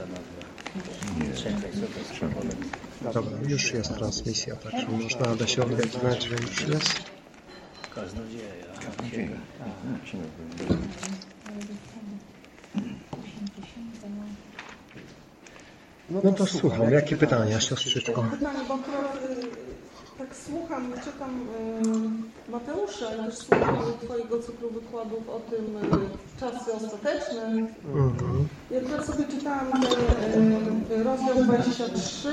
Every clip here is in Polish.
ta nazwa. Czekaj, co to jest? Dobra, już jest transmisja, także można się odgadnąć, że już jest. Kaznodzieja. Księga. No to słucham, jakie pytania, siostrzyczko? Pytanie, bo akurat y, tak słucham, czytam y, Mateusza, ale też słucham Twojego cyklu wykładów o tym y, czasy ostateczne. Mhm. I akurat sobie czytałam ten y, rozdział 23,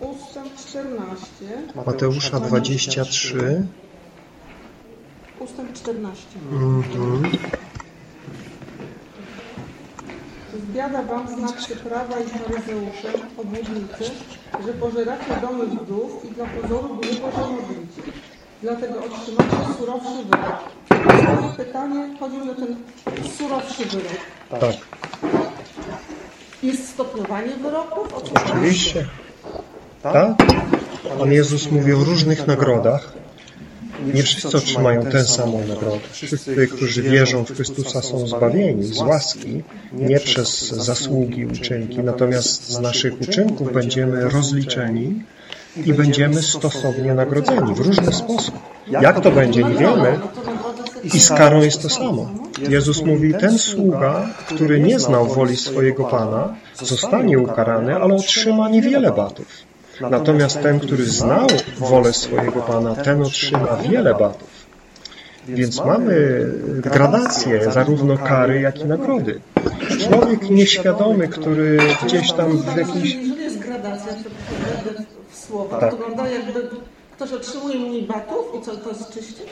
ustęp 14. Mateusza 23. Ustęp 14. Mhm. Zbiada wam się prawa i faryzeuszem, obłudnicy, że pożeracie domy wdów i dla pozoru się modlicie. Dlatego otrzymacie surowszy wyrok. Moje pytanie, chodzi o ten surowszy wyrok. Tak, Jest stopniowanie wyroków? Oczywiście. Tak? Pan Jezus mówi o różnych nagrodach. Nie wszyscy otrzymają tę samą nagrodę. Wszyscy, którzy wierzą w Chrystusa, są zbawieni z łaski, nie przez zasługi, uczynki. Natomiast z naszych uczynków będziemy rozliczeni i będziemy stosownie nagrodzeni w różny sposób. Jak to będzie, nie wiemy. To I z karą jest to samo. Jezus mówi, ten sługa, który nie znał woli swojego Pana, zostanie ukarany, ale otrzyma niewiele batów. Natomiast ten, który znał wolę swojego Pana, ten otrzyma wiele batów. Więc mamy gradację zarówno kary, jak i nagrody. Człowiek nieświadomy, który gdzieś tam w jakiś... Jeżeli jest gradacja, to w słowa, Tak. to wygląda jakby ktoś otrzymuje mniej batów i co, to jest czyściec?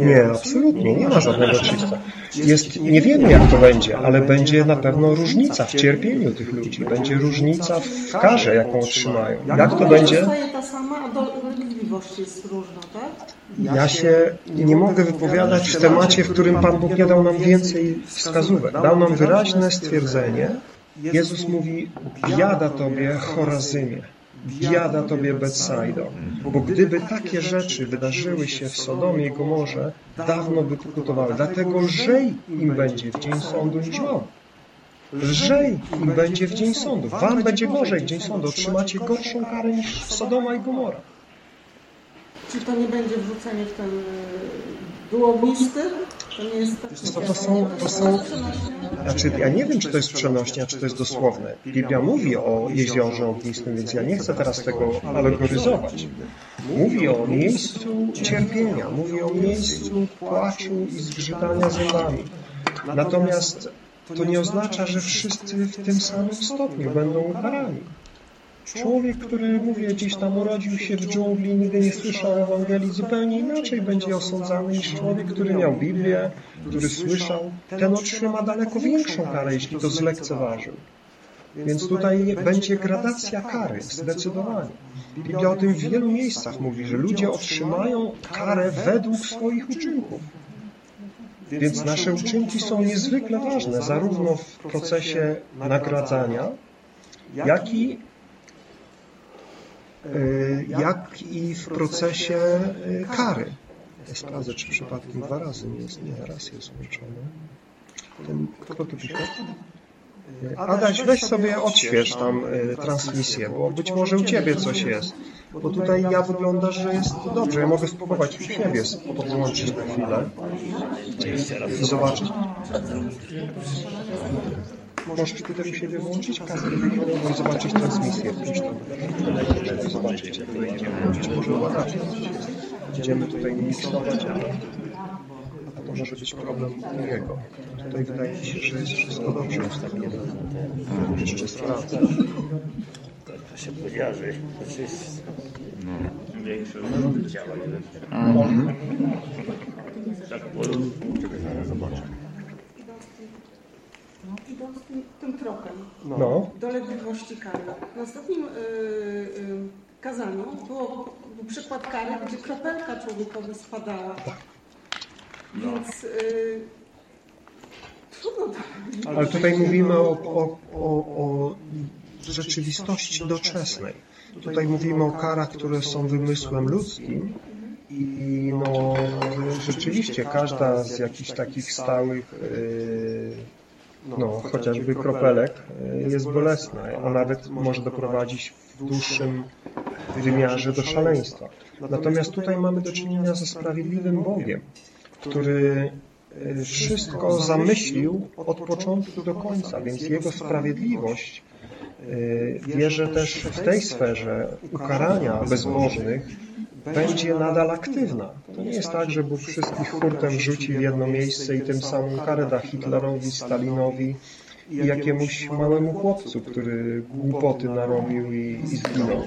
Nie, absolutnie, nie ma żadnego czyścia. Jest, nie wiemy jak to będzie, ale będzie na pewno różnica w cierpieniu tych ludzi, będzie różnica w karze, jaką otrzymają. Jak to będzie? Zostaje ta sama, a dolegliwość jest różna, tak? Ja się nie mogę wypowiadać w temacie, w którym Pan Bóg nie dał nam więcej wskazówek. Dał nam wyraźne stwierdzenie. Jezus mówi, biada Tobie Chorazymie, biada Tobie Betsaido, bo gdyby takie rzeczy wydarzyły się w Sodomie i Gomorze, dawno by pokutowały. Dlatego lżej im będzie w dzień sądu niż wam. Lżej im będzie w dzień sądu. Wam będzie gorzej w dzień sądu. Otrzymacie gorszą karę niż Sodoma i Gomora. Czy to nie będzie wrzucenie w ten y, dół ognisty? To. To, to są, to są, znaczy ja nie wiem, czy to jest przenośnia, czy to jest dosłowne. Biblia mówi o jeziorze ognistym, więc ja nie chcę teraz tego alegoryzować. Mówi o miejscu cierpienia, mówi o miejscu płaczu i zgrzytania zębami. Natomiast to nie oznacza, że wszyscy w tym samym stopniu będą ukarani. Człowiek, który, mówię, gdzieś tam urodził się w dżungli, nigdy nie słyszał Ewangelii, zupełnie inaczej będzie osądzany niż człowiek, który miał Biblię, który słyszał. Ten otrzyma daleko większą karę, jeśli to zlekceważył. Więc tutaj będzie gradacja kary, zdecydowanie. Biblia o tym w wielu miejscach mówi, że ludzie otrzymają karę według swoich uczynków. Więc nasze uczynki są niezwykle ważne, zarówno w procesie nagradzania, jak i jak i w procesie y, kary. Sprawdzę, czy przypadkiem dwa razy nie jest. Nie, raz jest. Ten, kto tu pisze? Y, Adaś, weź sobie odśwież tam transmisję, bo być może u Ciebie coś jest. Bo tutaj ja wygląda, że jest dobrze. Ja mogę spróbować u siebie podłączyć na chwilę i zobaczyć. Możesz tutaj u siebie włączyć kaskę wymiarową i zobaczyć transmisję. Pójść tam. Zobaczyć, jak to idzie włączyć. Może uważać. Będziemy tutaj miksować, ale a to może być problem u niego. Tutaj wydaje mi się, że jest wszystko dobrze ustawione. Jeszcze sprawdzę. To się że to jest większość działa. Tak powiem. Idąc tym, tym tropem No, dolegliwości kary. W ostatnim y, y, kazaniu było, był przykład kary, gdzie kropelka człowiekowi spadała. Więc y, trudno to ale tutaj mówimy o, o, o, o rzeczywistości doczesnej. Tutaj mówimy o karach, które są wymysłem ludzkim i no, rzeczywiście każda z jakichś takich stałych yy, no, chociażby kropelek e, jest bolesne, a nawet może doprowadzić w dłuższym wymiarze do szaleństwa. Natomiast tutaj mamy do czynienia ze sprawiedliwym Bogiem, który e, wszystko zamyślił od początku do końca, więc Jego sprawiedliwość e, wierzę też w tej sferze ukarania bezbożnych będzie nadal aktywna. To nie jest tak, że Bóg wszystkich hurtem rzuci w jedno miejsce i tym samym karę da Hitlerowi, Stalinowi i jakiemuś małemu chłopcu, który głupoty narobił i, i zginął.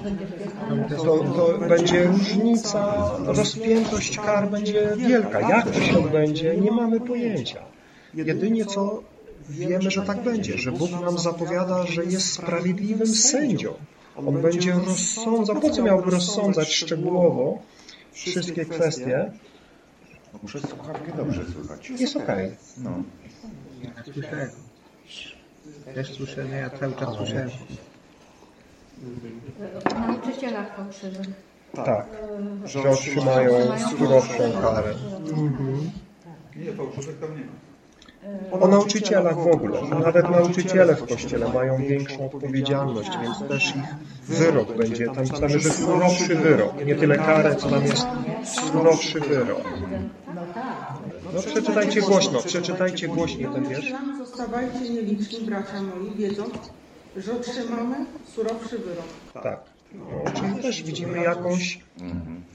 To, to będzie różnica, rozpiętość kar będzie wielka. Jak to się odbędzie, nie mamy pojęcia. Jedynie co wiemy, że tak będzie, że Bóg nam zapowiada, że jest sprawiedliwym sędzią. On będzie rozsądzał, po co miałby rozsądzać szczegółowo wszystkie kwestie? Muszę słuchawki dobrze słychać. Jest okej. No. Słyszałem. Też słyszałem, ja cały czas słyszałem. O nauczycielach fałszywych. Tak, że otrzymają surowszą karę. Nie, fałszywych tam nie ma. O nauczycielach w ogóle. Nawet nauczyciele w Kościele mają większą odpowiedzialność, więc też ich wyrok będzie. Tam czytamy, że surowszy wyrok. Nie tyle karę, co tam jest surowszy wyrok. No przeczytajcie głośno, przeczytajcie głośniej ten wiersz. Zostawajcie nieliczni, bracia moi, wiedząc, że otrzymamy surowszy wyrok. Tak. Czyli też widzimy jakąś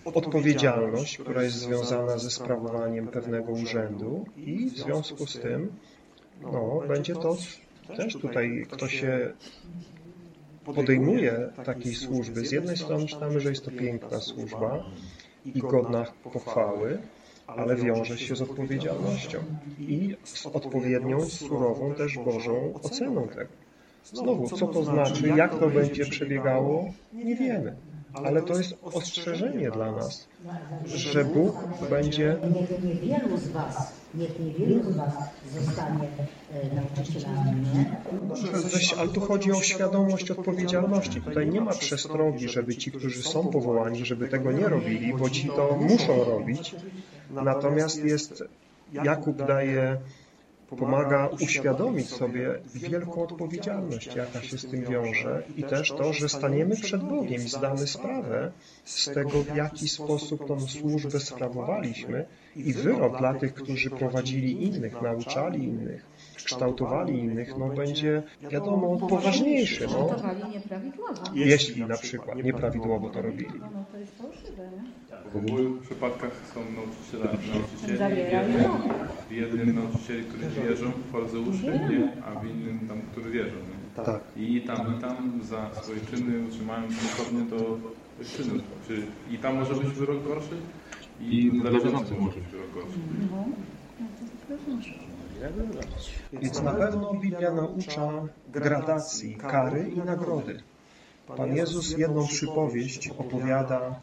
odpowiedzialność, która jest związana ze sprawowaniem pewnego urzędu i w związku z tym no, będzie to też tutaj, kto się podejmuje takiej służby. Z jednej strony czytamy, że jest to piękna służba i godna pochwały, ale wiąże się z odpowiedzialnością i z odpowiednią, surową też Bożą oceną tego. Znowu, co to znaczy, jak to będzie przebiegało, nie wiemy. Ale to jest ostrzeżenie dla nas, że Bóg będzie Niech niewielu z Was, niech niewielu z Was zostanie e, nauczycielami, nie? Ale tu chodzi o świadomość odpowiedzialności. Tutaj nie ma przestrogi, żeby ci, którzy są powołani, żeby tego nie robili, bo ci to muszą robić. Natomiast jest, Jakub daje, pomaga uświadomić sobie wielką odpowiedzialność, jaka się z tym wiąże i też to, że staniemy przed Bogiem i zdamy sprawę z tego, w jaki sposób tą służbę sprawowaliśmy i wyrok dla tych, którzy prowadzili innych, nauczali innych, kształtowali innych, no będzie, wiadomo, poważniejszy, no. Kształtowali nieprawidłowo. Jeśli na przykład nieprawidłowo to robili. No to jest fałszywe, nie? W obu przypadkach są nauczyciele, nauczycieli w, jednym nauczycieli, którzy wierzą w nie, a w innym tam, którzy wierzą. Nie? Tak. I tam, i tam za swoje czyny utrzymają podobnie do czynów. Czy, I tam może być wyrok gorszy i dla wierzących może być wyrok gorszy. Więc na pewno Biblia naucza gradacji kary i nagrody. Pan Jezus jedną przypowieść opowiada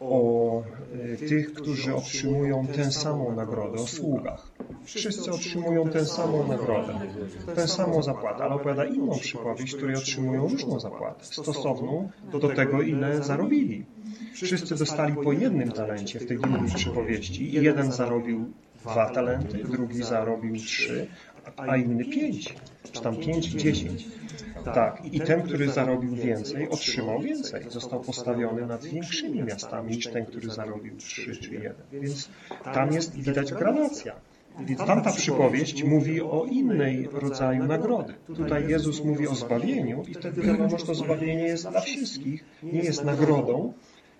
o e, tych, którzy otrzymują tę samą nagrodę, o sługach. Wszyscy otrzymują tę samą nagrodę, tę samą zapłatę, ale opowiada inną przypowieść, której otrzymują różną zapłatę, stosowną do tego, ile zarobili. Wszyscy dostali po jednym talencie w tej drugiej przypowieści i jeden zarobił dwa talenty, drugi zarobił trzy, a inny pięć, czy tam pięć, dziesięć. Tak, i ten, który zarobił więcej, otrzymał więcej. Został postawiony nad większymi miastami niż ten, który zarobił trzy czy jeden. Więc tam jest widać gradacja. Więc tamta przypowieść mówi o innej rodzaju nagrody. Tutaj Jezus mówi o zbawieniu i wtedy wiadomo, że to zbawienie jest dla wszystkich, nie jest nagrodą,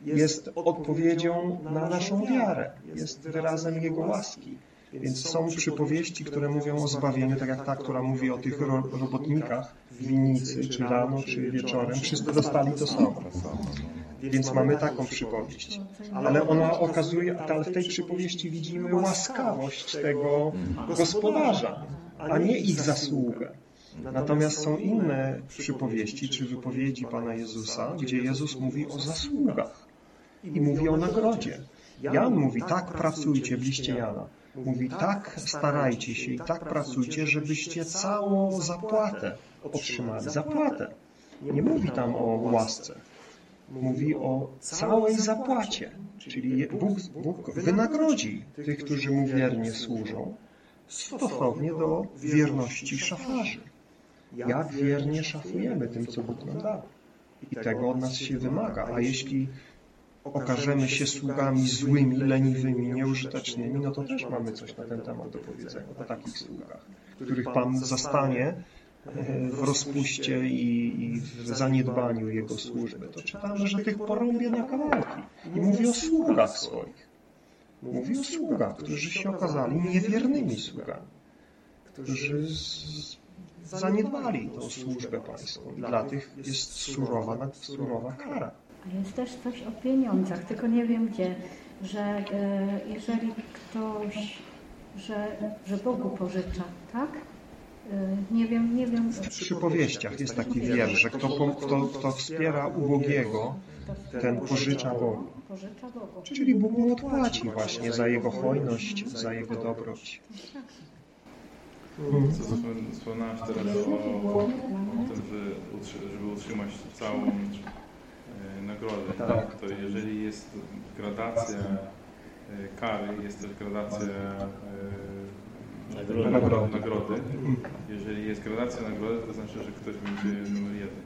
jest odpowiedzią na naszą wiarę, jest wyrazem Jego łaski. Więc są przypowieści, które mówią o zbawieniu, tak jak ta, która mówi o tych ro robotnikach w winnicy, czy rano, czy wieczorem. Wszyscy dostali to samo. Więc mamy taką przypowieść. Ale ona okazuje, ale w tej przypowieści widzimy łaskawość tego gospodarza, a nie ich zasługę. Natomiast są inne przypowieści czy wypowiedzi Pana Jezusa, gdzie Jezus mówi o zasługach i mówi o nagrodzie. Jan mówi, tak pracujcie w liście Jana. Mówi, tak starajcie się i tak pracujcie, żebyście całą zapłatę otrzymali. Zapłatę. Nie mówi tam o łasce. Mówi o całej zapłacie. Czyli Bóg, Bóg wynagrodzi tych, którzy Mu wiernie służą stosownie do wierności szafarzy. Jak wiernie szafujemy tym, co Bóg nam dał. I tego od nas się wymaga. A jeśli okażemy się sługami złymi, leniwymi, nieużytecznymi, no to też mamy coś na ten temat do powiedzenia, o takich sługach, których Pan zastanie e, w rozpuście i, w zaniedbaniu Jego służby. To czytamy, że tych porąbie na kawałki. I mówi o sługach swoich. Mówi o sługach, którzy się okazali niewiernymi sługami, którzy zaniedbali tą służbę pańską. Dla tych jest surowa, surowa kara. A jest też coś o pieniądzach, tylko nie wiem gdzie, że e, jeżeli ktoś, że, że Bogu pożycza, tak? E, nie wiem, nie wiem. W przypowieściach jest taki wiersz, że kto, kto, kto wspiera ubogiego, ten pożycza Bogu. Czyli Bóg mu odpłaci właśnie za jego hojność, za jego dobroć. Mhm. Co teraz o, o tym, żeby utrzymać całą nagrodę, Tak. to jeżeli jest gradacja e, kary, jest też gradacja e, Nagrody. nagrody. nagrody. Jeżeli jest gradacja nagrody, to znaczy, że ktoś będzie numer jeden.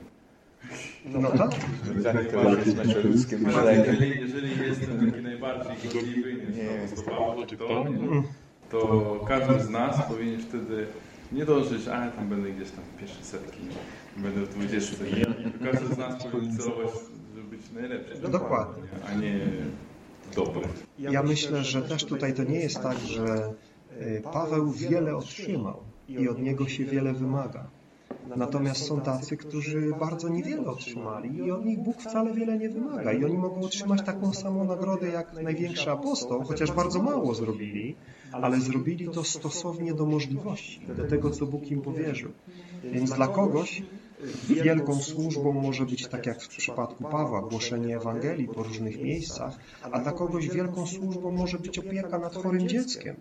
No tak? Zachwycony nasze ludzkie myślenie. Jeżeli, jeżeli jestem taki najbardziej godziwy, nie to to każdy z nas powinien wtedy nie dążyć, a ja tam będę gdzieś tam w pierwszej setki, będę w dwudziestce. To Każdy z nas powinien celować, najlepszy. Dokładnie. A nie dobry. Ja myślę, że też tutaj to nie jest tak, że y, Paweł wiele otrzymał i od niego się wiele wymaga. Natomiast są tacy, którzy bardzo niewiele otrzymali i od nich Bóg wcale wiele nie wymaga. I oni mogą otrzymać taką samą nagrodę jak największy apostoł, chociaż bardzo mało zrobili, ale zrobili to stosownie do możliwości, do tego, co Bóg im powierzył. Więc dla kogoś wielką służbą może być, tak jak w przypadku Pawła, głoszenie Ewangelii po różnych miejscach, a dla kogoś wielką służbą może być opieka nad chorym dzieckiem,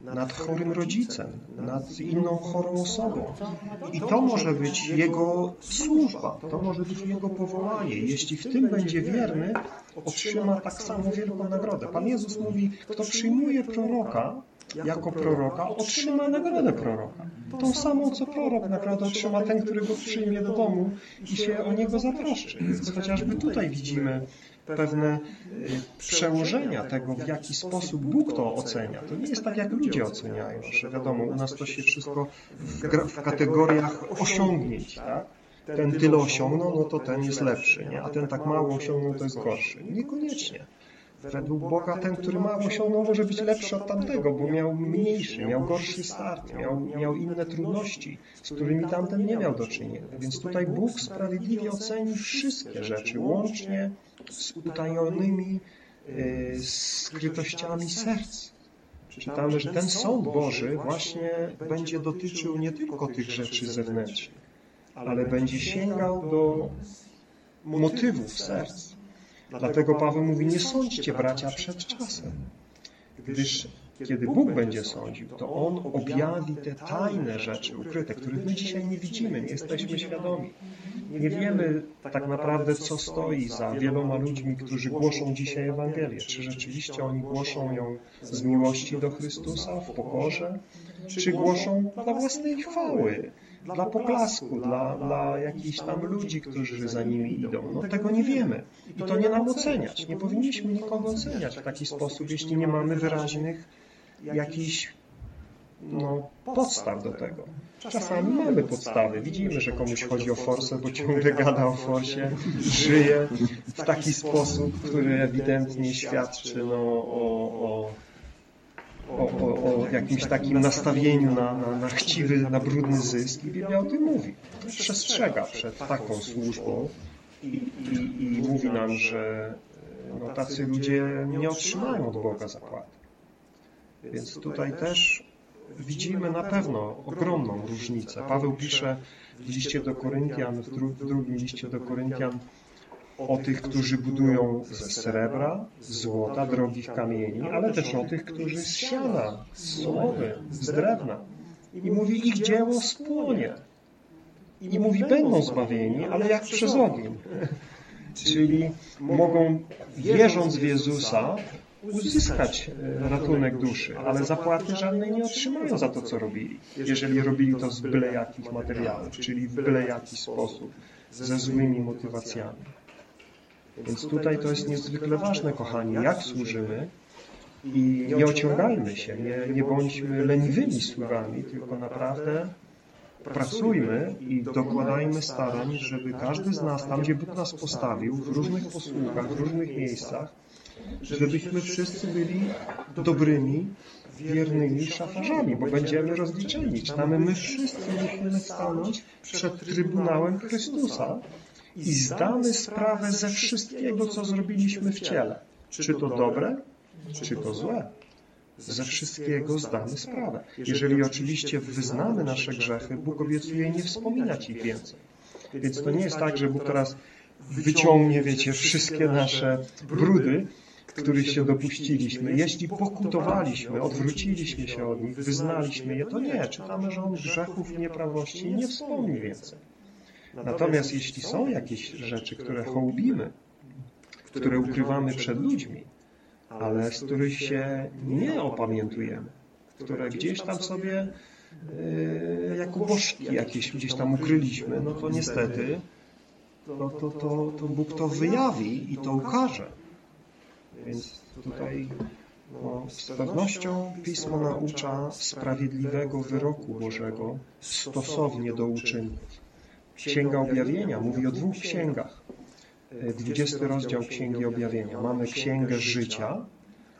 nad chorym rodzicem, nad inną chorą osobą. I to może być jego służba, to może być jego powołanie. Jeśli w tym będzie wierny, otrzyma tak samo wielką nagrodę. Pan Jezus mówi, kto przyjmuje proroka jako proroka, otrzyma nagrodę proroka. Tą samą, co prorok nagrodę otrzyma ten, który go przyjmie do domu i się o niego zatroszczy. Więc chociażby tutaj widzimy pewne y, przełożenia tego, w jaki sposób Bóg to ocenia. To nie jest tak, jak ludzie oceniają, że wiadomo, u nas to się wszystko w, w kategoriach osiągnięć, tak? Ten tyle osiągnął, no to ten jest lepszy, nie? a ten tak mało osiągnął, to jest gorszy. Niekoniecznie. Według Boga ten, który mało osiągnął, może być lepszy od tamtego, bo miał mniejszy, miał gorszy start, miał, miał inne trudności, z którymi tamten nie miał do czynienia. Więc tutaj Bóg sprawiedliwie oceni wszystkie rzeczy, łącznie z utajonymi y, skrytościami serc. Czytamy, że ten sąd Boży właśnie będzie dotyczył nie tylko tych rzeczy zewnętrznych, ale będzie sięgał do motywów serc. Dlatego Paweł mówi, nie sądźcie bracia przed czasem, gdyż kiedy Bóg będzie sądził, to On objawi te tajne rzeczy ukryte, których my dzisiaj nie widzimy, nie jesteśmy świadomi. Nie wiemy tak naprawdę, co stoi za wieloma ludźmi, którzy głoszą dzisiaj Ewangelię. Czy rzeczywiście oni głoszą ją z miłości do Chrystusa, w pokorze, czy głoszą dla własnej chwały, dla poklasku, dla, dla jakichś tam ludzi, którzy za nimi idą. No tego nie wiemy. I to nie nam oceniać. Nie powinniśmy nikogo oceniać w taki sposób, jeśli nie mamy wyraźnych jakichś no, podstaw do tego. Czasami mamy podstawy. Widzimy, że komuś chodzi o forsę, bo ciągle gada o forsie, żyje w taki sposób, który ewidentnie świadczy no, o, o, o, o, o jakimś takim nastawieniu na, na, na chciwy, na brudny zysk i Biblia o tym mówi. Przestrzega przed taką służbą i, i, i mówi nam, że no, tacy ludzie nie otrzymają od Boga zapłaty. Więc tutaj też widzimy na pewno ogromną różnicę. Paweł pisze w liście do Koryntian, w drugim liście do Koryntian o tych, którzy budują ze srebra, złota, drogich kamieni, ale też o tych, którzy z siana, z słowy, z drewna. I mówi, ich dzieło spłonie. I mówi, będą zbawieni, ale jak przez ogień. Czyli mogą, wierząc w Jezusa, uzyskać e, ratunek duszy, ale zapłaty żadnej nie otrzymają za to, co robili, jeżeli robili to z byle jakich materiałów, czyli w byle jaki sposób, ze złymi motywacjami. Więc tutaj to jest niezwykle ważne, kochani, jak służymy i nie ociągajmy się, nie, nie bądźmy leniwymi sługami, tylko naprawdę pracujmy i dokładajmy starań, żeby każdy z nas, tam gdzie Bóg nas postawił, w różnych posługach, w różnych miejscach, żebyśmy wszyscy byli dobrymi, wiernymi szafarzami, bo będziemy rozliczeni. Czytamy, my wszyscy musimy stanąć przed Trybunałem Chrystusa i zdamy sprawę ze wszystkiego, co zrobiliśmy w ciele. Czy to dobre, czy to złe. Ze wszystkiego zdamy sprawę. Jeżeli oczywiście wyznamy nasze grzechy, Bóg obiecuje nie wspominać ich więcej. Więc to nie jest tak, że Bóg teraz wyciągnie, wiecie, wszystkie nasze brudy, których się dopuściliśmy. Jeśli pokutowaliśmy, odwróciliśmy się od nich, wyznaliśmy je, to nie. Czytamy, że On grzechów i nieprawości nie wspomni więcej. Natomiast jeśli są jakieś rzeczy, które hołbimy, które ukrywamy przed ludźmi, ale z których się nie opamiętujemy, które gdzieś tam sobie yy, jako bożki jakieś gdzieś tam ukryliśmy, no to niestety to, to, to, to Bóg to wyjawi i to ukaże. Więc tutaj no, z pewnością Pismo naucza sprawiedliwego wyroku Bożego stosownie do uczynków. Księga Objawienia mówi o dwóch księgach. 20 rozdział Księgi Objawienia. Mamy Księgę Życia,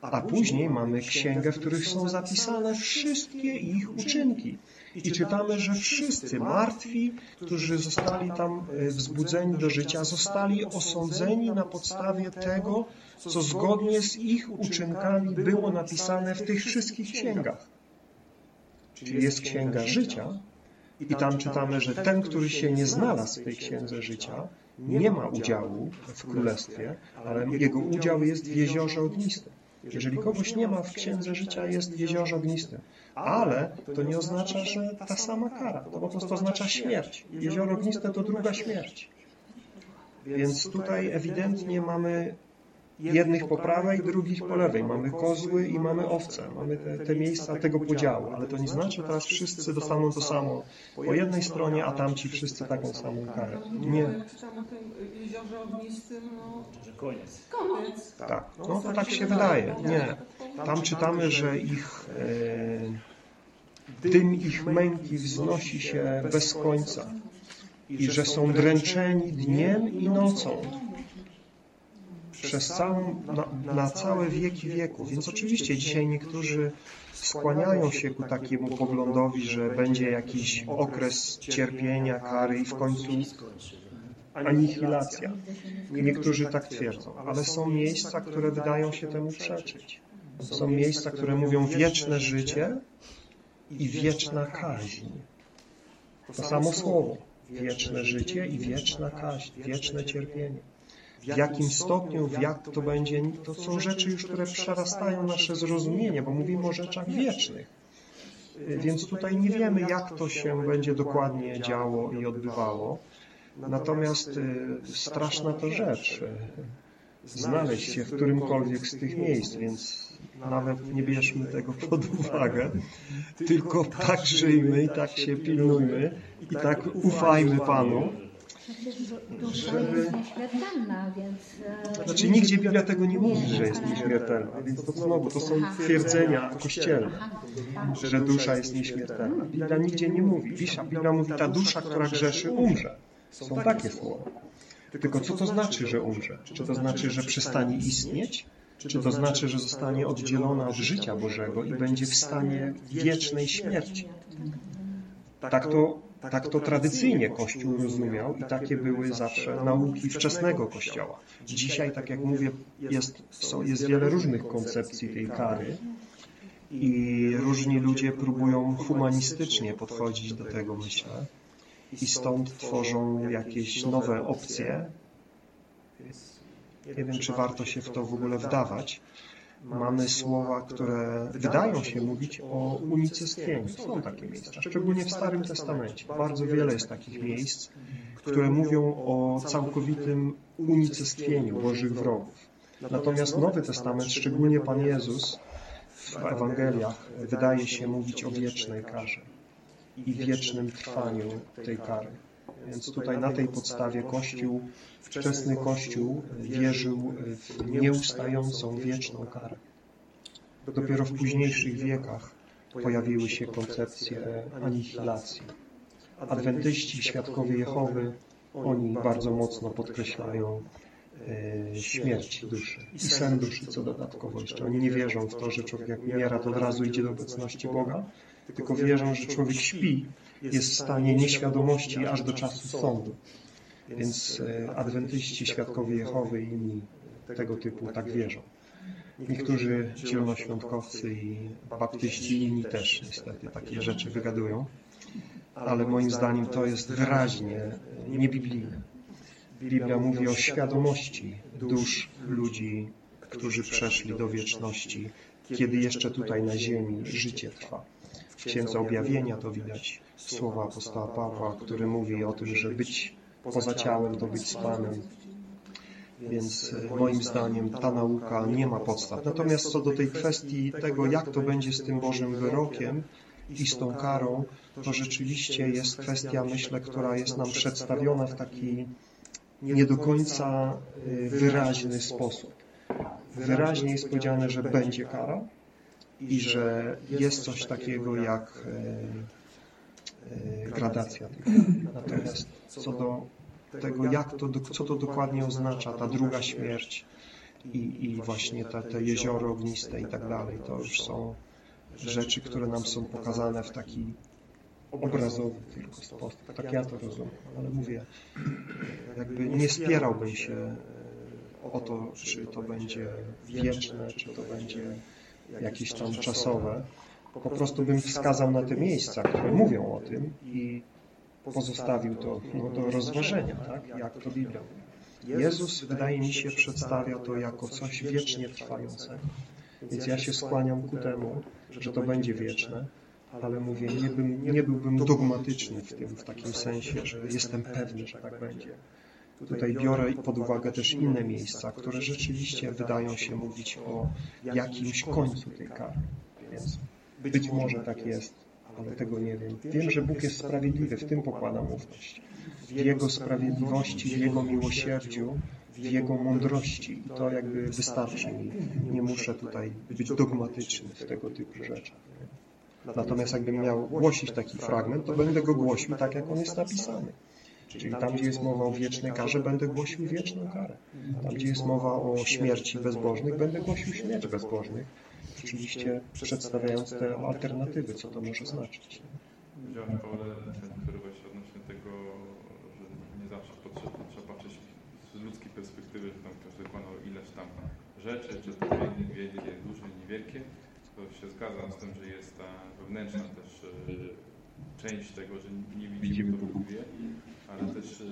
a później mamy księgę, w których są zapisane wszystkie ich uczynki. I czytamy, że wszyscy martwi, którzy zostali tam e, wzbudzeni do życia, zostali osądzeni na podstawie tego, co zgodnie z ich uczynkami było napisane w tych wszystkich księgach. Czyli jest księga życia, i tam czytamy, że ten, który się nie znalazł w tej księdze życia, nie ma udziału w królestwie, ale jego udział jest w jeziorze ognistym. Jeżeli kogoś nie ma w księdze życia, jest w jeziorze ognistym. Ale to nie oznacza, że ta sama kara. To po prostu oznacza śmierć. Jezioro ogniste to druga śmierć. Więc tutaj ewidentnie mamy jednych po prawej, drugich po lewej. Mamy kozły i mamy owce. Mamy te, te miejsca tego podziału. Ale to nie znaczy, że teraz wszyscy dostaną to samo po jednej stronie, a tamci wszyscy taką samą karę. Nie. Jeziorze koniec. koniec. Tak. No to tak się wydaje. Nie. Tam czytamy, że ich e, dym ich męki wznosi się bez końca i że są dręczeni dniem i nocą przez całą, na, na całe wieki wieków. Więc oczywiście dzisiaj niektórzy skłaniają się ku takiemu poglądowi, że będzie jakiś okres cierpienia, kary i w końcu anihilacja. Niektórzy tak twierdzą, ale są miejsca, które wydają się temu przeczyć. Są miejsca, które mówią wieczne życie i wieczna kaźń. To samo słowo. Wieczne życie i wieczna kaźń, wieczne cierpienie. W jakim stopniu, w jak to będzie, to są rzeczy już, które przerastają nasze zrozumienie, bo mówimy o rzeczach wiecznych. Więc tutaj nie wiemy, jak to się będzie dokładnie działo i odbywało. Natomiast y, straszna to rzecz y, znaleźć się w którymkolwiek z tych miejsc, więc nawet nie bierzmy tego pod uwagę, tylko tak żyjmy i tak się pilnujmy i tak ufajmy Panu. Przecież du- dusza jest nieśmiertelna, więc... e, Znaczy nigdzie Biblia tego nie mówi, że jest nieśmiertelna, więc to znowu to są twierdzenia kościelne, Aha, że dusza jest nieśmiertelna. Biblia nigdzie nie mówi. Biblia Biblia mówi, ta dusza, która grzeszy, umrze. Są takie słowa. Tylko co to znaczy, że umrze? Czy to znaczy, że przestanie istnieć? Czy to znaczy, że zostanie oddzielona od życia Bożego i będzie w stanie wiecznej śmierci? Tak to, tak to tradycyjnie Kościół rozumiał i takie były zawsze nauki wczesnego Kościoła. Dzisiaj, tak jak mówię, jest, są, jest wiele różnych koncepcji tej kary i różni ludzie próbują humanistycznie podchodzić do tego, myślę. I stąd tworzą jakieś nowe opcje. Nie wiem, czy warto się w to w ogóle wdawać. Mamy słowa, które wydają się mówić o unicestwieniu. Są takie miejsca, szczególnie w Starym Testamencie. Bardzo wiele jest takich miejsc, które mówią o całkowitym unicestwieniu Bożych wrogów. Natomiast Nowy Testament, szczególnie Pan Jezus w Ewangeliach, wydaje się mówić o wiecznej karze i wiecznym trwaniu tej kary. Więc tutaj na tej podstawie Kościół, wczesny Kościół wierzył w nieustającą wieczną karę. Dopiero w późniejszych wiekach pojawiły się koncepcje anihilacji. Adwentyści, świadkowie Jehowy, oni bardzo mocno podkreślają e, śmierć duszy i sen duszy, co dodatkowo jeszcze. Oni nie wierzą w to, że człowiek jak umiera, to od razu idzie do obecności Boga, tylko wierzą, że człowiek śpi, jest w stanie nieświadomości aż do czasu sądu. Więc e, adwentyści, świadkowie Jehowy i inni tego typu tak wierzą. Niektórzy zielonoświątkowcy i baptyści inni też niestety takie rzeczy wygadują, ale moim zdaniem to jest wyraźnie niebiblijne. Biblia mówi o świadomości dusz ludzi, którzy przeszli do wieczności, kiedy jeszcze tutaj na ziemi życie trwa. W Księdze Objawienia to widać słowa apostoła Pawła, który mówi o tym, że być poza ciałem to być z Panem, więc e, moim zdaniem ta nauka nie ma podstaw. Natomiast co do tej kwestii tego, jak to będzie z tym Bożym wyrokiem i z tą karą, to rzeczywiście jest kwestia, myślę, która jest nam przedstawiona w taki nie do końca e, wyraźny sposób. Wyraźnie jest powiedziane, że będzie kara i że jest coś takiego jak e, gradacja tych kar. Natomiast co do tego, jak to, co to dokładnie oznacza, ta druga śmierć i, i właśnie te, te jezioro ogniste i tak dalej. To już są rzeczy, które nam są pokazane w taki obrazowy tylko sposób. Tak ja to rozumiem, ale mówię, jakby nie spierałbym się o to, czy to będzie wieczne, czy to będzie jakieś tam czasowe. Po prostu bym wskazał na te miejsca, które mówią o tym i pozostawił to no, do rozważenia, tak? jak to Biblia. Jezus, wydaje mi się, przedstawia to jako coś wiecznie trwającego. Więc ja się skłaniam ku temu, że to będzie wieczne, ale mówię, nie, bym, nie byłbym dogmatyczny w tym, w takim sensie, że jestem pewny, że tak będzie. Tutaj biorę pod uwagę też inne miejsca, które rzeczywiście wydają się mówić o jakimś końcu tej kary. Więc być może tak jest, ale tego nie wiem. Wiem, że Bóg jest sprawiedliwy, w tym pokładam ufność. W Jego sprawiedliwości, w Jego miłosierdziu, w Jego mądrości. To jakby wystarczy mi. Nie muszę tutaj być dogmatyczny w tego typu rzeczach. Natomiast jakbym miał głosić taki fragment, to będę go głosił tak, jak on jest napisany. Czyli tam, gdzie jest mowa o wiecznej karze, będę głosił wieczną karę. Tam, gdzie jest mowa o śmierci bezbożnych, będę głosił śmierć bezbożnych. Oczywiście przedstawiając te alternatywy, co to może znaczyć. Widziałem Paweł, który właśnie odnośnie tego, że nie zawsze potrzeba, trzeba patrzeć z ludzkiej perspektywy, że tam każdy wykonał ileś tam rzeczy, czy to wielkie, duże, niewielkie. To się zgadzam z tym, że jest ta wewnętrzna też e, część tego, że nie widzimy, to Bóg wie, ale też, e,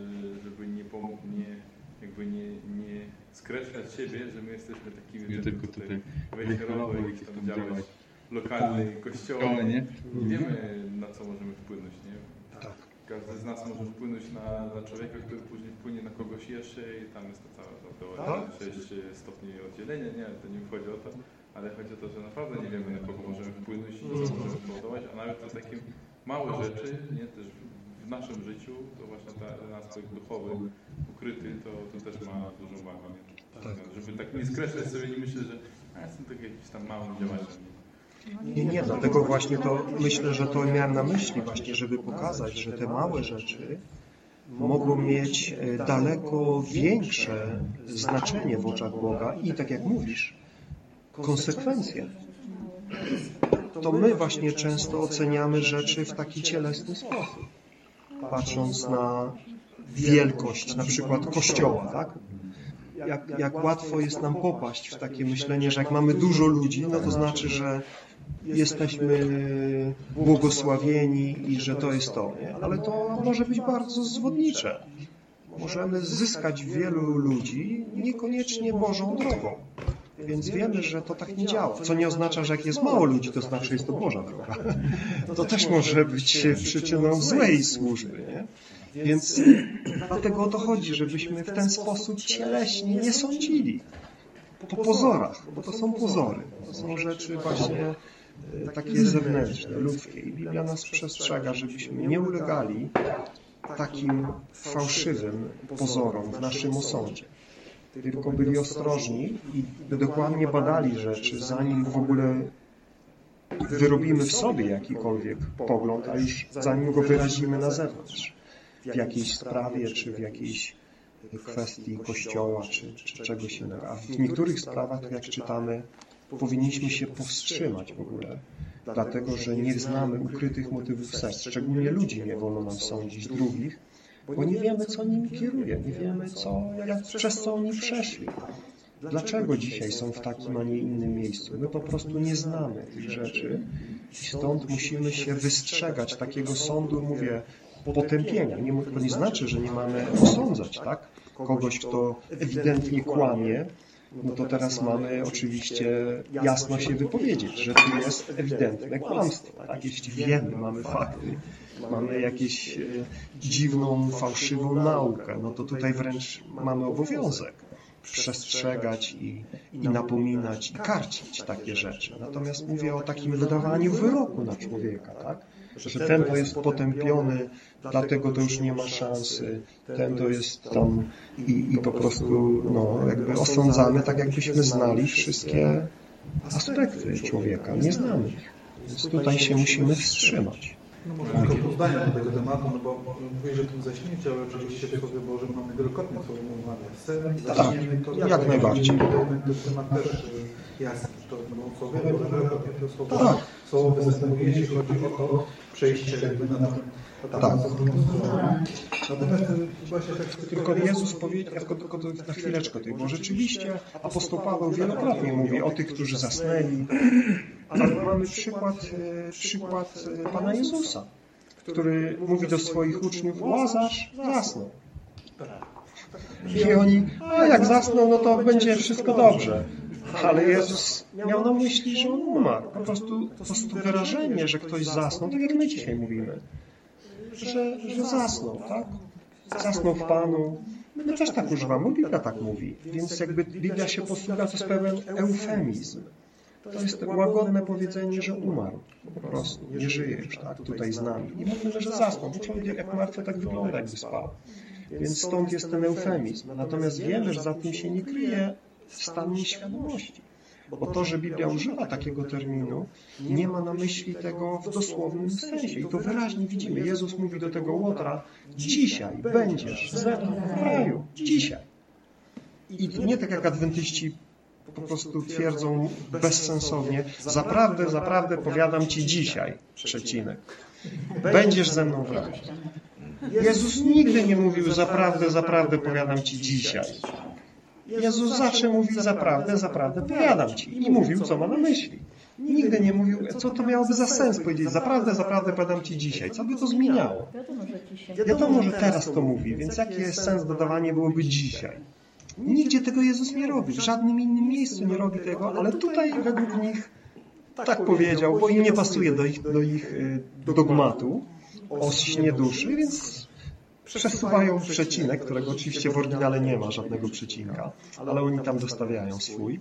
żeby nie, pom- nie jakby nie, nie skreślać siebie, że my jesteśmy takimi Nie tylko tutaj wejherowe i tam działać. lokalnej kościoła. nie? Nie wiemy, na co możemy wpłynąć, nie? Tak. Każdy z nas może wpłynąć na, na człowieka, który później wpłynie na kogoś jeszcze i tam jest to cała teoria, 6 stopni oddzielenia, nie, to nie chodzi o to, ale chodzi o to, że naprawdę nie wiemy, na kogo możemy wpłynąć i co możemy spowodować, a nawet te takie małe rzeczy, nie, też w naszym życiu, to właśnie ten aspekt duchowy, ukryty, to, to też ma dużą wagę, nie? Żeby tak nie skreślać sobie, nie myśleć, że a, jestem tak jakiś tam małym działaczem. Nie, nie, dlatego właśnie to myślę, że to miałem na myśli właśnie, żeby pokazać, że te małe rzeczy mogą mieć e, daleko większe znaczenie w oczach Boga i tak jak mówisz, konsekwencje. To my właśnie często oceniamy rzeczy w taki cielesny sposób, patrząc na wielkość na przykład Kościoła, tak? Jak, jak łatwo jest nam popaść w takie myślenie, że jak mamy dużo ludzi, no to znaczy, że jesteśmy błogosławieni i że to jest to? Ale to może być bardzo zwodnicze. Możemy zyskać wielu ludzi niekoniecznie Bożą drogą. Więc wiemy, że to tak nie działa. Co nie oznacza, że jak jest mało ludzi, to znaczy, że jest to Boża droga. To też może być przyczyną złej służby, nie? Więc dlatego o to chodzi, żebyśmy w ten sposób cieleśnie nie sądzili. po pozorach, bo to są pozory. To są rzeczy właśnie e, takie zewnętrzne, ludzkie. I Biblia nas przestrzega, żebyśmy nie ulegali takim fałszywym pozorom w naszym osądzie. Tylko byli ostrożni i dokładnie badali rzeczy, zanim w ogóle wyrobimy w sobie jakikolwiek pogląd, a już zanim go wyrazimy na zewnątrz. W jakiejś sprawie, czy w jakiejś kwestii kościoła, czy, czy czegoś innego. A w niektórych sprawach, tak jak czytamy, powinniśmy się powstrzymać w ogóle, dlatego że nie znamy ukrytych motywów serc. Szczególnie ludzi nie wolno nam sądzić, drugich, bo nie wiemy, co nimi kieruje, nie wiemy, co, jak, przez co oni przeszli. Dlaczego dzisiaj są w takim, a nie innym miejscu? My po prostu nie znamy tych rzeczy i stąd musimy się wystrzegać takiego sądu, mówię, potępienia. Nie, to nie znaczy, że nie mamy osądzać, tak? Kogoś, kto ewidentnie kłamie, no to teraz mamy oczywiście jasno się wypowiedzieć, że tu jest ewidentne kłamstwo. Tak? Jeśli wiemy, mamy fakty, mamy jakąś e, dziwną, fałszywą naukę, no to tutaj wręcz mamy obowiązek przestrzegać i, i napominać, i karcić takie rzeczy. Natomiast mówię o takim wydawaniu wyroku na człowieka, tak? Że ten to jest potępiony, dlatego to już nie ma szansy, ten to jest tam i, i po prostu no, jakby osądzamy tak, jakbyśmy znali wszystkie aspekty człowieka. Nie znamy ich. Więc tutaj się musimy wstrzymać. No może tylko pół zdania do tego tematu, no bo mówię, że tym zaśnięcie, ale oczywiście w Słowie Bożym mamy wielokrotnie słowo umawiać. Sen, zaśniemy, to Tak, jak najbardziej. To jest temat też y, jasny, to no, Słowie Bożym wielokrotnie to słowo, Tak. Słowo występuje, jeśli chodzi o to przejście jakby na etap. Tak. Natomiast właśnie tak... Tylko Jezus powiedział, tylko, tylko na chwileczkę tutaj, bo rzeczywiście apostoł Paweł wielokrotnie mówi o tych, którzy zasnęli, ale mamy przykład, e, przykład e, Pana Jezusa, który mówi do swoich uczniów, Łazarz zasnął. I oni, a jak zasnął, no to będzie wszystko dobrze. Ale Jezus miał na myśli, że on umarł. Po prostu, po prostu wyrażenie, że ktoś zasnął, tak jak my dzisiaj mówimy, że, że zasnął, tak? Zasnął w Panu. My też tak używamy, Biblia tak mówi. Więc jakby Biblia się posługa, to jest pewien eufemizm. To jest łagodne powiedzenie, że umarł. Po prostu. Nie żyje już, tak? Tutaj z nami. Nie mówimy, że zasnął, bo człowiek jak martwy tak wygląda, jakby spał. Więc stąd jest ten eufemizm. Natomiast wiemy, że za tym się nie kryje stan nieświadomości. Bo to, że Biblia używa takiego terminu, nie ma na myśli tego w dosłownym sensie. I to wyraźnie widzimy. Jezus mówi do tego Łotra, dzisiaj będziesz ze mną w raju. Dzisiaj. I nie tak jak adwentyści po prostu twierdzą bezsensownie, zaprawdę, zaprawdę powiadam Ci dzisiaj, przecinek, będziesz ze mną w raju. Jezus nigdy nie mówił, zaprawdę, zaprawdę powiadam Ci dzisiaj. Jezus zawsze mówił, zaprawdę, zaprawdę powiadam Ci. I mówił, co ma na myśli. Nigdy nie mówił, co to miałoby za sens powiedzieć, zaprawdę, zaprawdę powiadam Ci dzisiaj. Co by to zmieniało? Wiadomo, że teraz to mówi, więc jaki jest sens dodawania byłoby dzisiaj? Nigdzie tego Jezus nie robi, w żadnym innym miejscu nie robi tego, ale tutaj według nich tak powiedział, bo im nie pasuje do ich, do ich y, dogmatu o śnie duszy, więc przesuwają przecinek, którego oczywiście w oryginale nie ma żadnego przecinka, ale oni tam dostawiają swój.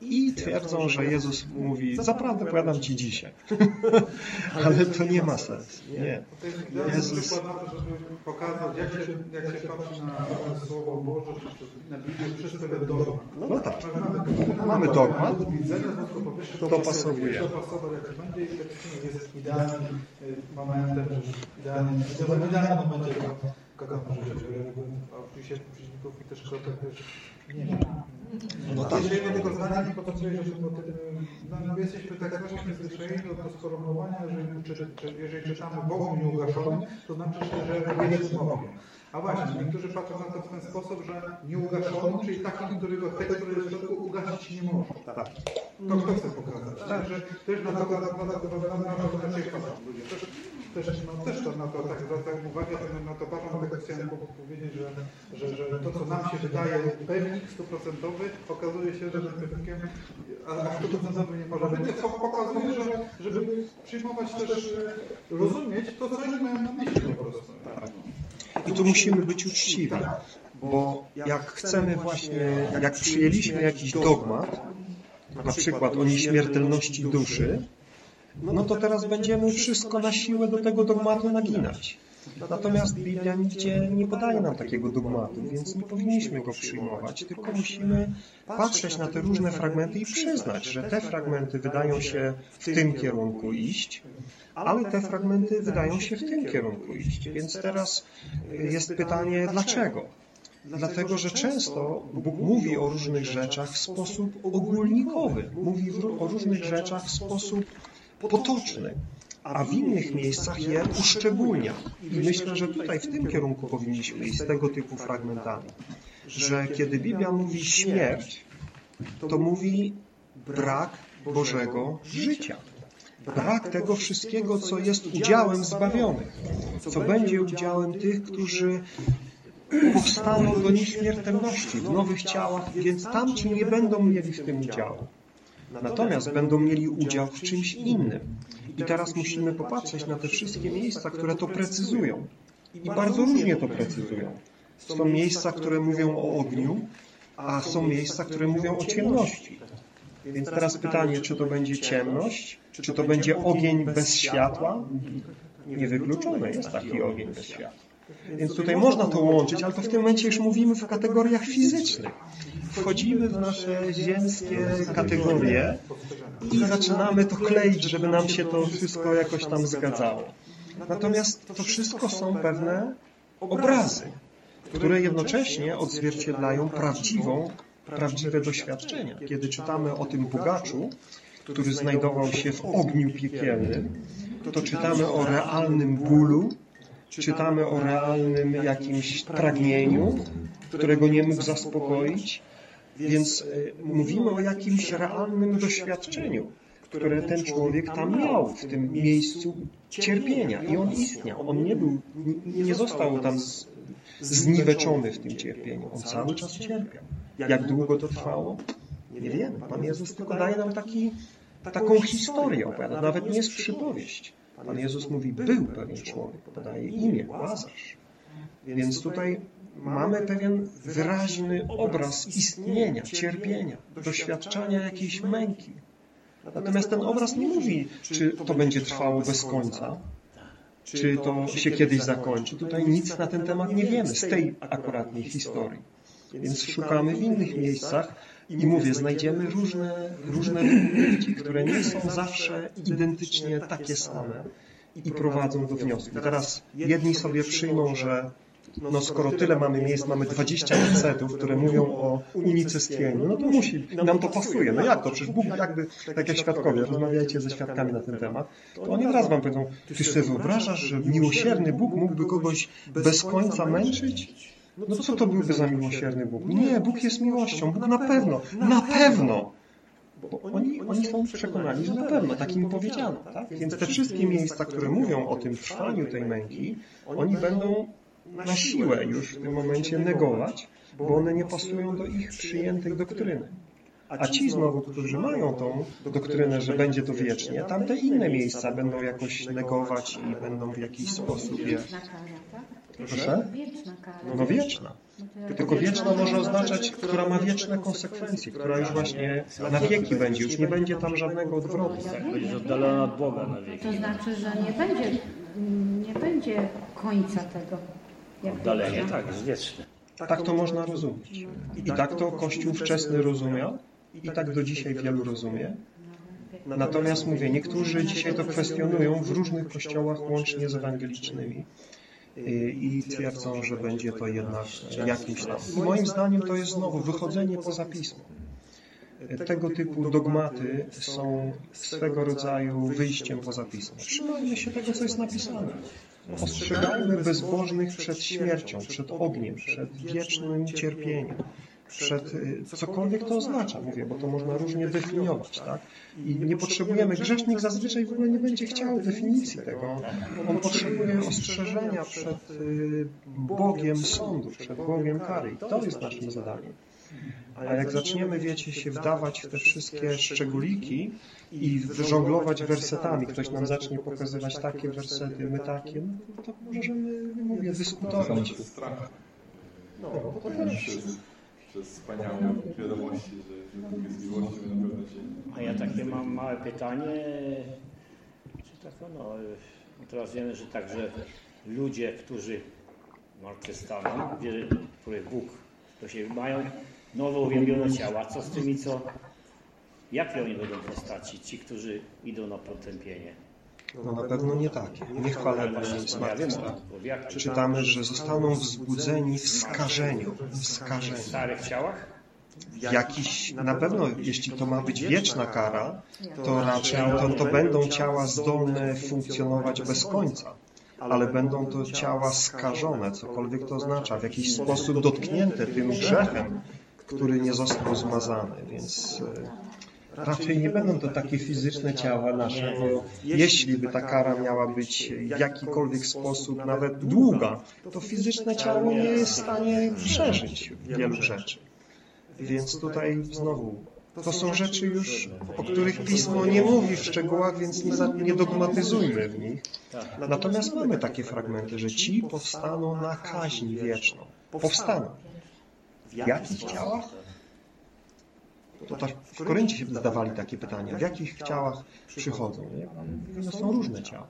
I twierdzą, że Jezus mówi, zaprawdę powiadam Ci dzisiaj. Ale to nie ma sensu. Nie. Jezus żeby pokazać, jak się, jak się patrzy na Słowo Boże, na Biblię, przez pewien dogmat. No tak. Mamy, dogmat, to pasowuje. Tak idealnym y, momentem, idealnym, momencie gadamy rzeczy. A oczywiście przeciwników i też krotek też nie ma. No tak. Jeżeli nie tylko zdania, nie że tym, no, my jesteśmy tak właśnie przyzwyczajeni do, do sformułowania, że czy, czy, jeżeli czytamy Bogom nieugaszonym, to znaczy, że wiecznym ogniu. A właśnie, niektórzy patrzą na to w ten sposób, że nieugaszonym, czyli takim, którego tekst, który jest w środku, ugasić nie może. Tak. To kto chce pokazać? Tak, że też na to, na to, na to, na to, na to raczej patrzą ludzie. Też, też, no, też to na to tak zwracają uwagę, to na to patrzą, tak chciałem powiedzieć, że, że, że to, co nam się wydaje pewnik stuprocentowy, okazuje się, że tym pewnikiem, a stuprocentowy nie może być. Co pokazuje, że żeby przyjmować też, rozumieć to, co oni mają na myśli po prostu. I tu musimy być uczciwi, Bo jak chcemy właśnie, jak przyjęliśmy jakiś dogmat, na przykład o nieśmiertelności duszy, no to teraz będziemy wszystko na siłę do tego dogmatu naginać. Natomiast Biblia nigdzie nie podaje nam takiego dogmatu, więc nie powinniśmy go przyjmować, tylko musimy patrzeć na te różne fragmenty i przyznać, że te fragmenty wydają się w tym kierunku iść, ale te fragmenty wydają się w tym kierunku iść. Więc teraz jest pytanie, dlaczego? Dlatego, że często Bóg mówi o różnych rzeczach w sposób ogólnikowy, mówi o różnych rzeczach w sposób potoczny, a w innych miejscach je uszczególnia. I myślę, że tutaj w tym kierunku powinniśmy iść z tego typu fragmentami, że kiedy Biblia mówi śmierć, to mówi brak Bożego życia. Brak tego wszystkiego, co jest udziałem zbawionych, co będzie udziałem tych, którzy powstaną do nieśmiertelności w nowych ciałach, więc tamci nie będą mieli w tym udziału. Natomiast będą mieli udział w czymś innym. I teraz musimy popatrzeć na te wszystkie miejsca, które to precyzują. I bardzo różnie to precyzują. Są miejsca, które mówią o ogniu, a są miejsca, które mówią o ciemności. Więc teraz pytanie, czy to będzie ciemność, czy to będzie ogień bez światła? Niewykluczone jest taki ogień bez światła. Więc tutaj można to łączyć, ale to w tym momencie już mówimy w kategoriach fizycznych. Wchodzimy w nasze ziemskie kategorie i zaczynamy to kleić, żeby nam się to wszystko jakoś tam zgadzało. Natomiast to wszystko są pewne obrazy, które jednocześnie odzwierciedlają prawdziwą, prawdziwe doświadczenia. Kiedy czytamy o tym bogaczu, który znajdował się w ogniu piekielnym, to czytamy o realnym bólu, czytamy o realnym jakimś pragnieniu, którego nie mógł zaspokoić, więc mówimy o jakimś realnym doświadczeniu, które ten człowiek tam miał w tym miejscu cierpienia i on istniał. On nie był, nie został tam zniweczony w tym cierpieniu. On cały czas cierpiał. Jak długo to trwało? Nie wiemy. Pan Jezus tylko daje nam taki, taką historię opowiada. Nawet nie jest przypowieść. Pan Jezus mówi, był pewien człowiek, podaje imię, Łazarz. Więc tutaj mamy pewien wyraźny obraz istnienia, cierpienia, doświadczania jakiejś męki. Natomiast ten obraz nie mówi, czy to będzie trwało bez końca, czy to się kiedyś zakończy. Tutaj nic na ten temat nie wiemy z tej akuratnej historii. Więc szukamy w innych miejscach i mówię, znajdziemy różne, różne wypowiedzi, które nie są zawsze identycznie takie same i prowadzą do wniosku. Teraz jedni sobie przyjmą, że no skoro tyle mamy miejsc, mamy 20 wersetów, które mówią o unicestwieniu, no to musi, nam to pasuje. No jak to? Przecież Bóg jakby, tak jak świadkowie, rozmawiajcie ze świadkami na ten temat, to oni od razu wam powiedzą, ty sobie wyobrażasz, że miłosierny Bóg mógłby kogoś bez końca męczyć? No co to byłby za miłosierny Bóg? Nie, Bóg jest miłością. Bóg na pewno, na pewno. Bo oni, oni są przekonani, że na pewno, tak im powiedziano. Tak? Więc te wszystkie miejsca, które mówią o tym trwaniu tej męki, oni będą na siłę już w tym momencie negować, bo one nie pasują do ich przyjętej doktryny. A ci znowu, którzy mają tą doktrynę, że będzie to wiecznie, tamte inne miejsca będą jakoś negować i będą w jakiś sposób je... Proszę? Wieczna kara. No wieczna. Tylko wieczna może oznaczać, która ma wieczne konsekwencje, która już właśnie na wieki będzie, już nie będzie tam żadnego odwrotu. Tak? Będziesz oddalona od Boga na wieki. To znaczy, że nie będzie, nie będzie końca tego. Oddalenie, tak, jest wieczne. Tak to można rozumieć. I tak to Kościół wczesny rozumiał i tak do dzisiaj wielu rozumie. Natomiast mówię, niektórzy dzisiaj to kwestionują w różnych kościołach, łącznie z ewangelicznymi. I twierdzą, że będzie to jednak jakimś tam. I moim zdaniem to jest znowu wychodzenie poza pismo. Tego typu dogmaty są swego rodzaju wyjściem poza pismo. Trzymajmy się tego, co jest napisane. Ostrzegajmy bezbożnych przed śmiercią, przed ogniem, przed wiecznym cierpieniem, przed y, cokolwiek to oznacza, mówię, bo to można różnie definiować, tak? I nie potrzebujemy, grzesznik zazwyczaj w ogóle nie będzie chciał definicji tego. On potrzebuje ostrzeżenia przed y, Bogiem sądu, przed Bogiem kary. I to jest naszym zadaniem. A jak zaczniemy, wiecie, się wdawać w te wszystkie szczególiki i żonglować wersetami, ktoś nam zacznie pokazywać takie wersety, my takie, no to możemy, mówię, dyskutować. No, to też przez wspaniałe wiadomości, że, że Bóg jest miłością na pewno się A ja takie mam małe pytanie. Czy tak no, no teraz wiemy, że także ludzie, którzy zmartwychwstaną, wierzy- których Bóg, to się mają nowo uwielbione ciała. Co z tymi, co... Jakie oni będą postaci? Ci, którzy idą na potępienie. No na pewno nie takie. Nie chwalebne, nie Ja wiem, zmartwychwstałe. bo w jak Czytamy, że zostaną wzbudzeni w skażeniu. W skażeniu. Jakiś, na pewno, jeśli to ma być wieczna kara, to raczej to, to będą ciała zdolne funkcjonować bez końca. Ale będą to ciała skażone, cokolwiek to oznacza, w jakiś sposób dotknięte tym grzechem, który nie został zmazany. Więc e, raczej nie będą to takie fizyczne ciała nasze, bo jeśli by ta kara miała być w jakikolwiek sposób nawet długa, to fizyczne ciało nie jest w stanie przeżyć wielu rzeczy. Więc tutaj znowu, to są rzeczy już, o których Pismo nie mówi w szczegółach, więc nie, za, nie dogmatyzujmy w nich. Natomiast mamy takie fragmenty, że ci powstaną na kaźń wieczną. Powstaną. W jakich ciałach? To tak w Koryncie się zadawali takie pytania. W jakich ciałach przychodzą? No są różne ciała.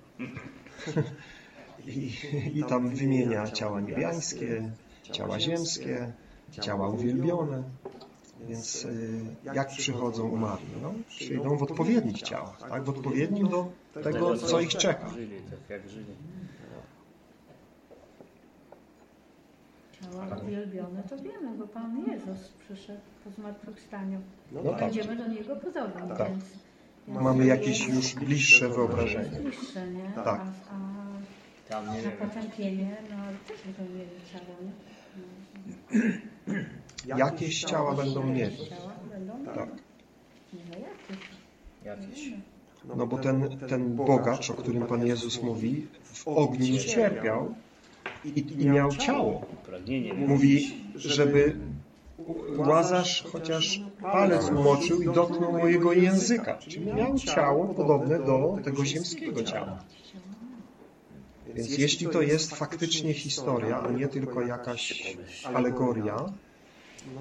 I, I tam wymienia ciała niebiańskie, ciała ziemskie, ciała uwielbione. Więc y, jak przychodzą umarli? No, przyjdą w odpowiednich ciałach, tak? w odpowiednim do tego, co ich czeka. Żyli, tak jak żyli. Ciała uwielbione to wiemy, bo Pan Jezus przyszedł po zmartwychwstaniu. No tak. Będziemy do Niego podobni, Tak. więc... Mamy jakieś już bliższe wyobrażenie. Bliższe, nie? Tak. A, a Tam nie na potępienie, no ale też będą mieli ciało, nie? Jakieś ciała będą mieli. Ciała będą mieli. Tak. No jakieś? Jakieś. No bo ten, ten bogacz, o którym Pan Jezus mówi, w ogniu cierpiał i, i miał ciało. Pragnienie. Mówi, żeby Łazarz chociaż palec umoczył i dotknął mojego języka. Czyli miał ciało podobne do tego ziemskiego ciała. Więc jeśli to jest faktycznie historia, a nie tylko jakaś alegoria,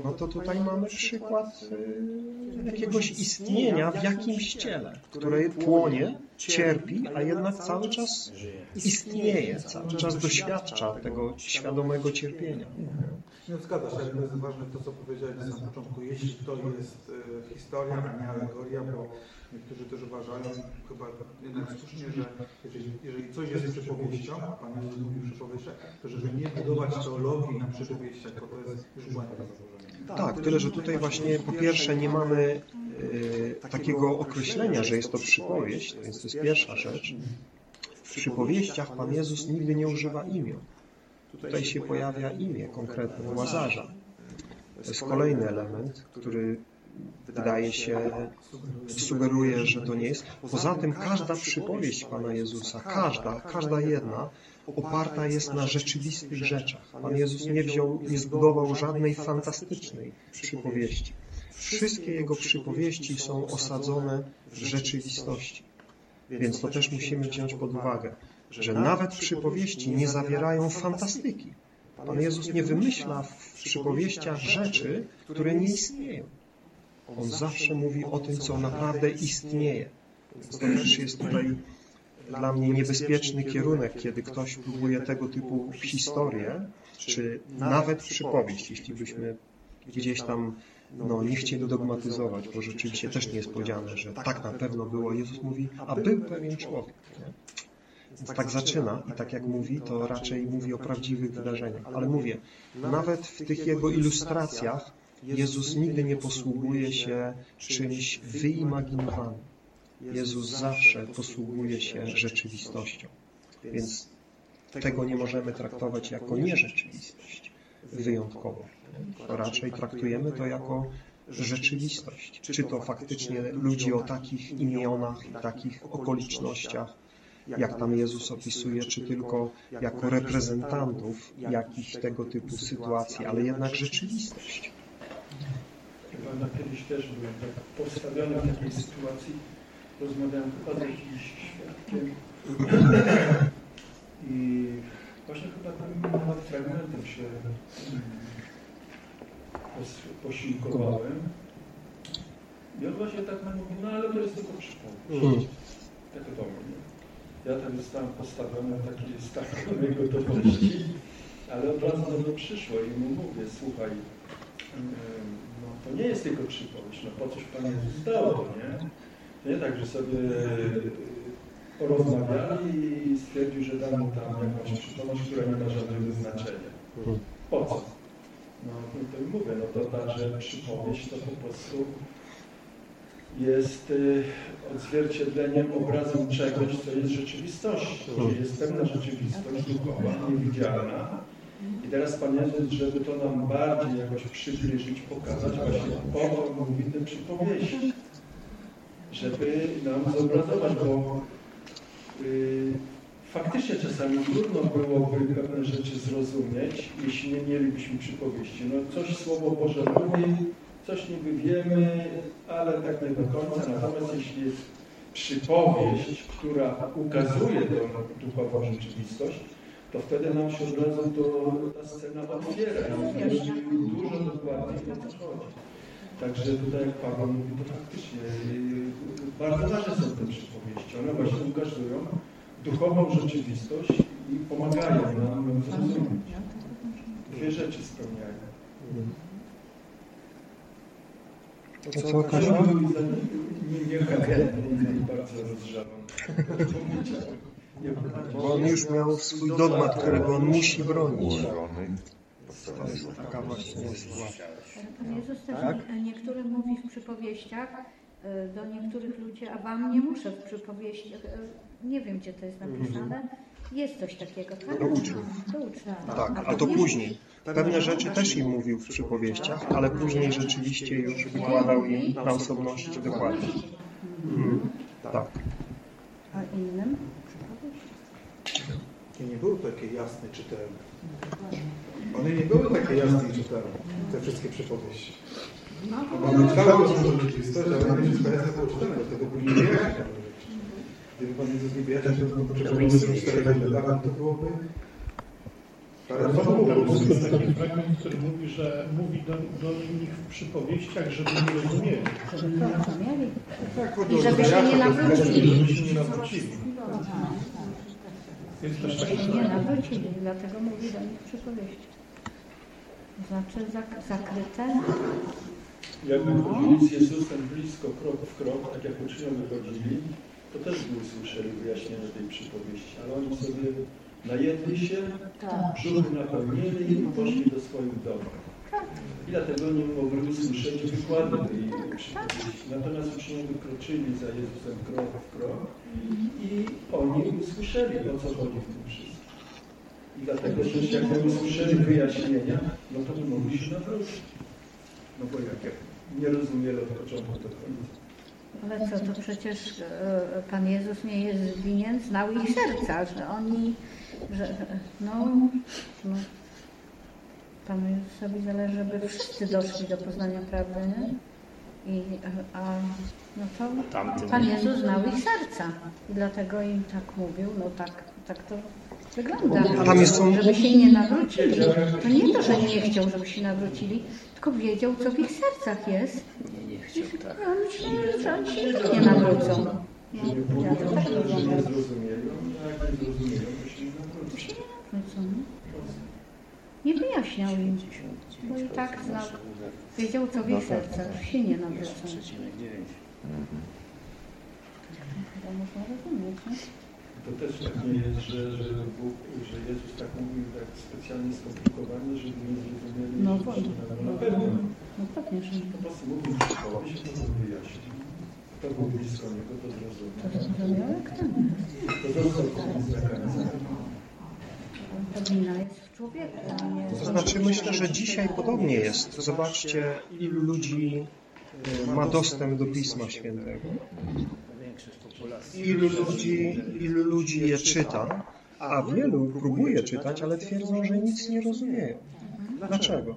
no to tutaj mamy przykład y, jakiegoś istnienia w jakimś ciele, które płonie, cierpi, a jednak cały czas istnieje, cały czas doświadcza tego świadomego cierpienia. Nie zgadza się, to jest ważne to, co powiedziałeś na samym początku. Jeśli to jest e, historia, a nie alegoria, bo niektórzy też uważają, chyba jednak słusznie, że jeżeli, coś jest przypowieścią, a Pan Jezus mówił przypowieściach, to żeby nie budować teologii na przypowieściach, bo to jest już błędne założenie. Tak, tyle, że tutaj właśnie po pierwsze nie mamy y, takiego określenia, że jest to przypowieść, więc to jest pierwsza rzecz. W przypowieściach Pan Jezus nigdy nie używa imion. Tutaj się pojawia imię konkretne, Łazarza. To jest kolejny element, który wydaje się, sugeruje, że to nie jest. Poza tym każda przypowieść Pana Jezusa, każda, każda jedna, oparta jest na rzeczywistych rzeczach. Pan Jezus nie wziął, nie zbudował żadnej fantastycznej przypowieści. Wszystkie Jego przypowieści są osadzone w rzeczywistości. Więc to też musimy wziąć pod uwagę, że nawet przypowieści nie zawierają fantastyki. Pan Jezus nie wymyśla w przypowieściach rzeczy, które nie istnieją. On zawsze mówi o tym, co naprawdę istnieje. To też jest tutaj dla mnie niebezpieczny kierunek, kiedy ktoś próbuje tego typu historię, czy nawet przypowieść, jeśli byśmy gdzieś tam no, nie chcieli dogmatyzować, bo rzeczywiście też nie jest powiedziane, że tak na pewno było. Jezus mówi, a był pewien człowiek. Nie? Więc tak zaczyna i tak jak mówi, to raczej mówi o prawdziwych wydarzeniach. Ale mówię, nawet w tych jego ilustracjach Jezus nigdy nie posługuje się czymś wyimaginowanym. Jezus zawsze posługuje się rzeczywistością. Więc tego nie możemy traktować jako nierzeczywistość wyjątkową. Raczej traktujemy to jako rzeczywistość. Czy to faktycznie ludzi o takich imionach i takich okolicznościach, jak tam Jezus opisuje, czy tylko jako reprezentantów jakichś tego typu sytuacji, ale jednak rzeczywistość. Chyba kiedyś też byłem tak postawiony w takiej sytuacji. Rozmawiałem chyba z jakimś świadkiem i właśnie chyba tam nawet fragmentem się pos- posiłkowałem. I on właśnie tak nam mówi, no ale to jest tylko przypomnienie. Mhm. Tak do mnie. nie? Ja tam zostałem postawiony na takiej stawionej gotowości, ale od razu do mnie przyszło i mu mówię, słuchaj, no to nie jest tylko przypowieść, no po coś Pan Jezus dał nie? To nie tak, że sobie porozmawiali i stwierdził, że da mu tam jakąś przypowieść, która nie ma żadnego znaczenia. Po co? No to mówię, no to ta, że przypowieść to po prostu jest y, odzwierciedleniem obrazu czegoś, co jest rzeczywistością. Czyli jest pewna rzeczywistość duchowa, niewidzialna. I teraz Pan Jezus, żeby to nam bardziej jakoś przybliżyć, pokazać, właśnie po mówi te przypowieści. Żeby nam zobrazować, bo y, faktycznie czasami trudno byłoby pewne rzeczy zrozumieć, jeśli nie mielibyśmy przypowieści. No coś Słowo Boże mówi, coś niby wiemy, ale tak nie do końca. Natomiast jeśli jest przypowieść, która ukazuje tę duchową rzeczywistość, to wtedy nam się od razu to, ta scena otwiera i dużo dokładniej o co chodzi. Także tutaj jak Paweł mówi, to faktycznie yy, bardzo ważne są te przypowieści. One właśnie ukazują duchową rzeczywistość i pomagają nam ją zrozumieć. Dwie rzeczy spełniają. To co, Kasia? Nie, nie, nie, bardzo rozżalony. Bo on już miał swój dogmat, którego on musi bronić. To jest taka właśnie sytuacja. Ale Pan Jezus też Tak? nie, niektórym mówi w przypowieściach e, do niektórych ludzi, a wam nie muszę w przypowieściach, e, nie wiem gdzie to jest napisane, jest coś takiego, tak? Do uczniów. Do uczniów. Tak, a to później. Pewne rzeczy też im mówił w przypowieściach, ale później rzeczywiście już wykładał im na osobności dokładnie. Mhm. Tak. A innym? Nie, nie były takie jasne, czytelne. One nie były takie jasne i czytelne, te wszystkie przypowieści. One czytały tą rzeczywistość, ale nie wszystko jasne było czytelne, dlatego później wyjaśniał rzeczy. Gdyby Pan Jezus nie wyjaśniał tego przypowieści 4 godziny, to byłoby parę Tam słów. jest taki fragment, który mówi, że mówi do, do nich w przypowieściach, żeby nie rozumieli. Żeby nie rozumieli. Tak, I żeby się nie nawrócili. Żeby się nie nawrócili. Jest też taki Żeby się nie nawrócili, dlatego mówi do nich w przypowieściach. Znaczy zak- zakryte. Jakby chodzili z Jezusem blisko, krok w krok, tak jak uczniowie chodzili, to też by usłyszeli wyjaśnienie tej przypowieści, ale oni sobie najedli się, brzuchy napełnili i poszli do swoich domów. I dlatego nie mogli usłyszeć wykładu tej przypowieści. Natomiast uczniowie kroczyli za Jezusem krok w krok i oni usłyszeli, o co chodzi w tym wszystkim. I dlatego też jak nie usłyszeli wyjaśnienia, no to mogli się nawrócić. No bo jak, nie rozumieli od początku do końca. Ale co, to przecież e, Pan Jezus nie jest winien, znał ich serca, że oni, że no, no Panu Jezusowi zależy, żeby wszyscy doszli do poznania prawdy, nie? I, a no to Tamtym Pan Jezus znał ich serca i dlatego im tak mówił, no tak, tak to wygląda. Tam jest on- Żeby się nie nawrócili. To nie to, że nie chciał, żeby się nawrócili, tylko wiedział, co w ich sercach jest. Nie, nie chciał, tak. Oni się, że oni się nigdy nie nawrócą. No, ja to tak wygląda. zrozumieją, to się nie nawrócą. No. Nie wyjaśniał im, bo i tak znał, wiedział, co w ich sercach, że się nie nawrócą. 3,9. Chyba można rozumieć? To też tak nie jest, że, że Bóg, że Jezus tak mówił tak specjalnie skomplikowanie, żeby nie zrozumieli. No że właśnie. to Na pewno. No pewnie, że nie. Po prostu mówił przypowieść, to. Kto był blisko niego, to zrozumiał. To zrozumiał jak ten. To nie... To znaczy myślę, że dzisiaj podobnie jest. Zobaczcie, ilu ludzi ma dostęp do Pisma Świętego. Ilu ludzi, ilu ludzi je czyta, a wielu próbuje czytać, ale twierdzą, że nic nie rozumieją. Dlaczego?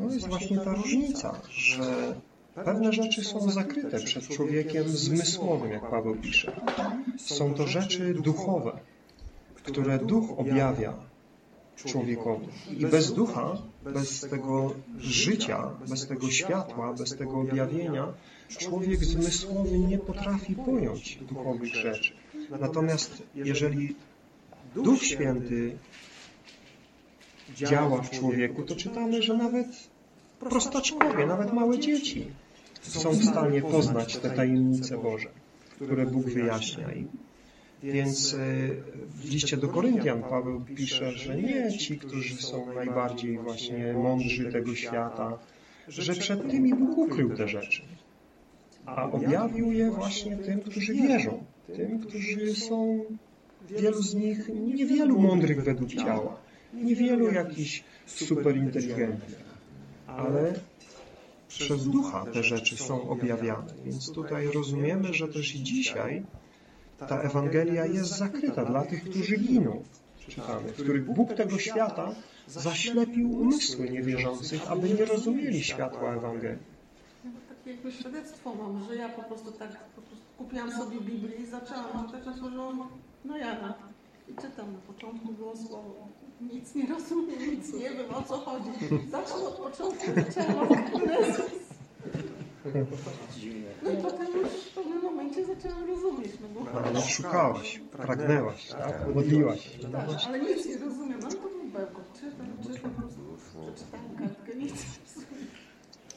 No jest właśnie ta różnica, że pewne rzeczy są zakryte przed człowiekiem zmysłowym, jak Paweł pisze. Są to rzeczy duchowe, które duch objawia człowiekowi. I bez ducha, bez tego życia, bez tego światła, bez tego objawienia, człowiek zmysłowy nie potrafi pojąć duchowych rzeczy. Natomiast jeżeli Duch Święty działa w człowieku, to czytamy, że nawet prostaczkowie, nawet małe dzieci są w stanie poznać te tajemnice Boże, które Bóg wyjaśnia im. Więc e, w liście do Koryntian Paweł pisze, że nie ci, którzy są najbardziej właśnie mądrzy tego świata, że przed tymi Bóg ukrył te rzeczy, a objawił je właśnie tym, którzy wierzą, tym, którzy są, wielu z nich, niewielu mądrych według ciała, niewielu jakichś superinteligentnych, ale przez ducha te rzeczy są objawiane. Więc tutaj rozumiemy, że też i dzisiaj ta Ewangelia jest zakryta dla tych, którzy giną, czytamy, w których Bóg tego świata zaślepił umysły niewierzących, aby nie rozumieli światła Ewangelii. Jakby świadectwo mam, że ja po prostu tak po prostu kupiłam sobie Biblię i zaczęłam czytać, otworzyłam no Jana i czytam. Na początku było słowo. Nic nie rozumiem, nic nie wiem o co chodzi. Zacznę od początku, zaczęłam. Dziwne. No i potem już w pewnym momencie zaczęłam rozumieć. No bo, Ale szukałaś, pragnęłaś, tak? modliłaś. tak, ale nic nie rozumiem. No to był bełkot. Czytam, czytam, przeczytałam kartkę, nic nie rozumiem.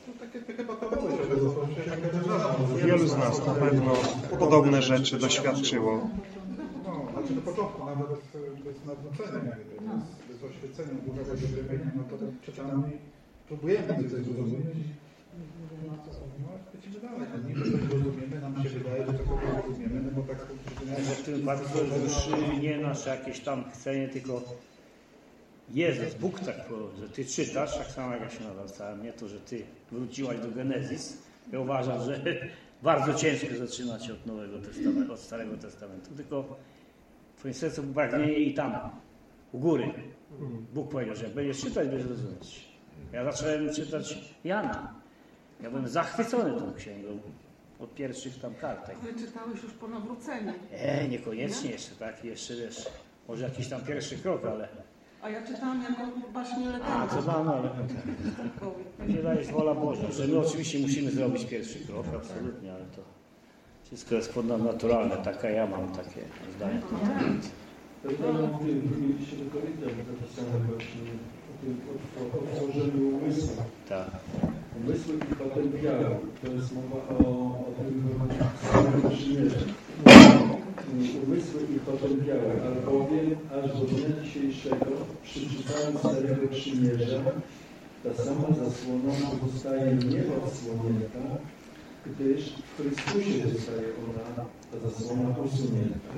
No takie ty chyba to było, żeby zobaczyć jak to Wielu z nas na pewno podobne rzeczy doświadczyło. No, znaczy do początku nawet e, bez nadnoszenia, bez, bez oświecenia Bożego Wybrania, no to czytamy i próbujemy coś zrozumieć. No, lecimy dalej. No, niby coś rozumiemy, nam się wydaje, że tego nie rozumiemy, no bo tak w tym to jest już nie nasze jakieś tam chcenie, tylko Jezus, Bóg tak powiedział, że Ty czytasz, tak samo jak ja się nawracałem, nie to, że Ty wróciłaś do Genezis. Ja uważam, że bardzo ciężko zaczynać od Nowego Testamentu, od Starego Testamentu, tylko w Twoim sercu pragnienie i tam, u góry. Bóg powiedział, że jak będziesz czytać, będziesz rozumieć. Ja zacząłem czytać Jana. Ja byłem zachwycony tą księgą od pierwszych tam kartek. Ale czytałeś już po nawróceniu. E, niekoniecznie jeszcze tak, jeszcze wiesz, może jakiś tam pierwszy krok, ale A ja czytałam jako baśnie a legendy. co tam, ale nie jest wola Boża, że my oczywiście musimy zrobić pierwszy krok, absolutnie, ale to wszystko jest ponadnaturalne, taka ja mam takie zdanie temat. Pamiętam, w tym mieliście do Koryntian napisane właśnie o tym o- o otworzeniu umysłu. Tak. Umysły i potępiały. To jest mowa o, o tym samym przymierzu. Umysły i potępiały, albowiem aż do dnia dzisiejszego przy czytaniu Starego Przymierza ta sama zasłona pozostaje nieodsłonięta, gdyż w Chrystusie zostaje ona, ta zasłona usunięta.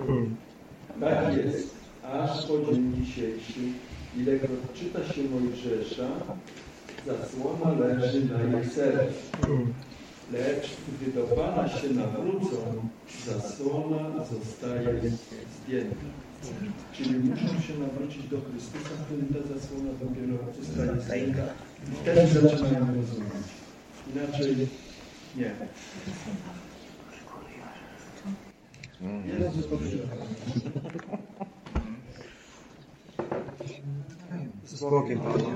Tak jest, aż po dzień dzisiejszy, ilekroć czyta się Mojżesza, zasłona leży na jej sercu. Lecz gdy do Pana się nawrócą, zasłona zostaje zdjęta. Czyli muszą się nawrócić do Chrystusa, wtedy ta zasłona dopiero zostaje zdjęta. I wtedy zaczynają rozumieć. Inaczej nie. Jezus Z Bogiem, Panie.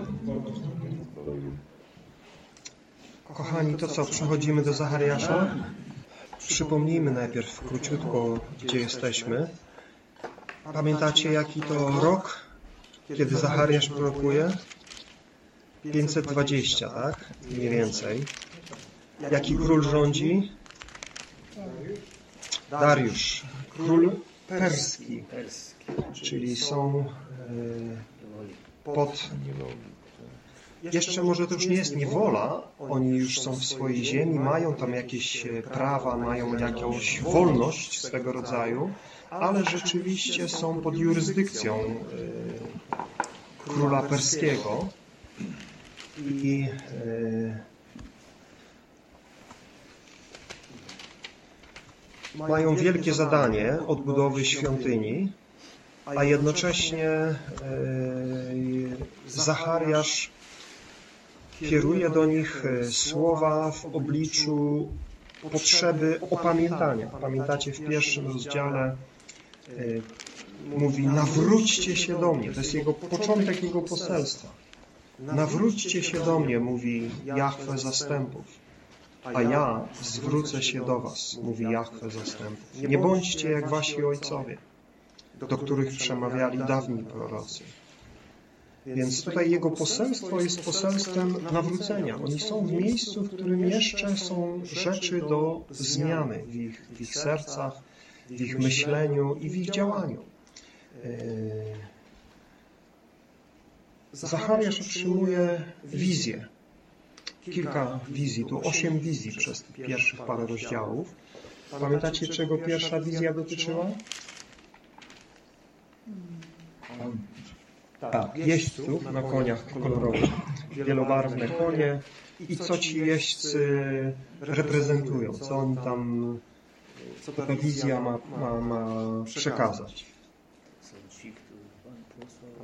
Kochani, to co, przechodzimy do Zachariasza? Przypomnijmy najpierw króciutko, gdzie jesteśmy. Pamiętacie, jaki to rok, kiedy Zachariasz prorokuje? 520, tak? Mniej więcej. Jaki król rządzi? Dariusz. Król perski, czyli są e, pod jeszcze może to już nie jest niewola, oni już są w swojej ziemi, mają tam jakieś e, prawa, mają jakąś wolność swego rodzaju, ale rzeczywiście są pod jurysdykcją e, króla perskiego. I e, mają wielkie zadanie odbudowy świątyni, a jednocześnie e, Zachariasz kieruje do nich e, słowa w obliczu potrzeby opamiętania. Pamiętacie w pierwszym rozdziale e, mówi nawróćcie się do mnie. To jest jego początek jego poselstwa. Nawróćcie się do mnie, mówi Jahwe zastępów. A ja zwrócę się do was, mówi Jahwe zastępów. Nie bądźcie jak wasi ojcowie, do których przemawiali dawni prorocy. Więc tutaj jego poselstwo jest poselstwem nawrócenia. Oni są w miejscu, w którym jeszcze są rzeczy do zmiany w ich, w ich sercach, w ich myśleniu i w ich działaniu. Yy, Zachariasz otrzymuje wizję. Kilka wizji, tu osiem wizji przez pierwszych parę rozdziałów. Pamiętacie, czego pierwsza wizja dotyczyła? Tak, jeźdźców na koniach kolorowych, wielobarwne konie i co ci jeźdźcy reprezentują, co oni tam, co ta wizja ma, ma, ma przekazać.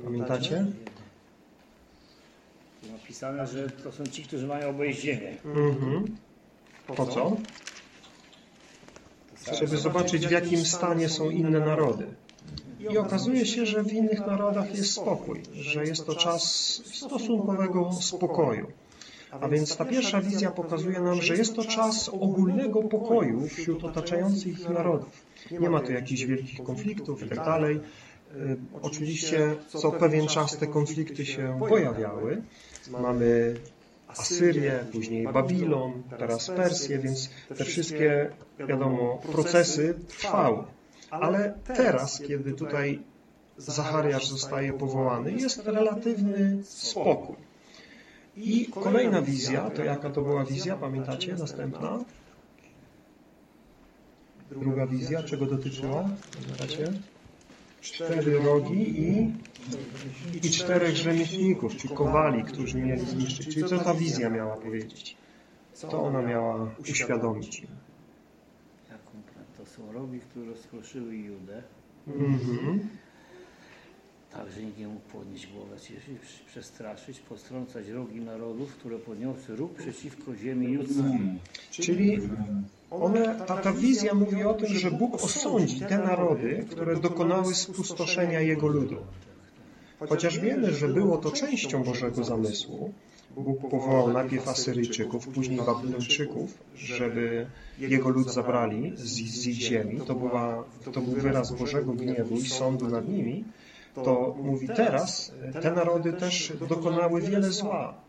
Pamiętacie? Napisane, że to są ci, którzy mają obejść ziemię. Mhm. Po co? Żeby zobaczyć, w jakim stanie są inne narody. I okazuje się, że w innych narodach jest spokój, że jest to czas stosunkowego spokoju. A więc ta pierwsza wizja pokazuje nam, że jest to czas ogólnego pokoju wśród otaczających ich narodów. Nie ma tu jakichś wielkich konfliktów i tak dalej. Y, Oczywiście co pewien czas te konflikty się pojawiały. Mamy Asyrię, później Babilon, teraz Persję, więc te wszystkie, wiadomo, procesy trwały. Ale teraz, kiedy tutaj Zachariasz zostaje powołany, jest relatywny spokój. I kolejna wizja, to jaka to była wizja, pamiętacie? Następna. Druga wizja, czego dotyczyła? Pamiętacie? Cztery rogi i, i czterech rzemieślników, czy kowali, którzy mieli zniszczyć. Czyli co ta wizja miała powiedzieć? Co ona miała uświadomić to są rogi, które rozkruszyły Judę. Mhm. Tak, że nikt nie mógł podnieść głowy, czyli przestraszyć, postrącać rogi narodów, które podniosły róg przeciwko ziemi judzkiej. Czyli one, ta, ta wizja mówi o tym, że Bóg osądzi te narody, które dokonały spustoszenia Jego ludu. Chociaż wiemy, że było to częścią Bożego zamysłu, Bóg powołał najpierw Asyryjczyków, później Babilończyków, żeby Jego lud zabrali z, z ich ziemi. To, była, to był wyraz Bożego gniewu i sądu nad nimi. To mówi teraz, te narody też dokonały wiele zła.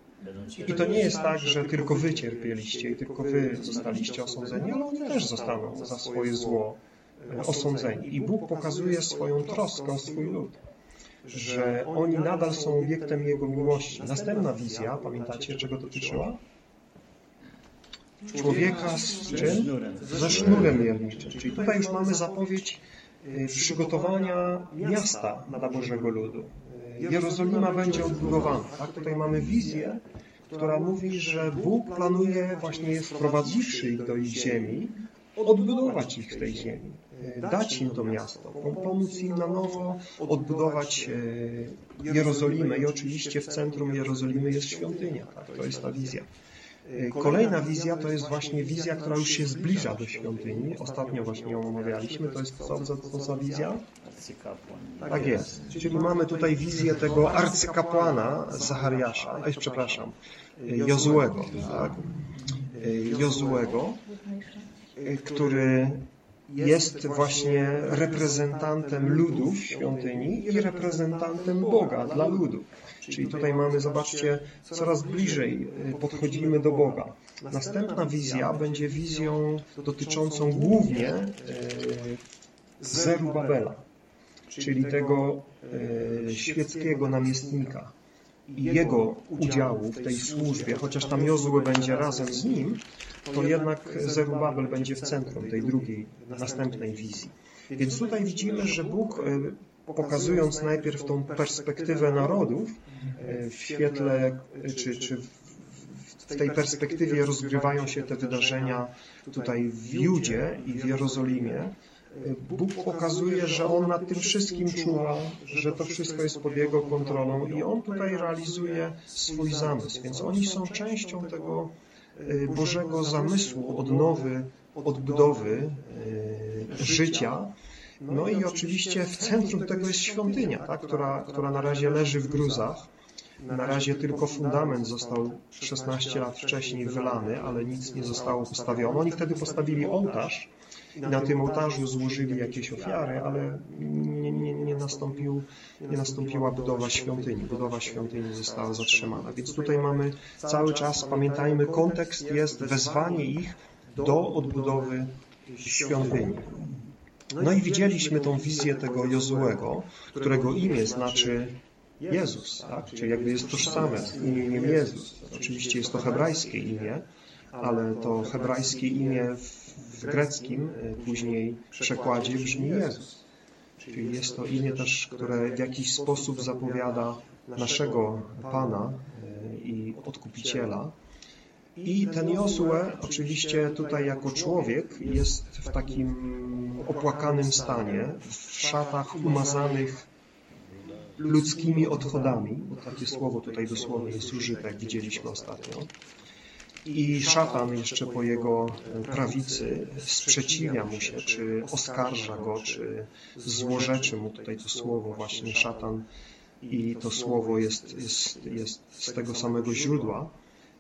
I to nie jest tak, że tylko wy cierpieliście i tylko wy zostaliście osądzeni, ale oni też zostaną za swoje zło e, osądzeni. I Bóg pokazuje swoją troskę o swój lud, że oni nadal są obiektem Jego miłości. Następna wizja, pamiętacie, czego dotyczyła? Człowieka z czym? Ze sznurem wierniczym. Czyli tutaj już mamy zapowiedź e, przygotowania miasta dla Bożego ludu. Jerozolima będzie odbudowana. Tak? Tutaj mamy wizję, która mówi, że Bóg planuje, właśnie wprowadziwszy ich do ich ziemi, odbudować ich w tej ziemi, e, dać im to miasto, pom- pomóc im na nowo odbudować e, Jerozolimę i oczywiście w centrum Jerozolimy jest świątynia. Tak? To jest ta wizja. E, Kolejna wizja to jest właśnie wizja, która już się zbliża do świątyni. Ostatnio właśnie ją omawialiśmy. To jest co, co, co za wizja? Tak jest. Czyli mamy tutaj wizję tego arcykapłana Zachariasza, ej, przepraszam, Jozułego, tak? Jozułego, który jest właśnie reprezentantem ludów świątyni i reprezentantem Boga dla ludu. Czyli tutaj mamy, zobaczcie, coraz bliżej y, podchodzimy do Boga. Następna wizja będzie wizją dotyczącą głównie y, Zerubabela, czyli tego y, świeckiego namiestnika i jego udziału w tej służbie, chociaż tam Jozue będzie razem z nim, to jednak Zerubabel będzie w centrum tej drugiej, następnej wizji. Więc tutaj widzimy, że Bóg, pokazując najpierw tą perspektywę narodów, e, w świetle, e, czy, czy w- tej perspektywie rozgrywają się te wydarzenia tutaj w Judzie i w Jerozolimie, Bóg pokazuje, że On nad tym wszystkim czuwa, że to wszystko jest pod Jego kontrolą i On tutaj realizuje swój zamysł. Więc oni są częścią tego Bożego zamysłu odnowy, odbudowy życia No i oczywiście w centrum tego jest świątynia, tak, która, która na razie leży w gruzach. Na razie tylko fundament został 16 lat wcześniej wylany, ale nic nie zostało postawione. Oni wtedy postawili ołtarz i na tym ołtarzu złożyli jakieś ofiary, ale nie, nie, nie, nastąpił, nie nastąpiła budowa świątyni. Budowa świątyni została zatrzymana. Więc tutaj mamy cały czas, pamiętajmy, kontekst jest wezwanie ich do odbudowy świątyni. No i widzieliśmy tą wizję tego Jozułego, którego imię znaczy Jezus, tak? czyli jakby jest tożsame z imieniem Jezus. Oczywiście jest to hebrajskie imię, ale to hebrajskie imię w greckim później przekładzie brzmi Jezus. Czyli jest to imię też, które w jakiś sposób zapowiada naszego Pana i Odkupiciela. I ten Jozue oczywiście tutaj jako człowiek jest w takim opłakanym stanie, w szatach umazanych ludzkimi odchodami, bo takie słowo tutaj dosłownie jest użyte, jak widzieliśmy ostatnio. I szatan jeszcze po jego prawicy sprzeciwia mu się, czy oskarża go, czy złorzeczy mu tutaj to słowo właśnie szatan i to słowo jest, jest, jest z tego samego źródła,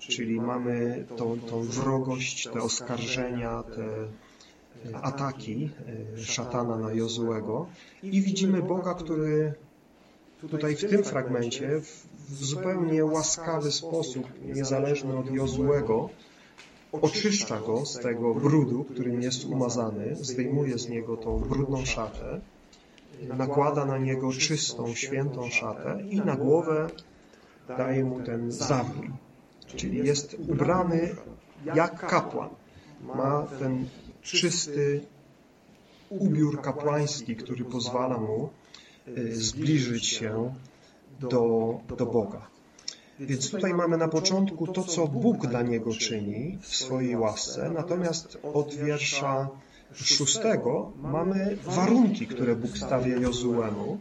czyli mamy tą, tą wrogość, te oskarżenia, te ataki szatana na Jozułego i widzimy Boga, który tutaj w tym fragmencie w zupełnie łaskawy sposób, niezależny od Jozułego, oczyszcza go z tego brudu, którym jest umazany, zdejmuje z niego tą brudną szatę, nakłada na niego czystą, świętą szatę i na głowę daje mu ten zawój. Czyli jest ubrany jak kapłan. Ma ten czysty ubiór kapłański, który pozwala mu zbliżyć się do, do Boga. Więc tutaj mamy na początku to, co Bóg dla niego czyni w swojej łasce, natomiast od wiersza szóstego mamy warunki, które Bóg stawia Jozuemu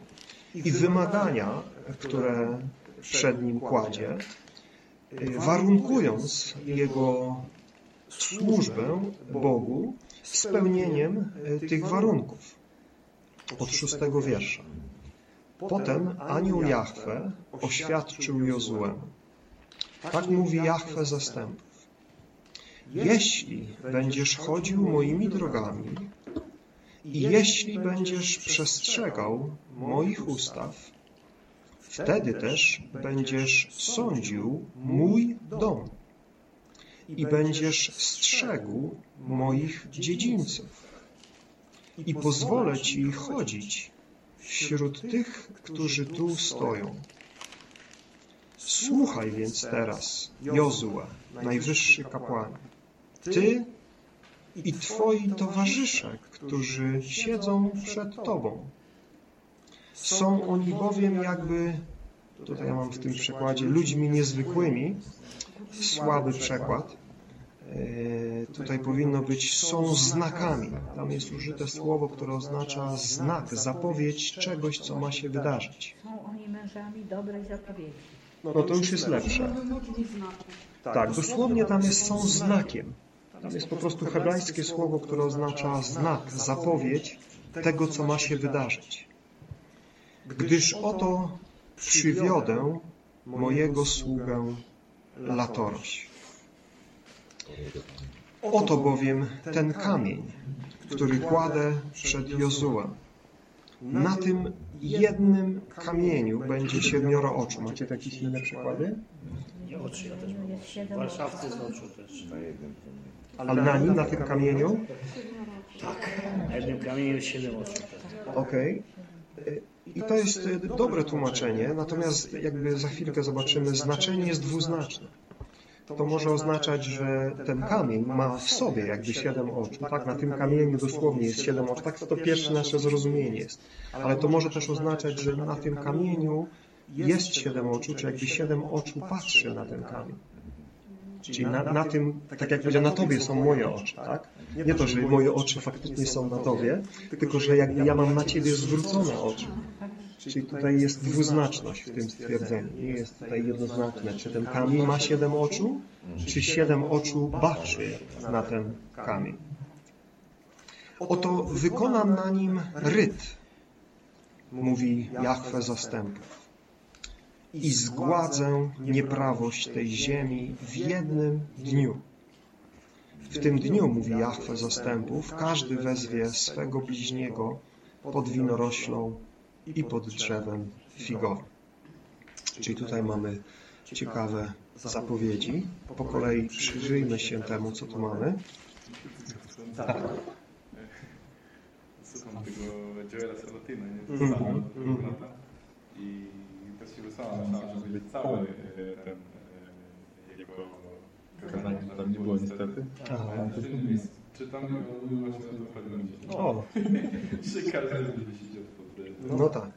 i wymagania, które przed nim kładzie, warunkując jego służbę Bogu spełnieniem tych warunków. Od szóstego wiersza. Potem anioł Jahwe oświadczył Jozuemu. Tak mówi Jahwe zastępów. Jeśli będziesz chodził moimi drogami i jeśli będziesz przestrzegał moich ustaw, wtedy też będziesz sądził mój dom i będziesz strzegł moich dziedzińców i pozwolę Ci chodzić wśród tych, którzy tu stoją. Słuchaj więc teraz, Jozue, najwyższy kapłanie, Ty i Twoi towarzysze, którzy siedzą przed Tobą. Są oni bowiem jakby, tutaj ja mam w tym przykładzie, ludźmi niezwykłymi, słaby przekład, tutaj powinno być są znakami. Tam jest użyte słowo, które oznacza znak, zapowiedź czegoś, co ma się wydarzyć. Są oni mężami dobrej zapowiedzi. No to już jest lepsze. Tak, dosłownie tam jest są znakiem. Tam jest po prostu hebrajskie słowo, które oznacza znak, zapowiedź tego, co ma się wydarzyć. Gdyż oto przywiodę mojego sługę Latoroś. Oto bowiem ten kamień, który kładę przed Jozułem. Na tym jednym kamieniu będzie siedmioro oczu. Macie jakieś inne przykłady? Nie oczy, ja też mam. W Warszawce z oczu też. Ale na nim, na tym kamieniu? Tak. Na jednym kamieniu jest siedem oczu. Okej. Okay. I to jest dobre tłumaczenie, natomiast jakby za chwilkę zobaczymy, znaczenie jest dwuznaczne to może oznaczać, że ten kamień ma w sobie jakby siedem oczu. Tak, na tym kamieniu dosłownie jest siedem oczu. Tak to pierwsze nasze zrozumienie jest. Ale to może też oznaczać, że na tym kamieniu jest siedem oczu, czy jakby siedem oczu patrzy na ten kamień. Czyli na, na tym, tak jak powiedział, na Tobie są moje oczy, tak? Nie to, że moje oczy faktycznie są na Tobie, tylko że jakby ja mam na Ciebie zwrócone oczy. Czyli tutaj jest dwuznaczność w tym stwierdzeniu. Nie jest tutaj jednoznaczne, czy ten kamień ma siedem oczu, czy siedem oczu patrzy na ten kamień. Oto wykonam na nim ryt, mówi Jahwe zastępów, i zgładzę nieprawość tej ziemi w jednym dniu. W tym dniu, mówi Jahwe zastępów, każdy wezwie swego bliźniego pod winoroślą i pod drzewem figowym. Czyli tutaj mamy ciekawe zapowiedzi. Po kolei przyjrzyjmy się temu, co tu mamy. Tak. Słucham tego Joela Salatina, nie? Mhm. brata. I właściwie sama myślałem, że będzie cały e, ten e, jego kazanie, że tam nie było niestety. Ale w innym miejscu czytam i on mówi właśnie o tym fragmencie. O. Że każdy będzie siedział pod No tak.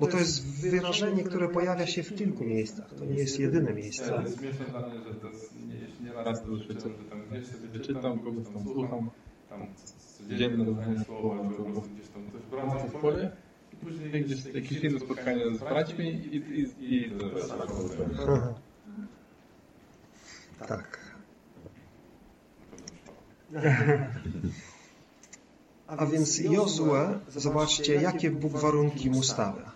Bo to jest wyrażenie, które pojawia się w kilku miejscach. To nie jest jedyne miejsce. Ale śmieszne dla mnie, że to jest, nie, nie raz to że tam gdzieś sobie czytam, kogoś tam słucham, tam codzienne rozmawianie słowa, czy po prostu gdzieś tam coś wracam w pole później gdzieś jakieś inne spotkanie z braćmi i, i, i, i. Tak. A więc Jozue, zobaczcie, jakie Bóg warunki mu stawia.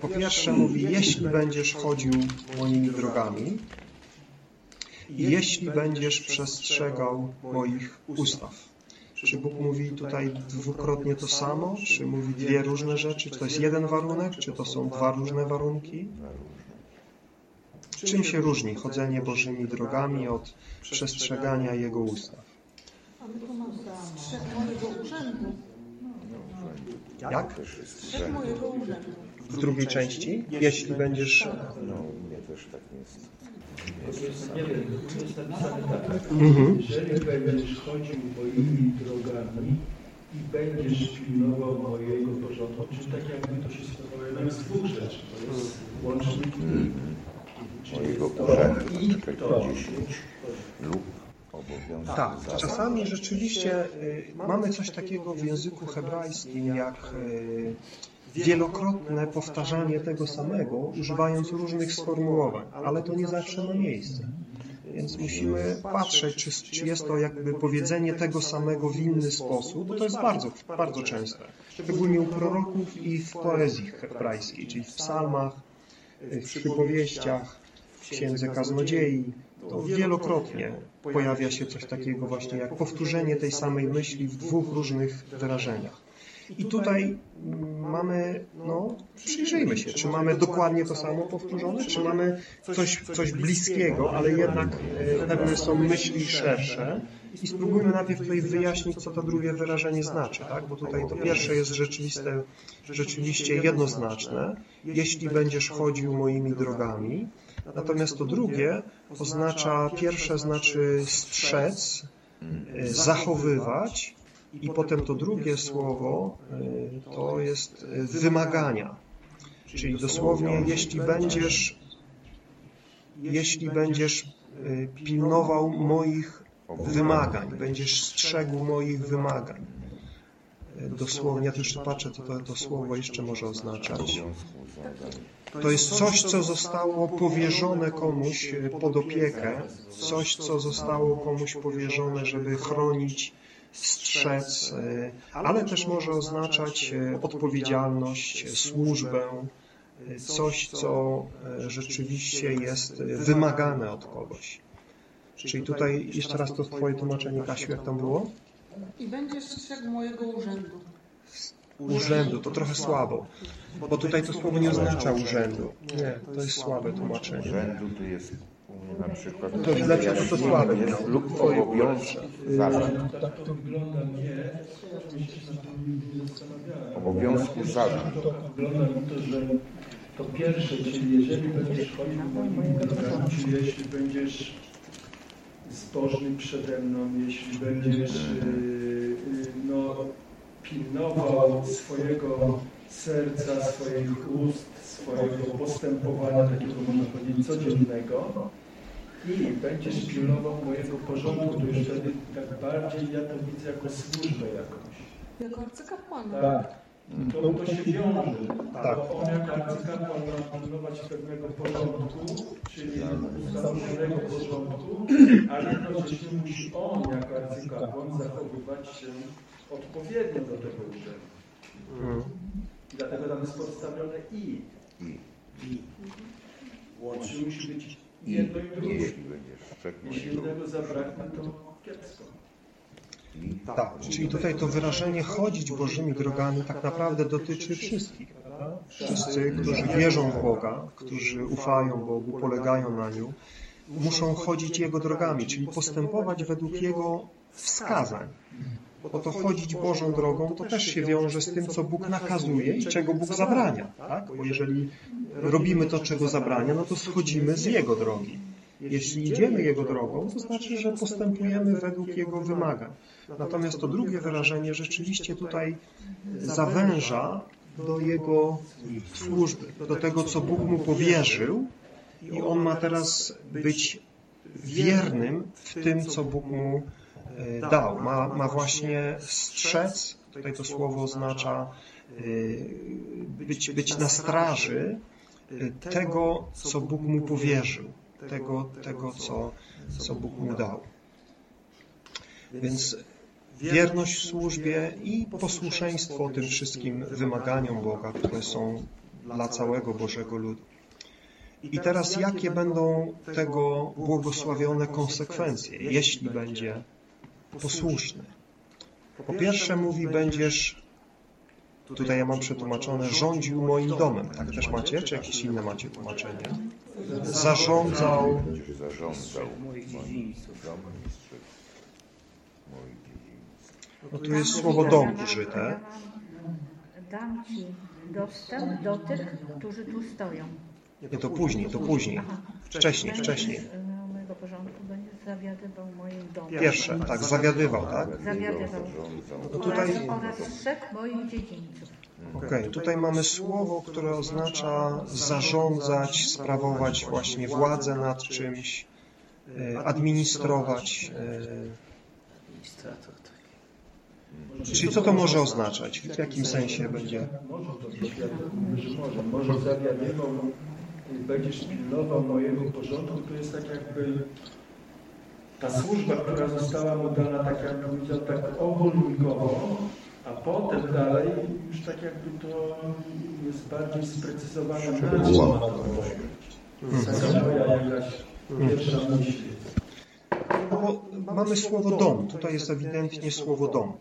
Po pierwsze mówi, jeśli będziesz chodził moimi drogami i jeśli będziesz przestrzegał moich ustaw. Czy Bóg mówi tutaj dwukrotnie to samo? Czy mówi dwie różne rzeczy? Czy to jest jeden warunek? Czy to są dwa różne warunki? Czym się różni chodzenie Bożymi drogami od przestrzegania Jego ustaw? Jak? W drugiej części? Jeśli będziesz... No, mnie też tak jest. Nie wiem, tu jest napisane tak. Mhm. Jeżeli będziesz chodził moimi drogami i będziesz pilnował mojego porządku, czyli tak jakby to się stało jednak z dwóch rzeczy. To jest łącznik i czyli Mojego jest to porządku, i czekaj, to. 10 lub obowiązku Tak, czasami rzeczywiście y, mamy coś takiego w języku hebrajskim jak y, wielokrotne powtarzanie tego samego, używając różnych sformułowań, ale to nie zawsze ma miejsce. Więc musimy patrzeć, czy, czy jest to jakby powiedzenie tego samego w inny sposób, bo to jest bardzo, bardzo częste. Szczególnie u proroków i w poezji hebrajskiej, czyli w psalmach, w przypowieściach, w księdze kaznodziei. To wielokrotnie pojawia się coś takiego właśnie jak powtórzenie tej samej myśli w dwóch różnych wyrażeniach. I tutaj mm, mamy, no, przyjrzyjmy się, czy mamy dokładnie to samo powtórzone, czy mamy coś, coś bliskiego, ale jednak e, pewne są myśli szersze. I spróbujmy najpierw tutaj wyjaśnić, co to drugie wyrażenie znaczy, tak? Bo tutaj to pierwsze jest rzeczywiste, rzeczywiście jednoznaczne. Jeśli będziesz chodził moimi drogami, Natomiast to drugie oznacza, pierwsze znaczy strzec, e, zachowywać i potem to drugie słowo e, to jest e, wymagania. Czyli dosłownie, jeśli będziesz, jeśli będziesz e, pilnował moich wymagań, będziesz strzegł moich wymagań. Dosłownie, ja jeszcze patrzę, co to, to słowo jeszcze może oznaczać. To jest coś, co zostało powierzone komuś pod opiekę, coś, co zostało komuś powierzone, żeby chronić, strzec, e, ale też może oznaczać e, odpowiedzialność, służbę, e, coś, co rzeczywiście jest wymagane od kogoś. Czyli tutaj jeszcze raz to Twoje tłumaczenie, Kasiu, jak tam było? I będziesz strzegł mojego urzędu. Urzędu, to trochę słabo, bo tutaj to słowo nie oznacza urzędu. Nie, to jest słabe tłumaczenie. Urzędu tu jest na przykład To lepsze, to to słabe. jest lub obowiązku zadań. Tak to wygląda mnie, mi się nad tym nie zastanawiałem. Obowiązku zadań. To wygląda mi to, że to pierwsze, czyli jeżeli będziesz chodził moimi drogami, czyli jeśli będziesz zbożny przede mną, jeśli będziesz yy, yy, no, pilnował swojego serca, swoich ust, swojego postępowania, takiego można powiedzieć codziennego i będziesz pilnował mojego porządku, to już wtedy tak bardziej ja to widzę jako służbę jakąś. Jako arcykapłana. Tak. to, to się wiąże. Tak. Bo on jako arcykapłan ma pilnować pewnego porządku, czyli ustawionego porządku, ale jednocześnie musi on jako arcykapłan zachowywać się odpowiednio do tego urzędu. Mm. I dlatego tam jest podstawione i. I, I. Łączy musi być i jedno i drugie. jeśli będziesz szczekł, Jeśli jednego zabraknie, to kiepsko. i Tak, czyli tutaj to wyrażenie chodzić Bożymi drogami tak naprawdę dotyczy wszystkich. prawda? Wszyscy, którzy wierzą w Boga, którzy ufają Bogu, polegają na Nim, muszą chodzić Jego drogami, czyli postępować według Jego wskazań. Bo to chodzić Bożą drogą to też się wiąże z tym, co Bóg nakazuje i czego Bóg zabrania. Tak? Bo jeżeli robimy to, czego zabrania, no to schodzimy z Jego drogi. Jeśli idziemy Jego drogą, to znaczy, że postępujemy według Jego wymagań. Natomiast to drugie wyrażenie rzeczywiście tutaj zawęża do Jego służby, do tego, co Bóg mu powierzył i on ma teraz być wiernym w tym, co Bóg mu e, dał. Ma, ma właśnie strzec, tutaj to słowo oznacza e, być, być na straży e, tego, co Bóg mu powierzył, tego, tego co, co Bóg mu dał. Więc wierność w służbie i posłuszeństwo tym wszystkim wymaganiom Boga, które są dla całego Bożego ludu. I teraz jakie będą tego błogosławione konsekwencje, jeśli będzie posłuszny? Po pierwsze mówi, będziesz, tutaj ja mam przetłumaczone, rządził moim domem. Tak też macie? Czy jakieś inne macie tłumaczenie? Zarządzał będziesz zarządzał. No tu jest słowo dom użyte. Dam Ci dostęp do tych, którzy tu stoją. Nie, to później, to później. Wcześniej, wcześniej. Porządku będziesz zawiadywał moim domem. Pierwsze, tak, zawiadywał, tak? Zawiadywał. No tutaj, Oraz, oraz strzegł moich dziedzińców. okej, tutaj mamy słowo, które oznacza zarządzać, sprawować właśnie władzę nad czymś, e, administrować. e, Czyli co to może oznaczać? W jakim sensie będzie? Może zawiadywał, będziesz pilnował mojego porządku, to jest tak jakby ta służba, która została mu dana, tak jak powiedział, tak ogólnikowo, a potem dalej już tak jakby to jest bardziej sprecyzowane, na czym ma to polegać. Taka moja jakaś pierwsza myśl. No bo mamy słowo dom, tutaj jest ewidentnie słowo dom.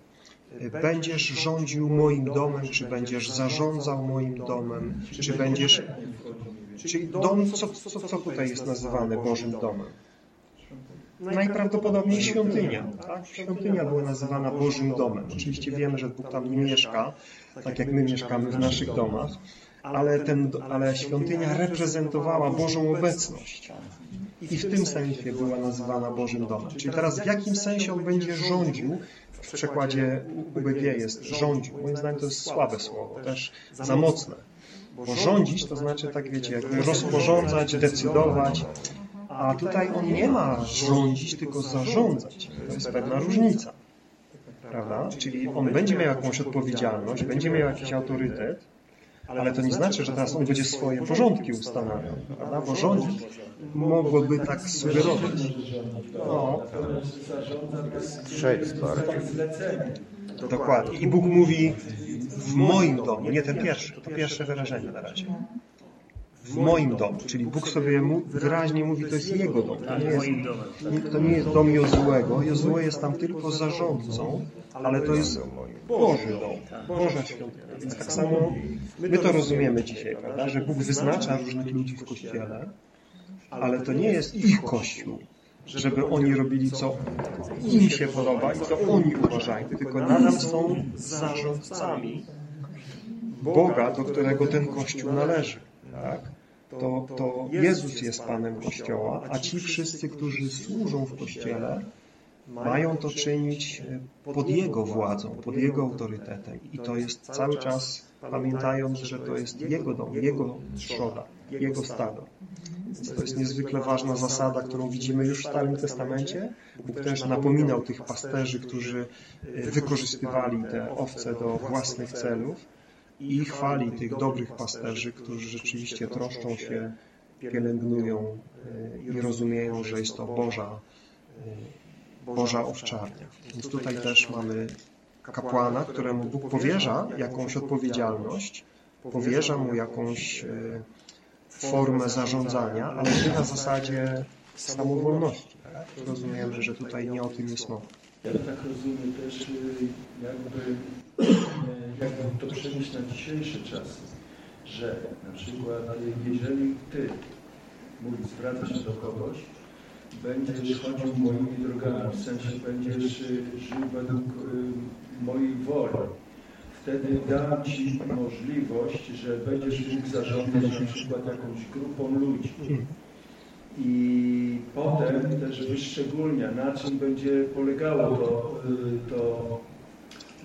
Będziesz rządził moim domem, czy będziesz zarządzał moim domem, czy będziesz... Czyli dom, co, co, co tutaj jest nazywane Bożym domem? Najprawdopodobniej świątynia. Tak? Świątynia była nazywana Bożym domem. Oczywiście wiemy, że Bóg tam nie mieszka, tak jak my mieszkamy w naszych domach, ale, ten, ale świątynia reprezentowała Bożą obecność. I w tym sensie była nazywana Bożym domem. Czyli teraz w jakim sensie on będzie rządził? W przekładzie UBG jest rządził. Moim zdaniem to jest słabe słowo, też za mocne. Bo rządzić to znaczy, tak wiecie, jakby rozporządzać, decydować. A tutaj on nie ma rządzić, tylko zarządzać. To jest pewna różnica. Prawda? Czyli on będzie miał jakąś odpowiedzialność, będzie miał jakiś autorytet, ale to nie znaczy, że teraz on będzie swoje porządki ustanawiał, prawda? Bo rządzić mogłoby tak sugerować. No, Zarządza dokładnie. I Bóg mówi w moim domu, nie ten pierwszy, to pierwsze wyrażenie na razie. W moim domu, czyli Bóg sobie wyraźnie mówi, to jest Jego dom. To nie jest, to nie jest dom Jozłego. Jozue jest tam tylko zarządcą, ale to jest Boży dom, Boża świątynia. Tak samo my to rozumiemy dzisiaj, prawda, że Bóg wyznacza różnych ludzi w Kościele, ale to nie jest ich Kościół, żeby oni robili, co im się podoba i co oni uważają, tylko nadal są zarządcami Boga, do którego ten Kościół należy. Tak? To, to Jezus jest Panem Kościoła, a ci wszyscy, którzy służą w Kościele, mają to czynić e, pod Jego władzą, pod Jego autorytetem. I to jest cały czas pamiętając, że to jest Jego dom, Jego trzoda, Jego stado. Więc to jest niezwykle ważna zasada, którą widzimy już w Starym Testamencie. Bóg też napominał tych pasterzy, którzy e, wykorzystywali te owce do własnych celów, i chwali tych dobrych pasterzy, którzy rzeczywiście troszczą się, pielęgnują e, i rozumieją, że jest to Boża, e, Boża owczarnia. Więc tutaj też mamy kapłana, któremu Bóg powierza jakąś odpowiedzialność, powierza mu jakąś formę zarządzania, ale nie na zasadzie samowolności. Tak? Rozumiemy, że tutaj nie o tym jest mowa. Ja tak rozumiem też y, jakby, y, jakby to przenieść na dzisiejsze czasy, że na przykład jeżeli Ty, mój zwracasz się do kogoś, będziesz chodził moimi drogami, w sensie będziesz y, żył według mojej woli, wtedy dam Ci możliwość, że będziesz mógł zarządzać na przykład jakąś grupą ludzi. I potem też wyszczególnia, na czym będzie polegało to, y, to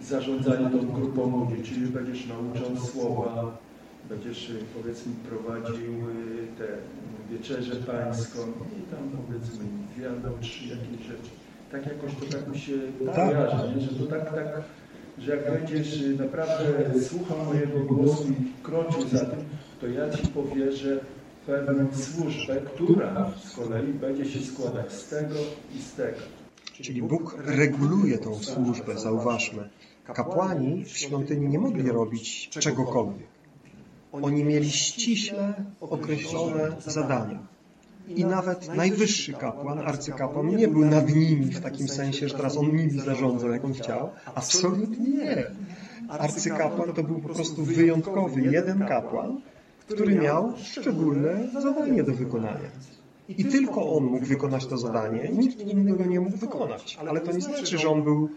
zarządzanie tą grupą ludzi, czyli będziesz nauczał słowa, będziesz y, powiedzmy prowadził y, tę wieczerzę pańską i tam powiedzmy wiano trzy jakieś rzeczy. Tak jakoś to tak mi się kojarzy, nie? że to tak, tak, że jak będziesz y, naprawdę słuchał mojego głosu i kroczył za tym, to ja Ci powierzę pewną służbę, która z kolei będzie się składać z tego i z tego. Czyli Bóg reguluje tą służbę, zauważmy. Kapłani w świątyni nie mogli robić czegokolwiek. Oni mieli ściśle określone zadania. I nawet najwyższy kapłan, arcykapłan, nie był nad nimi w takim sensie, że teraz on nimi zarządzał, jak on chciał. Absolutnie nie. Arcykapłan to był po prostu wyjątkowy jeden kapłan, który miał szczególne zadanie do wykonania. I tylko on mógł wykonać to zadanie, nikt inny go nie mógł wykonać. Ale to nie znaczy, że on był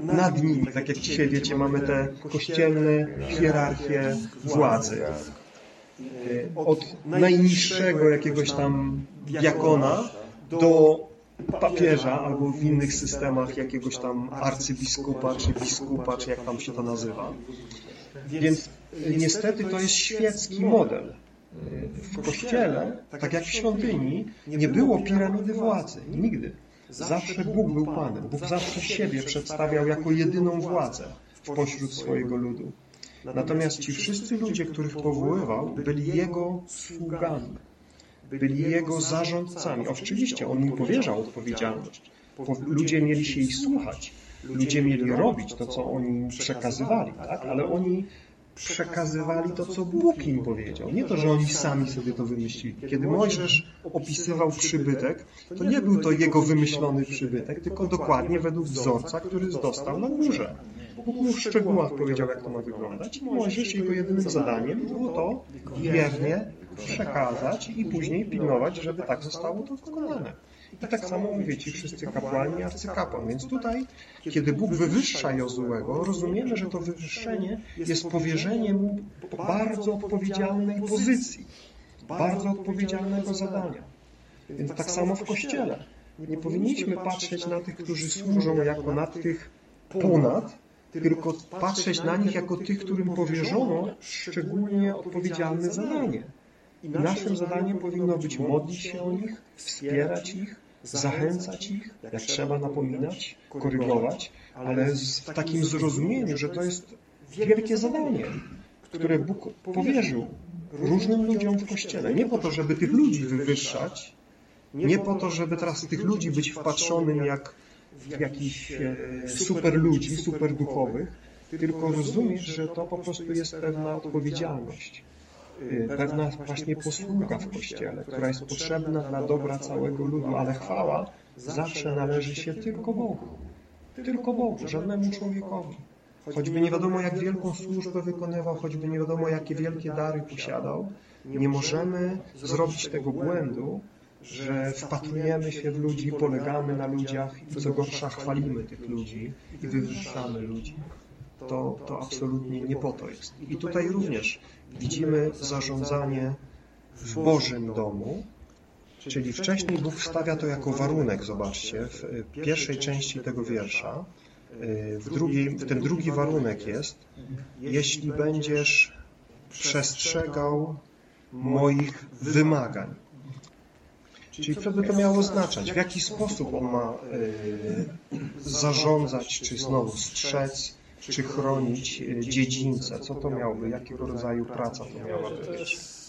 nad nimi, tak jak dzisiaj, wiecie, mamy te kościelne hierarchie władzy. Od najniższego jakiegoś tam diakona do papieża albo w innych systemach jakiegoś tam arcybiskupa, czy biskupa, czy jak tam się to nazywa. Więc niestety to jest świecki model. W kościele, tak jak w świątyni, nie było piramidy władzy. Nigdy. Zawsze Bóg był Panem. Bóg zawsze siebie przedstawiał jako jedyną władzę w pośród swojego ludu. Natomiast ci wszyscy ludzie, których powoływał, byli Jego sługami. Byli Jego zarządcami. Oczywiście On im powierzał odpowiedzialność. Ludzie mieli się ich słuchać. Ludzie mieli robić to, co oni przekazywali, tak? ale oni przekazywali to, co Bóg im powiedział. Nie to, że oni sami sobie to wymyślili. Kiedy Mojżesz opisywał przybytek, to nie był to jego wymyślony przybytek, tylko dokładnie według wzorca, który dostał na górze. Bóg mu w szczegółach powiedział, jak to ma wyglądać. I Mojżesz, jego jedynym zadaniem było to wiernie przekazać i później pilnować, żeby tak zostało to wykonane. I tak samo mówię ci wszyscy kapłani i arcykapłan. Więc tutaj, kiedy Bóg wywyższa Jozułego, rozumiemy, że to wywyższenie jest powierzeniem mu bardzo odpowiedzialnej pozycji, bardzo odpowiedzialnego zadania. Więc tak samo w Kościele. Nie powinniśmy patrzeć na tych, którzy służą jako na tych ponad, tylko patrzeć na nich jako tych, którym powierzono szczególnie odpowiedzialne zadanie. I naszym zadaniem powinno być modlić się o nich, wspierać ich, zachęcać ich, jak trzeba napominać, korygować, ale w takim zrozumieniu, że to jest wielkie zadanie, które Bóg powierzył różnym ludziom w Kościele. Nie po to, żeby tych ludzi wywyższać, nie po to, żeby teraz tych ludzi być wpatrzonym jak w jakichś super ludzi, super duchowych, tylko rozumieć, że to po prostu jest pewna odpowiedzialność pewna właśnie posługa w Kościele, która jest potrzebna dla dobra całego ludu, ale chwała zawsze należy się tylko Bogu. Tylko Bogu, żadnemu człowiekowi. Choćby nie wiadomo, jak wielką służbę wykonywał, choćby nie wiadomo, jakie wielkie dary posiadał, nie możemy zrobić tego błędu, że wpatrujemy się w ludzi, polegamy na ludziach i co gorsza chwalimy tych ludzi i wywyższamy ludzi. To, to absolutnie nie po to jest. I tutaj również widzimy zarządzanie w Bożym domu, czyli wcześniej Bóg stawia to jako warunek, zobaczcie, w pierwszej części tego wiersza. W drugiej, ten drugi warunek jest, jeśli będziesz przestrzegał moich wymagań. Czyli co by to miało oznaczać? W jaki sposób on ma y, zarządzać, czy znowu strzec czy chronić e, dziedzińce. Co to miałoby? Jakiego rodzaju praca to miałaby to być? jest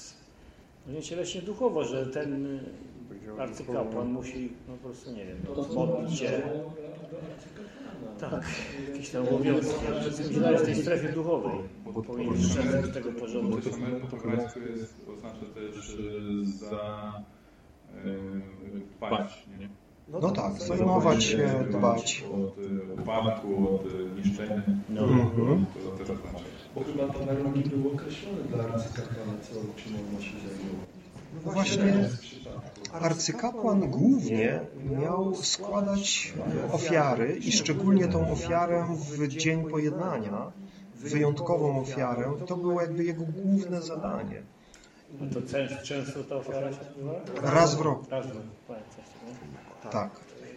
no nie cieleśnie duchowo, że ten arcykapłan musi no po prostu, nie wiem, modlić się. Tak, jakieś tam obowiązki. daje w tej strefie duchowej, bo powinien przestrzegać tego porządku. Bo to samo po hebrajsku jest, oznacza też za dbać, nie? No tak, zajmować się, dbać. Od y, upadku, od y, niszczenia. No. Mhm. To też oznacza. Bo chyba to warunki były określone dla arcykapłana, co czym on ma się zajmować. No właśnie arcykapłan głównie miał składać ofiary i szczególnie tą ofiarę w dzień pojednania, wyjątkową ofiarę. To było jakby jego główne zadanie. A to często, często ta ofiara się odbywa? Raz w roku. Raz w roku? Tak.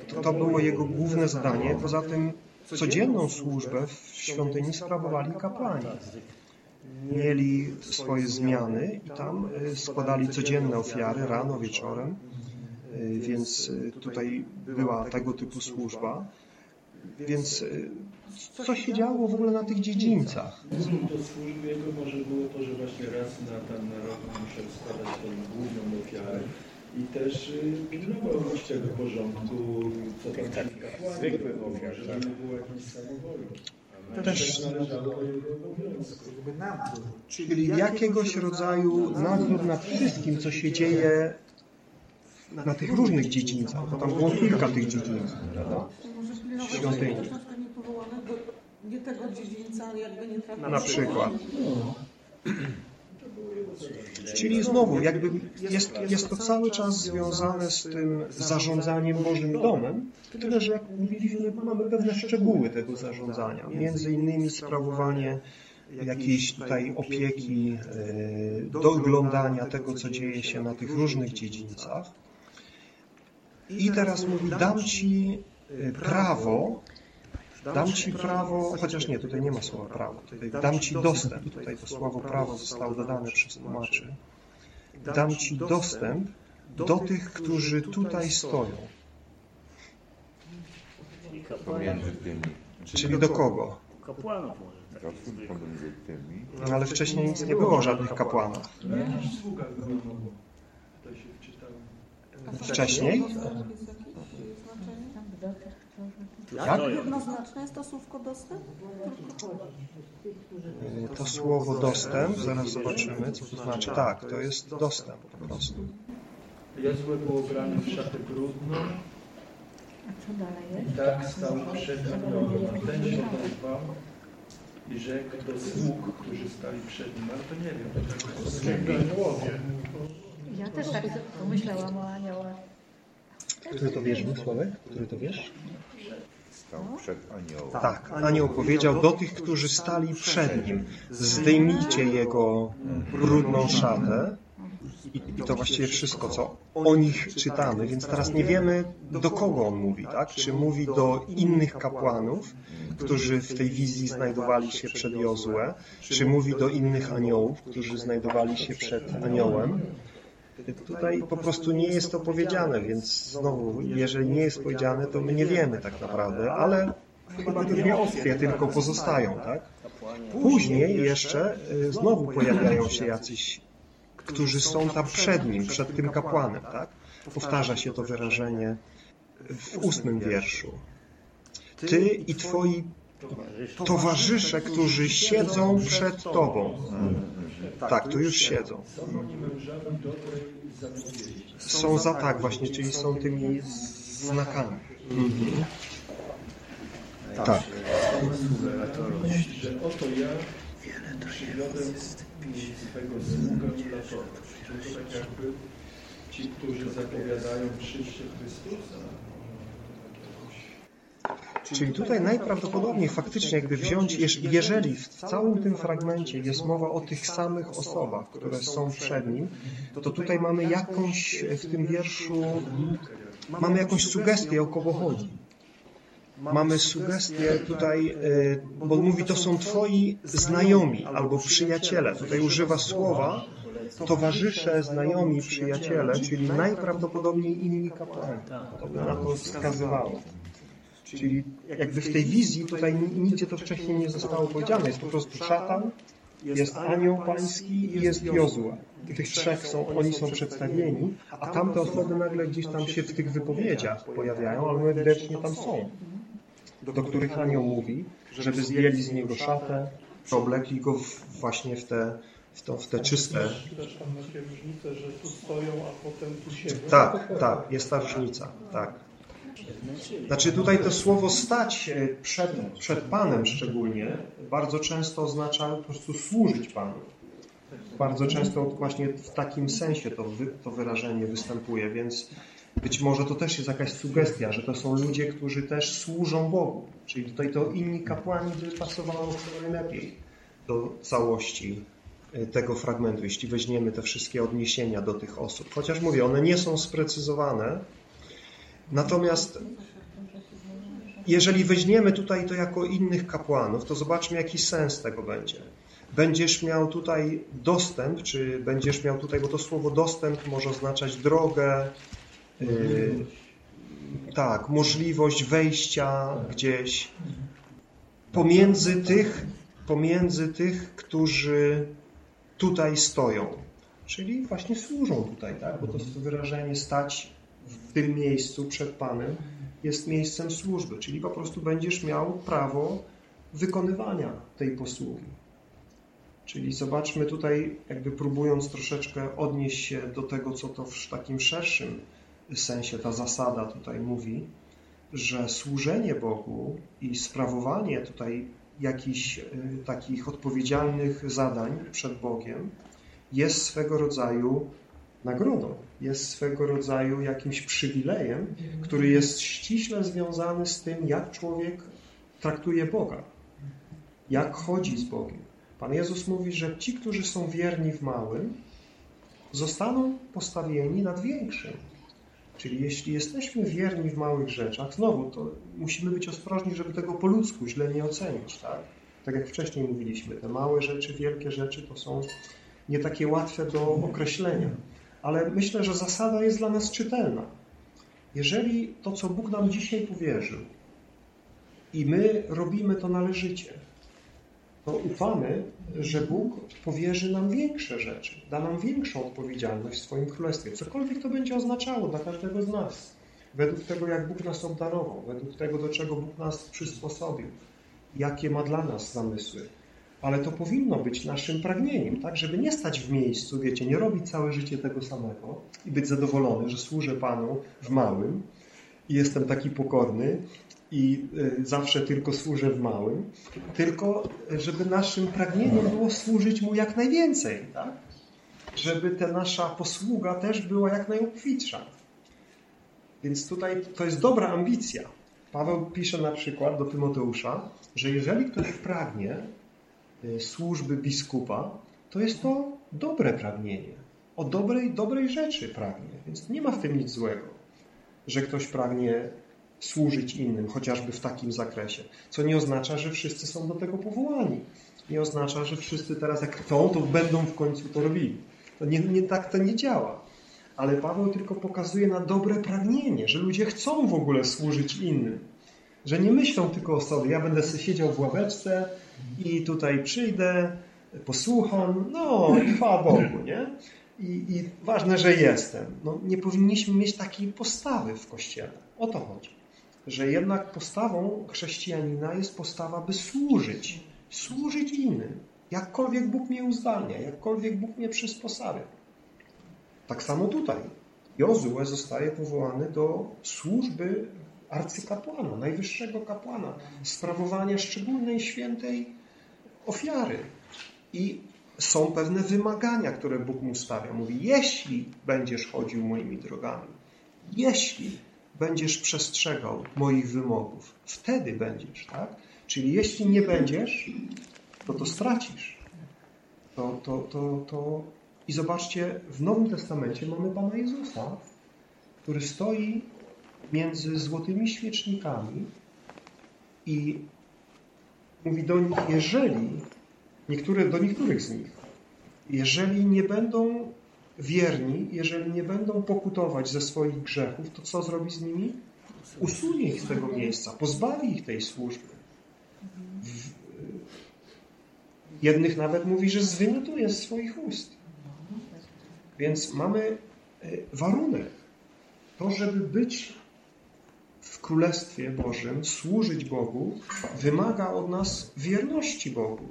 To, to było jego główne zadanie. Poza tym codzienną służbę w świątyni sprawowali kapłani. Mieli swoje zmiany i tam y, składali codzienne ofiary rano, wieczorem, Y, więc y, tutaj była tego typu służba. Więc co się działo w ogóle na tych dziedzińcach? To służby jego może było to, że właśnie raz na na rok musiał składać tą główną ofiarę i też pilnował być tego porządku, co tam Tak, kapłani zwykłych robią, ofiar, żeby tak. nie było jakiejś samowoli. A Też- należało do jego obowiązku. Jakby nadzór. Czyli jakiegoś rodzaju nadzór nad wszystkim, co się dzieje na tych różnych dziedzińcach, bo tam było kilka tych dziedzińców, prawda? Może pilnować Świątyni. nie tego dziedzińca, jakby nie trafił. Na przykład. Czyli znowu, jakby jest, jest to cały czas związane z tym zarządzaniem Bożym domem, tyle że jak mówiliśmy, mamy pewne szczegóły tego zarządzania. Między innymi sprawowanie jakiejś tutaj opieki, e, doglądania tego, co dzieje się na tych różnych dziedzińcach. I teraz mówi, dam Ci e, prawo, dam Ci prawo, chociaż nie, tutaj nie ma słowa prawo, tutaj dam Ci dostęp, tutaj to słowo prawo zostało dodane przez tłumaczy. Dam Ci dostęp do tych, którzy tutaj stoją. Pomiędzy tymi. Czyli do kogo? kapłanów może. tak pomiędzy tymi. No, ale wcześniej nic nie było o żadnych kapłanach. Się wczytało. Wcześniej? Jest. Jak? Jednoznaczne jest to słówko dostęp? To słowo dostęp, zaraz zobaczymy, co to znaczy. Tak, to jest dostęp po prostu. Jozue był ubrany w szatę brudną A co dalej i jest? tak stał przed nogą, a ten się odezwał i rzekł do sług, którzy stali przed nim, ale to nie wiem, to tak Ja też tak pomyślałam o aniołach. Który to wiesz, Sławek? Który to wiesz? Aniołem. Tak, anioł powiedział do tych, którzy stali przed nim, zdejmijcie jego brudną szatę. I, I to właściwie wszystko, co o nich czytamy, więc teraz nie wiemy, do kogo on mówi, tak? Czy mówi do innych kapłanów, którzy w tej wizji znajdowali się przed Jozue, czy mówi do innych aniołów, którzy znajdowali się przed aniołem. Tutaj po prostu nie jest to powiedziane, więc znowu, jeżeli nie jest powiedziane, to my nie wiemy tak naprawdę, ale chyba te dwie opcje tylko pozostają, tak? Później jeszcze y, znowu pojawiają się jacyś, którzy są tam przed nim, przed tym kapłanem, tak? Powtarza się to wyrażenie w ósmym wierszu. Ty i twoi towarzysze, którzy siedzą przed tobą. Tak, tu już siedzą. Są za tak właśnie, czyli są tymi znakami. Mhm. Tak. że oto ja przywiodłem swego sługę dla Tobie. Czyli to tak jakby ci, którzy zapowiadają przyjście Chrystusa. Czyli tutaj najprawdopodobniej faktycznie jakby wziąć, jeż- jeżeli w całym tym fragmencie jest mowa o tych samych osobach, które są przed nim, to tutaj mamy jakąś w tym wierszu, mamy jakąś sugestię, o kogo chodzi. Mamy sugestię tutaj, y, bo mówi, to są twoi znajomi albo przyjaciele. Tutaj używa słowa towarzysze, znajomi, przyjaciele, czyli najprawdopodobniej inni kapłani. To by na to wskazywało. Czyli jakby w tej wizji tutaj nigdzie to wcześniej nie zostało powiedziane. Jest po prostu szatan, jest anioł pański i jest Jozue. Tych trzech są, oni są przedstawieni, a tamte osoby nagle gdzieś tam się w tych wypowiedziach pojawiają, ale ewidentnie tam są. Do których anioł mówi, żeby zdjęli z niego szatę, oblekli go właśnie w te, w, to, w te czyste. Też tam macie różnicę, że tu stoją, a potem tu siedzą. Tak, tak, jest ta różnica, tak. Znaczy tutaj to słowo stać przed, przed Panem szczególnie bardzo często oznacza po prostu służyć Panu. Bardzo często właśnie w takim sensie to, to wyrażenie występuje, więc być może to też jest jakaś sugestia, że to są ludzie, którzy też służą Bogu. Czyli tutaj to inni kapłani by pasowało najlepiej do całości e, tego fragmentu, jeśli weźmiemy te wszystkie odniesienia do tych osób. Chociaż mówię, one nie są sprecyzowane, Natomiast jeżeli weźmiemy tutaj to jako innych kapłanów, to zobaczmy, jaki sens tego będzie. Będziesz miał tutaj dostęp, czy będziesz miał tutaj, bo to słowo dostęp może oznaczać drogę, yy, tak, możliwość wejścia gdzieś pomiędzy tych, pomiędzy tych, którzy tutaj stoją. Czyli właśnie służą tutaj, tak? Bo to wyrażenie stać w tym miejscu przed Panem jest miejscem służby, czyli po prostu będziesz miał prawo wykonywania tej posługi. Czyli zobaczmy tutaj, jakby próbując troszeczkę odnieść się do tego, co to w takim szerszym sensie ta zasada tutaj mówi, że służenie Bogu i sprawowanie tutaj jakichś y, takich odpowiedzialnych zadań przed Bogiem jest swego rodzaju nagrodą, jest swego rodzaju jakimś przywilejem, który jest ściśle związany z tym, jak człowiek traktuje Boga, jak chodzi z Bogiem. Pan Jezus mówi, że ci, którzy są wierni w małym, zostaną postawieni nad większym. Czyli jeśli jesteśmy wierni w małych rzeczach, znowu to musimy być ostrożni, żeby tego po ludzku źle nie ocenić. Tak, tak jak wcześniej mówiliśmy, te małe rzeczy, wielkie rzeczy to są nie takie łatwe do określenia ale myślę, że zasada jest dla nas czytelna. Jeżeli to, co Bóg nam dzisiaj powierzył i my robimy to należycie, to ufamy, że Bóg powierzy nam większe rzeczy, da nam większą odpowiedzialność w swoim królestwie. Cokolwiek to będzie oznaczało dla każdego z nas. Według tego, jak Bóg nas obdarował, według tego, do czego Bóg nas przysposobił, jakie ma dla nas zamysły ale to powinno być naszym pragnieniem, tak? Żeby nie stać w miejscu, wiecie, nie robić całe życie tego samego i być zadowolony, że służę Panu w małym i jestem taki pokorny i y, zawsze tylko służę w małym, tylko żeby naszym pragnieniem było służyć Mu jak najwięcej, tak? Żeby ta nasza posługa też była jak najobfitsza. Więc tutaj to jest dobra ambicja. Paweł pisze na przykład do Tymoteusza, że jeżeli ktoś pragnie, Y, służby biskupa, to jest to dobre pragnienie. O dobrej, dobrej rzeczy pragnie. Więc nie ma w tym nic złego, że ktoś pragnie służyć innym, chociażby w takim zakresie. Co nie oznacza, że wszyscy są do tego powołani. Nie oznacza, że wszyscy teraz jak chcą, to będą w końcu to robili. To nie, nie tak to nie działa. Ale Paweł tylko pokazuje na dobre pragnienie, że ludzie chcą w ogóle służyć innym. Że nie myślą tylko o sobie, ja będę siedział w ławeczce, i tutaj przyjdę, posłucham, no i chwała Bogu, nie? I, I, ważne, że jestem. No, nie powinniśmy mieć takiej postawy w Kościele. O to chodzi. Że jednak postawą chrześcijanina jest postawa, by służyć. Służyć innym. Jakkolwiek Bóg mnie uzdalnia, jakkolwiek Bóg mnie przysposabia. Tak samo tutaj. Jozue zostaje powołany do służby arcykapłana, najwyższego kapłana, sprawowania szczególnej świętej ofiary. I są pewne wymagania, które Bóg mu stawia. Mówi, jeśli będziesz chodził moimi drogami, jeśli będziesz przestrzegał moich wymogów, wtedy będziesz, tak? Czyli jeśli nie będziesz, to to stracisz. To, to, to, to... I zobaczcie, w Nowym Testamencie mamy Pana Jezusa, który stoi między złotymi świecznikami i mówi do nich, jeżeli, niektóre, do niektórych z nich, jeżeli nie będą wierni, jeżeli nie będą pokutować ze swoich grzechów, to co zrobi z nimi? usunie ich z tego miejsca, pozbawi ich tej służby. Jednych nawet mówi, że zwymiotuje z swoich ust. Więc mamy e, warunek. To, żeby być Królestwie Bożym, służyć Bogu, wymaga od nas wierności Bogu,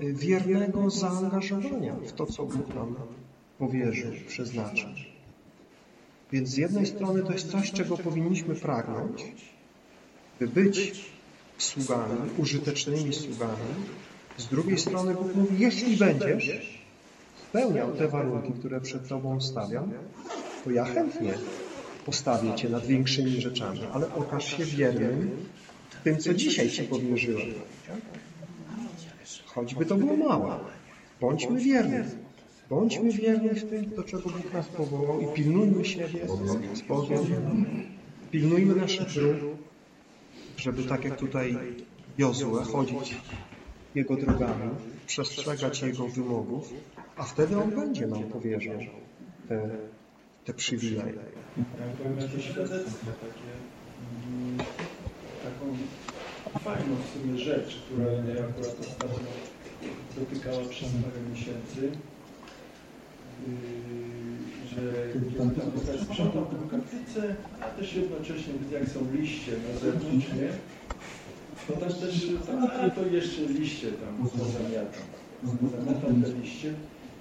wiernego zaangażowania w to, co Bóg nam powierzył, przeznaczył. Więc z jednej strony to jest coś, czego powinniśmy pragnąć, by być sługami, użytecznymi sługami. Z drugiej strony Bóg mówi, jeśli będziesz spełniał te warunki, które przed Tobą stawiam, to ja chętnie postawię Cię nad większymi rzeczami, ale okaż się wiernym w tym, co dzisiaj Ci powierzyłem. Choćby to było małe. Bądźmy wierni. Bądźmy wierni w tym, do czego Bóg nas powołał i pilnujmy siebie z Bogiem. Pilnujmy naszych dróg, żeby tak jak tutaj Jozue chodzić Jego drogami, przestrzegać Jego wymogów, a wtedy On będzie nam powierzał te, te przywileje. Ja powiem takie świadectwo, takie, taką fajną w sumie rzecz, która mnie akurat ostatnio dotykała przez parę miesięcy, że tutaj sprzątam tę kaplicę, a też jednocześnie widzę jak są liście na zewnątrz, nie? To też też, a to jeszcze liście tam zamiatam. Zamiatam te liście.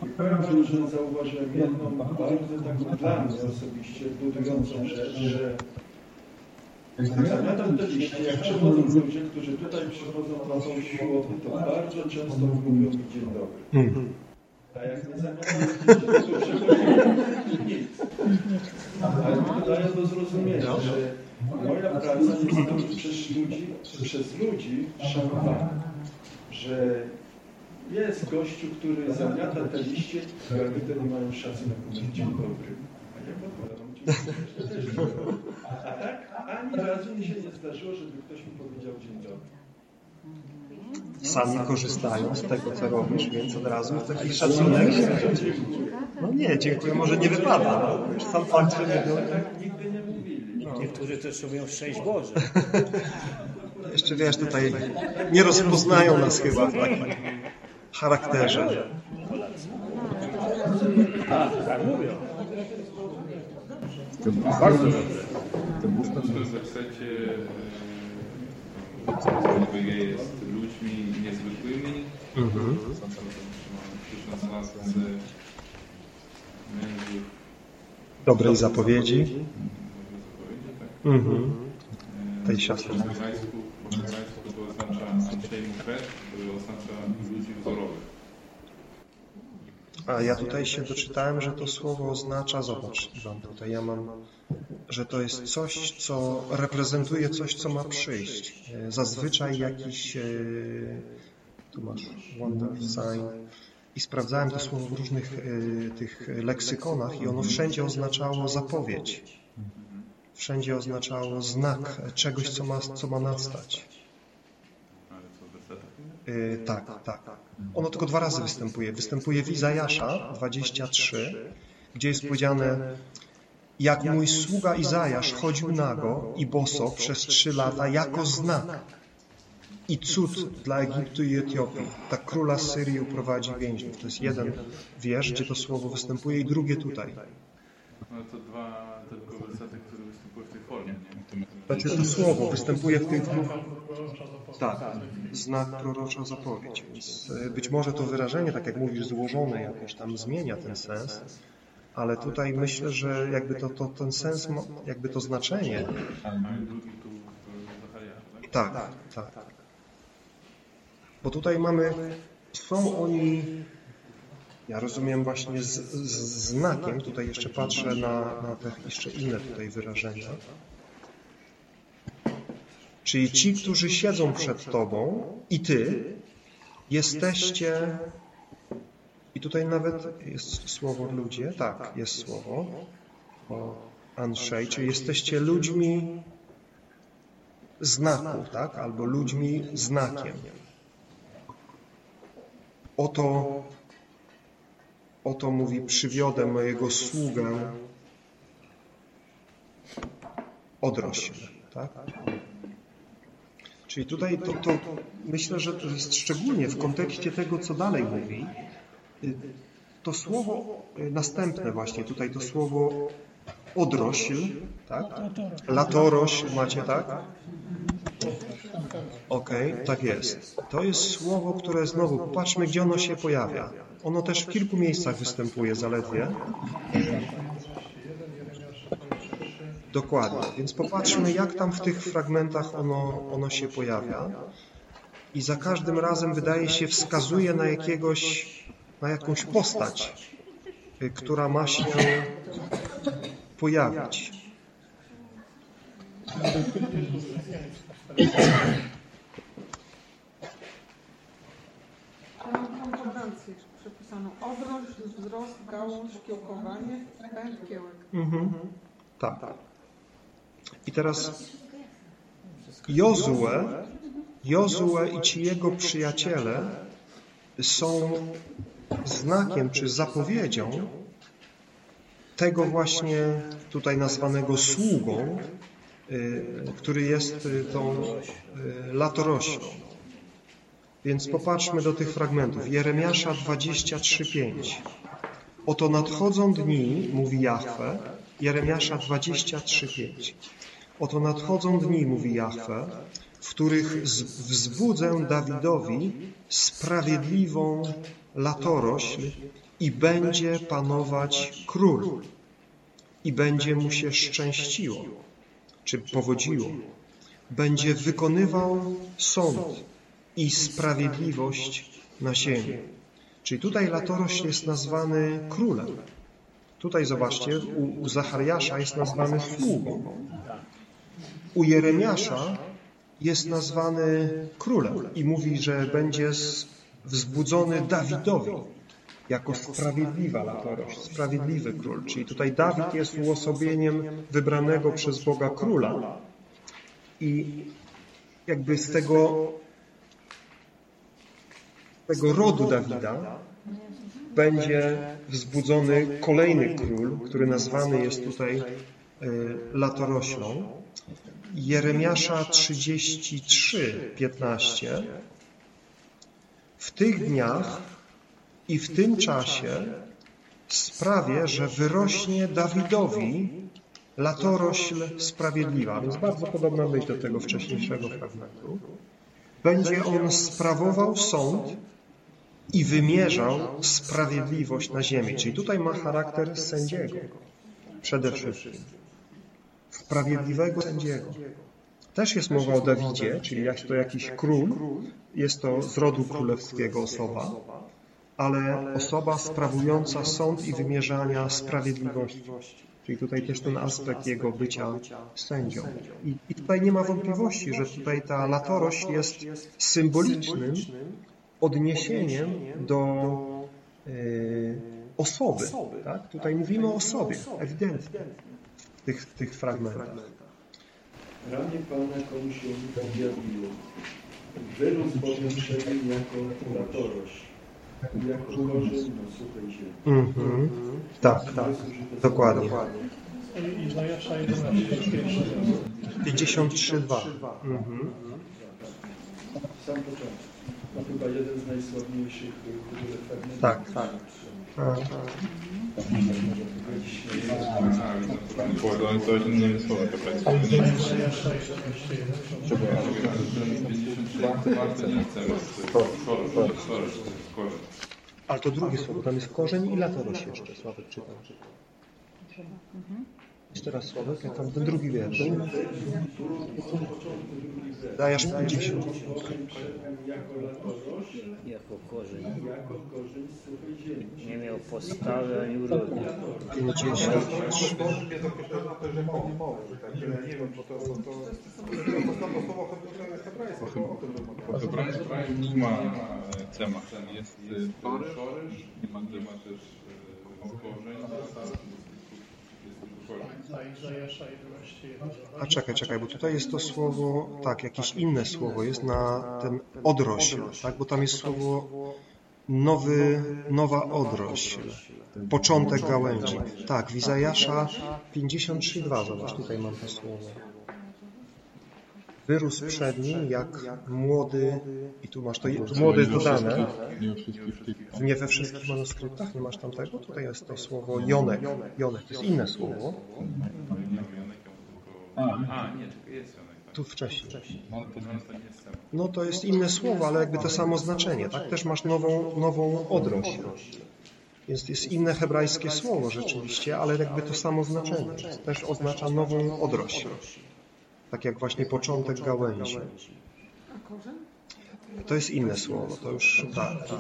I powiem że zauważyłem jedną bardzo taką dla mnie osobiście budującą rzecz, że zamiatam te liście, jak przychodzą ludzie, którzy tutaj przychodzą na tą siłownię, to bardzo często mówią mi dzień dobry. A jak nie przychodzi nic. Ale to daje do zrozumienia, że moja praca jest przez ludzi, przez ludzi szanowana. Że jest gościu, który zamiata te liście, ale te nie mają szacunku. Mówi, Dzień dobry. A ja podkładam dzień dobry. Też dzień dobry. A tak ani razu mi się nie zdarzyło, żeby ktoś mi powiedział dzień dobry. Sami korzystają z tego, co robisz, więc od razu taki szacunek. No nie, dziękuję, może nie wypada. no, Już sam fakt, że nie było. Tak nigdy nie mówili. Niektórzy też mówią szczęść Boże. Jeszcze wiesz, tutaj nie rozpoznają nas chyba w takim charakterze. Tak, tak mówią. W tym wersecie e, jest ludźmi niezwykłymi. Mhm. Przyszła z nas mężów Dobrej zapowiedzi. zapowiedzi, tak? Mhm. Tej siostry. Po hebrajsku, to oznacza to oznacza. A ja tutaj się doczytałem, że to słowo oznacza, zobacz Iwan, tutaj ja mam, że to jest coś, co reprezentuje coś, co ma przyjść. E, Zazwyczaj jakiś, e, tu masz wonder sign i sprawdzałem to słowo w różnych e, tych leksykonach i ono wszędzie oznaczało zapowiedź. Wszędzie oznaczało znak czegoś, co ma, co ma nastać. Ale co w wersetach? Yy, tak, tak. Ono tylko dwa razy występuje. Występuje w Izajasza 23, gdzie jest powiedziane jak mój sługa Izajasz chodził nago i boso przez trzy lata jako znak i cud dla Egiptu i Etiopii. Tak króla Syrii uprowadzi więźniów. To jest jeden wiersz, gdzie to słowo występuje i drugie tutaj. No to dwa tylko wersety, które występują w tej formie, nie? Znaczy to słowo występuje w tych dwóch... Tak, znak prorocza zapowiedź. Więc e, być może to wyrażenie, tak jak mówisz, złożone jakoś tam zmienia ten sens, ale tutaj myślę, że jakby to, to ten sens, jakby to znaczenie, tak, tak. Bo tutaj mamy, są oni, ja rozumiem właśnie z, z znakiem, tutaj jeszcze patrzę na, na te jeszcze inne tutaj wyrażenia, Czyli ci, którzy siedzą przed Tobą i Ty jesteście, i tutaj nawet jest słowo ludzie, tak, jest słowo o Anszej, czyli jesteście ludźmi znaku, tak, albo ludźmi znakiem. Oto, oto mówi, przywiodę mojego sługę, odrośl. Tak? Czyli tutaj to, to myślę, że to jest szczególnie w kontekście tego, co dalej mówi, y, to słowo y, następne właśnie, tutaj to słowo odrośl, tak? Latorośl macie, tak? Okej, tak jest. To jest słowo, które znowu, popatrzmy, gdzie ono się pojawia. Ono też w kilku miejscach występuje zaledwie. Dokładnie. Więc popatrzmy, jak tam w tych fragmentach ono, ono się pojawia. I za każdym razem wydaje się wskazuje na jakiegoś, na jakąś postać, y, która ma się pojawić. Ja mam konkordancję przepisaną. Odrość, wzrost, gałąź, kiełkowanie, pęd, kiełek. Mhm. Tak. I teraz Jozue, Jozue i ci jego przyjaciele są znakiem czy zapowiedzią tego właśnie tutaj nazwanego sługą, y, który jest y, tą y, latoroślą. Więc popatrzmy do tych fragmentów. Jeremiasza 23:5. Oto nadchodzą dni, mówi Jahwe, Jeremiasza 23:5. Oto nadchodzą dni, mówi Jahwe, w których wzbudzę Dawidowi sprawiedliwą latorośl i będzie panować król i będzie mu się szczęściło, czy powodziło. Będzie wykonywał sąd i sprawiedliwość na ziemi. Czyli tutaj latorośl jest nazwany królem. Tutaj zobaczcie, u, u Zachariasza jest nazwany sługą. U Jeremiasza jest nazwany królem i mówi, że będzie wzbudzony Dawidowi jako sprawiedliwa latorośl, sprawiedliwy król. Czyli tutaj Dawid jest uosobieniem wybranego przez Boga króla i jakby z tego, tego rodu Dawida będzie wzbudzony kolejny król, który nazwany jest tutaj y, latoroślą. Jeremiasza 33, 15. W tych dniach i w tym czasie sprawię, że wyrośnie Dawidowi latorośl sprawiedliwa. Więc bardzo podobna myśl do tego wcześniejszego fragmentu. Będzie on sprawował sąd i wymierzał sprawiedliwość na ziemi. Czyli tutaj ma charakter sędziego. Przede wszystkim. Sprawiedliwego sędziego. Też jest mowa o Dawidzie, czyli jak to jakiś król, jest to z rodu królewskiego osoba, ale osoba sprawująca sąd i wymierzania sprawiedliwości. Czyli tutaj też ten aspekt jego bycia sędzią. I, I tutaj nie ma wątpliwości, że tutaj ta latorośl jest symbolicznym odniesieniem do e, osoby. Tak? Tutaj mówimy o osobie, ewidentnie, w tych, w tych fragmentach. Ramię Pana komuś się objawiło. Wyrósł bowiem przed nim jako latorośl, jako korzeń na suchej ziemi. Mhm. Tak, tak, dokładnie. Izajasza 11, pierwszy. 53.2. Mhm. Sam początek. To chyba jeden z najsławniejszych który fragmentów. Tak, tak. A, Było coś innymi słowy to będzie. Izajasza 11. Bardzo nie chcemy. Sorry, sorry, sorry. ale to drugie słowo, tam jest korzeń i latorośl jeszcze, Sławek czytał. Jeszcze raz Sławek, jak tam ten drugi wiersz. Dajasz 50. Jako korzeń. Nie miał postawy ani urody. 50. Bożym jest określone też jako niemowy, także ja nie wiem, bo to, bo to, to jest to słowo hebrajskie, to o tym Po hebrajsku nie ma cema. Jest koryż, nie ma, nie ma też e, korzeń. A Izajasza 11, 1. A czekaj, czekaj, bo tutaj jest to słowo, tak, jakieś inne słowo jest na ten odrośl, tak, bo tam jest słowo nowy, nowa odrośl, początek gałęzi. Tak, w Izajasza 53.2, zobacz, tutaj mam to słowo. Wyrósł przed nim jak młody, i tu masz to, tu młody jest dodane, nie we wszystkich manuskryptach, nie masz tam tego, tutaj jest to słowo Jonek, Jonek, to jest inne słowo, A, nie, czekaj, jest Jonek. tak. tu wcześniej. No, to nie jest sam. No to jest inne słowo, ale jakby to samo znaczenie, tak? Też masz nową, nową odrość. Jest, jest inne hebrajskie słowo rzeczywiście, ale jakby to samo znaczenie. Też oznacza nową odrość. Tak jak właśnie początek gałęzi. A korzeń? To jest inne słowo, to już tak. tak.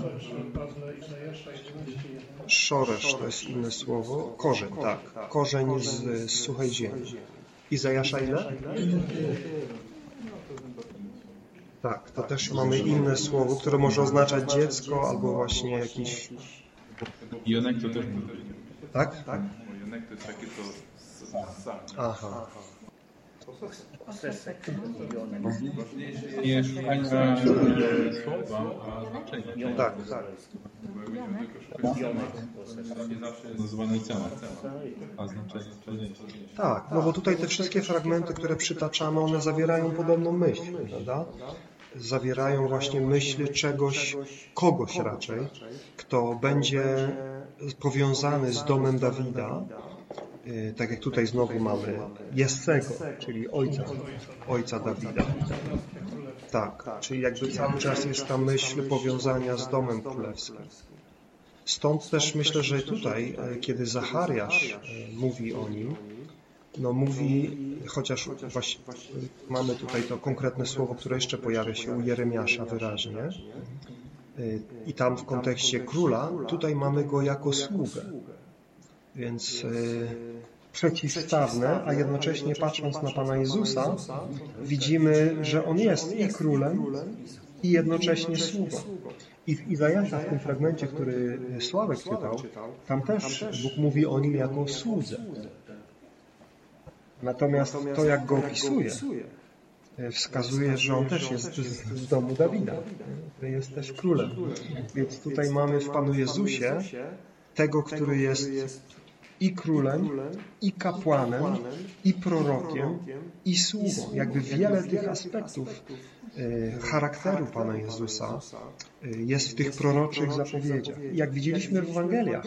Szoresz to jest inne słowo. Korzeń, tak. Korzeń z, z suchej ziemi. Izajasza ile? Tak, to też mamy inne słowo, które może oznaczać dziecko albo właśnie jakiś... Jonek to też Tak? Bo Jonek to jest takie to. Aha. Nie słowa, a znaczenia. Tak, tak. znaczenie. Tak, no bo tutaj te wszystkie fragmenty, które przytaczamy, one zawierają podobną myśl, prawda? Zawierają właśnie myśl czegoś, kogoś raczej, kto będzie powiązany z domem Dawida, tak jak tutaj znowu mamy Jessego, czyli ojca, ojca Dawida. Tak, czyli jakby cały czas jest ta myśl powiązania z domem królewskim. Stąd też myślę, że tutaj, e, kiedy Zachariasz e, mówi o nim, no mówi, chociaż właśnie mamy tutaj to konkretne słowo, które jeszcze pojawia się u Jeremiasza wyraźnie, e, i tam w kontekście króla, tutaj mamy go jako sługę. Więc e, przeciwstawne, a jednocześnie patrząc na Pana Jezusa, widzimy, że On jest i królem, i jednocześnie sługą. I w Izajasza, w tym fragmencie, który Sławek czytał, tam też Bóg mówi o nim jako słudze. Natomiast to, jak go opisuje, e, wskazuje, że on też jest z, z domu Dawida. który Jest też królem. Więc tutaj mamy w Panu Jezusie tego, który jest i królem, i kapłanem, i prorokiem, i sługą. Jakby wiele tych aspektów e, charakteru Pana Jezusa e, jest w tych proroczych zapowiedziach. Jak widzieliśmy w Ewangeliach,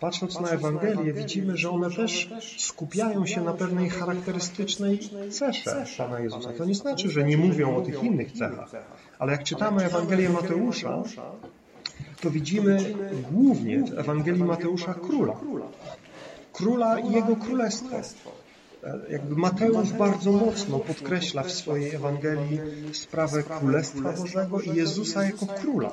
patrząc na Ewangelię, widzimy, że one też skupiają się na pewnej charakterystycznej cesze Pana Jezusa. To nie znaczy, że nie mówią o tych innych cechach, ale jak czytamy Ewangelię Mateusza, to widzimy głównie w Ewangelii Mateusza króla. Króla i jego królestwo. Jakby Mateusz bardzo mocno podkreśla w swojej Ewangelii sprawę Królestwa Bożego i Jezusa jako króla.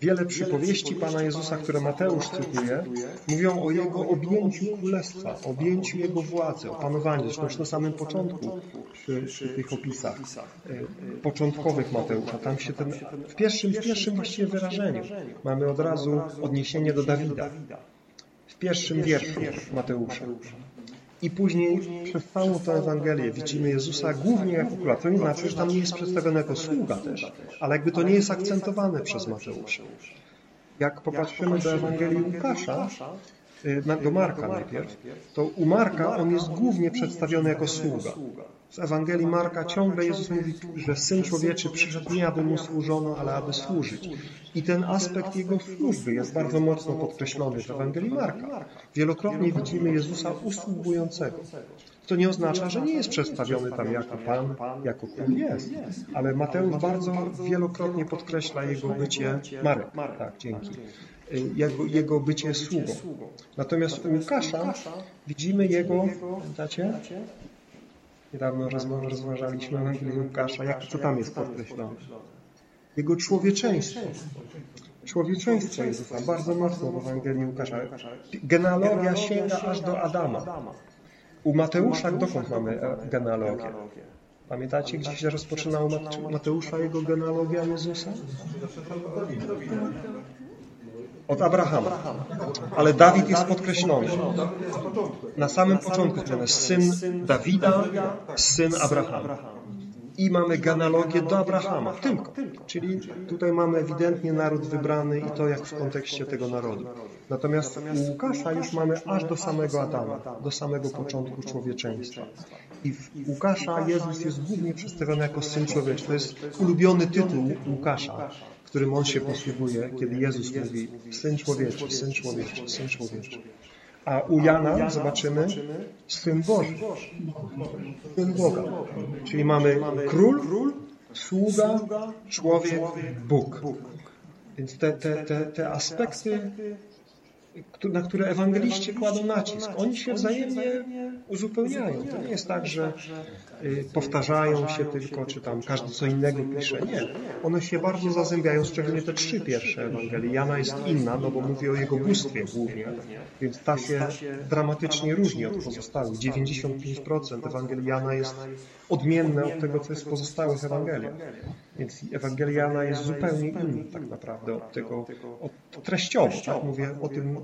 Wiele przypowieści Pana Jezusa, które Mateusz cytuje, mówią o Jego objęciu królestwa, objęciu Jego władzy, o panowaniu. Zresztą na samym początku, przy, przy tych opisach e, początkowych Mateusza, tam się ten, w pierwszym, w pierwszym właściwie wyrażeniu mamy od razu odniesienie do Dawida. W pierwszym wierszu Mateusza. I później przez całą tę Ewangelię widzimy Jezusa głównie jako króla. To nie znaczy, że tam nie jest przedstawiony jako sługa też, ale jakby to nie jest akcentowane przez Mateusza. Jak popatrzymy do Ewangelii Łukasza, do Marka najpierw, to u Marka on jest głównie przedstawiony jako sługa. W Ewangelii Marka ciągle Jezus mówi, że Syn Człowieczy przyszedł nie aby mu służono, ale aby służyć. I ten aspekt Jego służby jest bardzo mocno podkreślony w Ewangelii Marka. Wielokrotnie widzimy Jezusa usługującego. To nie oznacza, że nie jest przedstawiony tam jako Pan, jako Król jest, ale Mateusz bardzo wielokrotnie podkreśla Jego bycie, Marek, tak, dzięki, Y, jego, jego bycie sługą. Natomiast u Łukasza widzimy Jego, pamiętacie? Niedawno rozważaliśmy Ewangelię Łukasza, jak to tam jest podkreślone. Jego człowieczeństwo. Człowieczeństwo Jezusa bardzo mocno w Ewangelii Łukasza. Genealogia sięga aż do Adama. U Mateusza dokąd mamy e, genealogię? Pamiętacie, gdzie się rozpoczynała Mateusza jego genealogia Jezusa? Od Abrahama. Ale Dawid jest podkreślony. Na samym początku jest syn Dawida, syn Abrahama. i mamy genealogię do Abrahama, tylko. Czyli tutaj mamy ewidentnie naród wybrany i to jak w kontekście tego narodu. Natomiast u Łukasza już mamy aż do samego Adama, do samego początku człowieczeństwa. I w Łukasza Jezus jest głównie przedstawiony jako Syn Człowieczny. To jest ulubiony tytuł Łukasza, którym on się posługuje, kiedy Jezus mówi Syn Człowieczy, Syn Człowieczy, Syn Człowieczy. A u Jana zobaczymy Syn Boży, Syn Boga. Czyli mamy król, sługa, człowiek, Bóg. Więc te, te, te, te aspekty, na które ewangeliści kładą nacisk, oni się wzajemnie uzupełniają. To nie jest tak, że y, powtarzają się tylko, czy tam każdy co innego pisze. Nie. One się bardzo zazębiają, szczególnie te trzy pierwsze Ewangelii. Jana jest inna, no bo mówi o jego bóstwie głównie, więc ta się dramatycznie różni od pozostałych. 95% Ewangelii Jana jest odmienne od tego, co jest w pozostałych Ewangeliach. Więc Ewangelia Jana jest zupełnie inna tak naprawdę od tego, od treściowo, tak? Mówię o tym,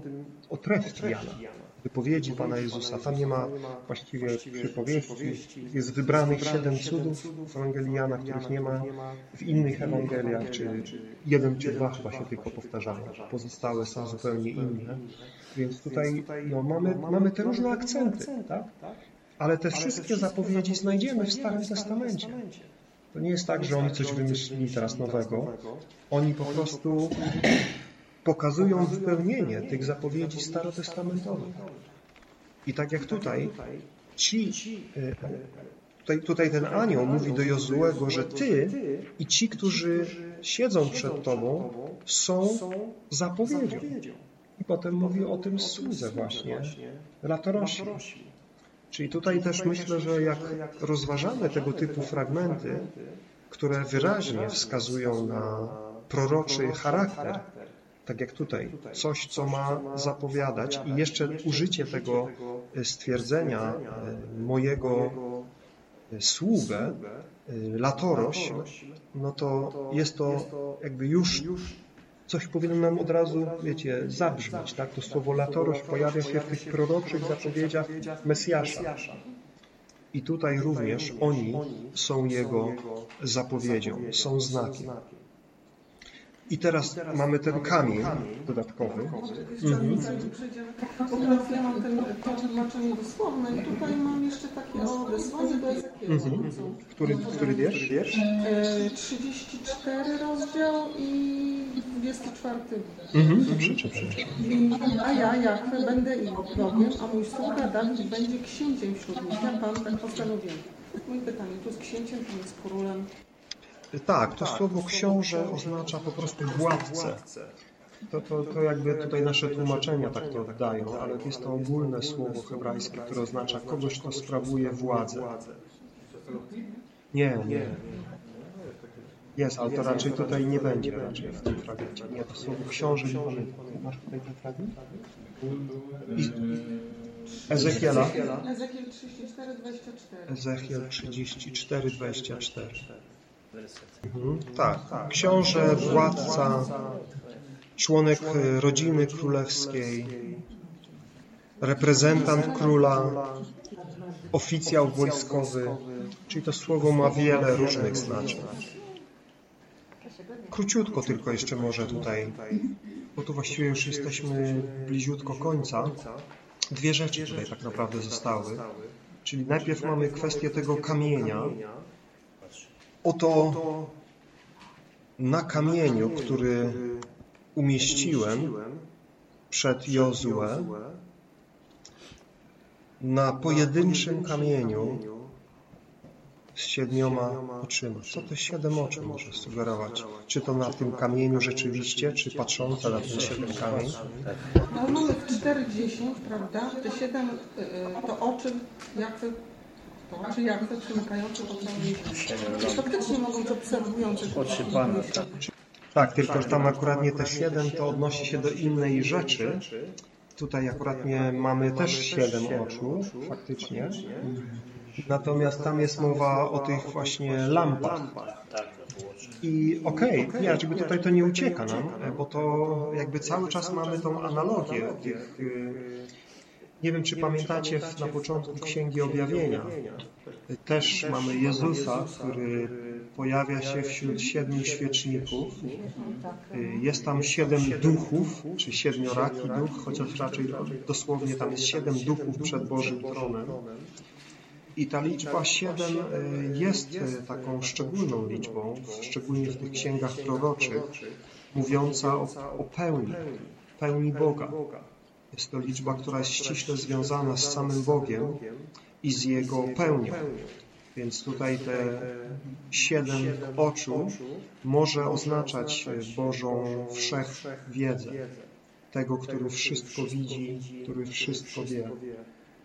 o treści Jana. Wypowiedzi Pana Jezusa. Tam nie ma właściwie przypowieści. Jest wybranych siedem cudów w Ewangelii Jana, których nie ma w innych Ewangeliach, czy jeden czy dwa chyba się tylko powtarzają. Pozostałe są zupełnie inne. Więc tutaj no, mamy, mamy te różne akcenty, tak? Ale te wszystkie zapowiedzi znajdziemy w Starym Testamencie. To nie jest tak, że oni coś wymyślili teraz nowego. Oni po prostu pokazują wypełnienie tych zapowiedzi starotestamentowych. I tak jak tutaj, ci, y, tutaj, tutaj ten anioł mówi do Jozułego, że ty i ci, którzy siedzą przed tobą, są zapowiedzią. I potem mówi o tym słudze właśnie, latorośli. Czyli tutaj też myślę, że jak rozważamy tego typu fragmenty, które wyraźnie wskazują na proroczy charakter, tak jak tutaj, coś, co ma zapowiadać i jeszcze użycie tego stwierdzenia e, mojego e, sługę, e, latoroś, no to jest to jakby już coś powinno nam od razu, wiecie, zabrzmieć, tak? To słowo latoroś pojawia się w tych proroczych zapowiedziach Mesjasza. I tutaj również oni są Jego zapowiedzią, są znakiem. I teraz mamy ten kamień dodatkowy. Jeszcze mhm. ja mam ten, to tłumaczenie dosłowne i tutaj mam jeszcze takie odesłanie do Ezekiela. Mhm. Który, który wiersz? E, 34 rozdział i 24. Mhm. To przeczytam. I, a ja, Jachwę, będę ich Bogiem, a mój sługa Dawid będzie księciem wśród nich. Ja Pan tak postanowiłem. Moje pytanie, tu jest księciem, tu jest królem. Tak, to słowo książę oznacza po prostu władcę. To, to, to jakby tutaj nasze tłumaczenia tak to oddają, ale jest to ogólne słowo hebrajskie, które oznacza kogoś, kto sprawuje władzę. Nie, nie. Jest, ale to raczej tutaj nie będzie raczej w tym fragmencie. Nie, to słowo książę nie. Masz tutaj ten fragment? Ezekiela. Ezekiel 34, 24. Ezechiel 34, 24. Mhm, tak, książę, władca, członek e, rodziny królewskiej, reprezentant króla, oficjał wojskowy, czyli to słowo ma wiele różnych znaczeń. Króciutko tylko jeszcze może tutaj, bo tu właściwie już jesteśmy bliziutko końca. Dwie rzeczy tutaj tak naprawdę zostały. Czyli najpierw mamy kwestię tego kamienia. Oto na kamieniu, który umieściłem przed Jozue, na pojedynczym kamieniu z siedmioma oczyma. Co te siedem oczu może sugerować? Czy to na tym kamieniu rzeczywiście, czy patrzące na ten siedem kamień? No mamy w 4,10, prawda? Te 7 y, to oczy Jachwy, to oczy Jachwy przymykające ziemi. Faktycznie mogą być obserwujące. Oczy Pana, tak. Tak, tylko że tam akurat nie te siedem, to odnosi się do innej rzeczy. Tutaj akurat nie mamy też siedem oczu, faktycznie. Natomiast tam jest mowa o tych właśnie lampach. I okej, okay, nie, żeby tutaj to nie ucieka nam, bo to jakby cały czas mamy tą analogię tych Nie wiem, czy pamiętacie na początku Księgi Objawienia. Też mamy Jezusa, który pojawia się wśród siedmiu świeczników. Jest tam siedem duchów, czy siedmioraki duch, chociaż raczej dosłownie tam jest siedem duchów przed Bożym tronem. I ta liczba siedem e, jest e, taką szczególną liczbą, szczególnie w tych księgach proroczych, mówiąca o, o pełni, pełni Boga. Jest to liczba, która jest ściśle związana z samym Bogiem i z Jego pełnią. Więc tutaj te siedem oczu może oznaczać Bożą wszechwiedzę. Tego, który wszystko widzi, który wszystko wie.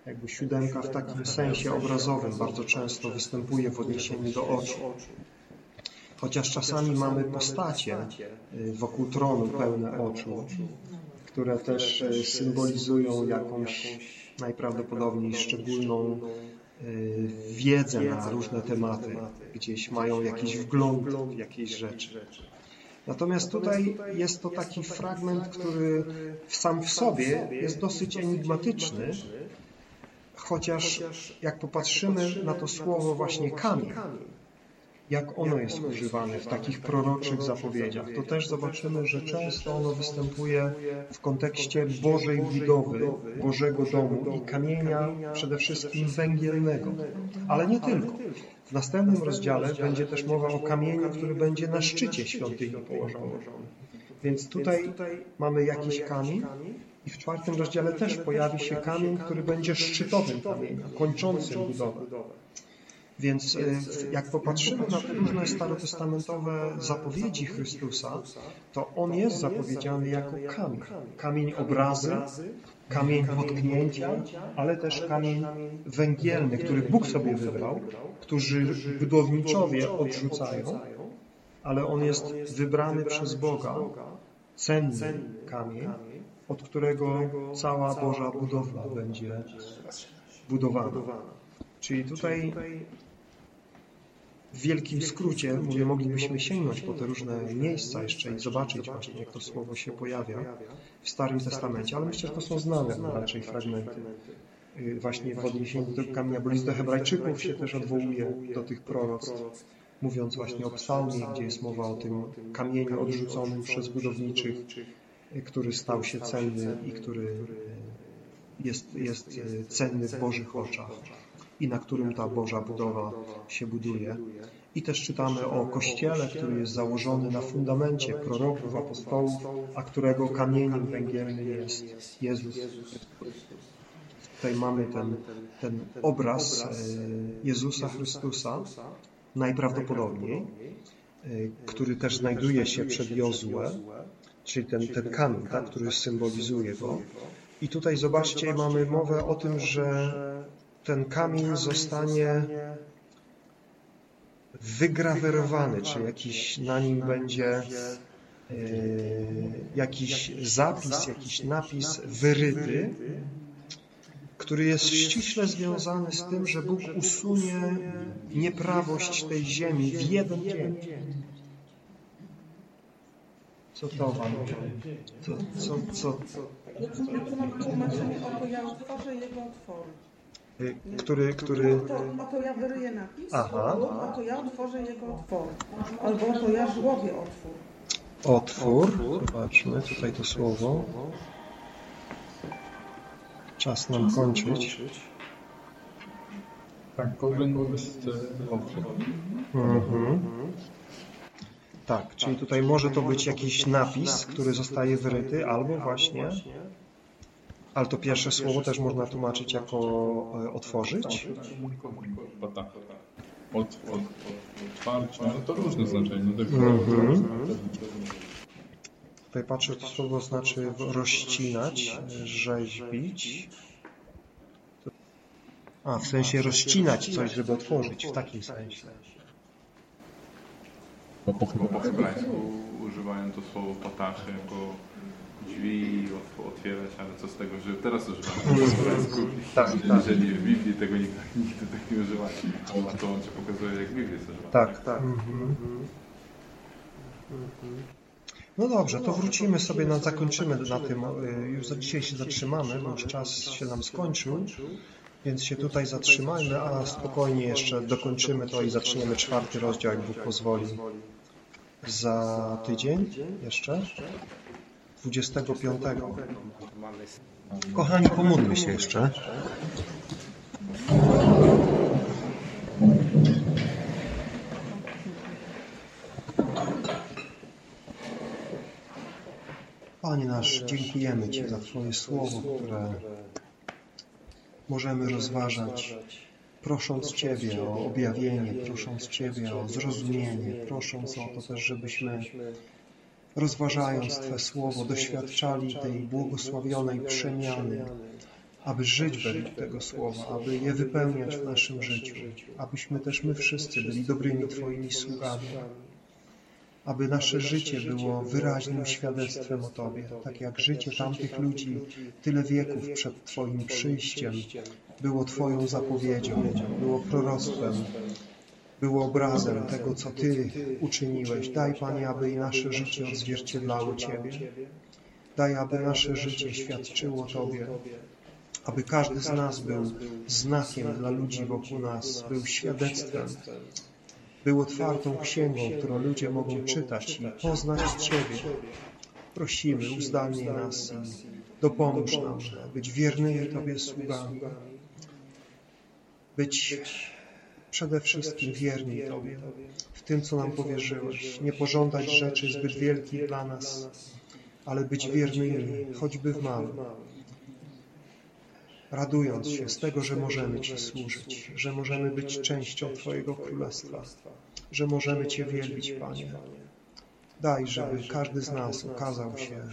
Jakby siódemka w takim sensie obrazowym bardzo często występuje w odniesieniu do oczu. Chociaż czasami mamy postacie y, wokół tronu pełne oczu, które też y, symbolizują jakąś najprawdopodobniej szczególną y, wiedzę na różne tematy, gdzieś mają jakiś wgląd w jakieś rzeczy. Natomiast tutaj jest to taki fragment, który sam w sobie jest dosyć enigmatyczny, chociaż jak popatrzymy na to słowo właśnie kamień, jak ono jest używane w takich proroczych zapowiedziach, to też zobaczymy, że często ono występuje w kontekście Bożej budowy, Bożego domu i kamienia przede wszystkim węgielnego. Ale nie tylko. W następnym rozdziale będzie też mowa o kamieniu, który będzie na szczycie świątyni położony. Więc tutaj mamy jakiś kamień i w czwartym rozdziale też pojawi się kamień, który będzie szczytowym kamieniem, kończącym budowę. Więc y, jak popatrzymy na te różne starotestamentowe zapowiedzi Chrystusa, to On jest zapowiedziany jako kamień. Kamień obrazy, kamień potknięcia, ale też kamień węgielny, który Bóg sobie wybrał, którzy budowniczowie odrzucają, ale On jest wybrany przez Boga, cenny kamień, od którego cała Boża budowla będzie budowana. Czyli tutaj w wielkim skrócie, mówię, moglibyśmy sięgnąć po te różne miejsca jeszcze i zobaczyć właśnie, jak to słowo się pojawia w Starym Testamencie, ale myślę, że to są znane raczej fragmenty. Y, właśnie w odniesieniu do kamienia, do hebrajczyków się też odwołuje do tych proroctw, mówiąc właśnie o psalmie, gdzie jest mowa o tym kamieniu odrzuconym przez budowniczych, y, który stał się cenny i który y, jest, jest cenny w Bożych oczach i na którym ta Boża budowa się buduje. I też czytamy o Kościele, który jest założony na fundamencie proroków, apostołów, a którego kamieniem węgielnym jest Jezus. Tutaj mamy ten, ten obraz e, Jezusa Chrystusa, najprawdopodobniej, e, który też znajduje się przed Jozue, czyli ten, ten kamień, tak, który symbolizuje go. I tutaj zobaczcie, mamy mowę o tym, że ten kamień zostanie wygrawerowany, czy jakiś na nim będzie e, jakiś zapis, jakiś napis wyryty, który jest ściśle związany z tym, że Bóg usunie nieprawość tej ziemi w jeden dzień. Co to wam? Co, co, co? Mam tłumaczenie, otworzę jego otwory. Y, Który, który... Oto, oto ja wyryję napis, Aha. lub oto ja otworzę jego otwory. Albo oto ja żłobię otwór. Otwór. Zobaczmy tutaj to słowo. Czas nam kończyć. Tak, być otwór. Mhm. Tak, czyli tutaj może to być jakiś napis, który zostaje wyryty, albo właśnie, ale to pierwsze słowo też można tłumaczyć jako e, otworzyć. Chyba tak. Od, od, otwarcie, no to różne znaczenie. No, tak Mhm. Tutaj patrzę, to słowo znaczy rozcinać, rzeźbić. A, w sensie rozcinać coś, żeby otworzyć, w takim sensie. Po, po, Bo po hebrajsku używają to słowo patachy jako drzwi otw- otwierać, ale co z tego, że teraz używamy po hebrajsku, Tak, tak. jeżeli w Biblii tego nigdy, nigdy tak nie używacie. A to on ci pokazuje, jak Biblia jest używana. Tak, tak. No dobrze, to wrócimy sobie, na, zakończymy na tym, y, już za dzisiaj się zatrzymamy, bo już czas się nam skończył, więc się tutaj zatrzymajmy, a spokojnie jeszcze dokończymy to i zaczniemy czwarty rozdział, jak Bóg pozwoli, za tydzień jeszcze, 25. Kochani, pomódlmy się jeszcze. Panie nasz, dziękujemy Ci za Twoje słowo, które możemy rozważać, prosząc Ciebie o objawienie, prosząc Ciebie o zrozumienie, prosząc o to też, żebyśmy rozważając Twe słowo, doświadczali tej błogosławionej przemiany, aby żyć według tego słowa, aby je wypełniać w naszym życiu, abyśmy też my wszyscy byli dobrymi Twoimi sługami, aby nasze życie było wyraźnym świadectwem o Tobie, tak jak życie tamtych ludzi tyle wieków przed Twoim przyjściem było Twoją zapowiedzią, było proroctwem, było obrazem tego, co Ty uczyniłeś. Daj, Panie, aby i nasze życie odzwierciedlało Ciebie. Daj, aby nasze życie świadczyło Tobie, aby każdy z nas był znakiem dla ludzi wokół nas, był świadectwem, był otwartą księgą, którą ludzie mogą czytać i poznać Ciebie. Prosimy, uzdalnij nas i dopomóż nam być wiernymi Tobie sługami, być przede wszystkim wierni Tobie w tym, co nam powierzyłeś. Nie pożądać rzeczy zbyt wielkich dla nas, ale być wiernymi, choćby w małym. Radując się z tego, że możemy Ci służyć, że możemy być częścią Twojego Królestwa, że możemy Cię wielbić, Panie. Daj, żeby każdy z nas okazał się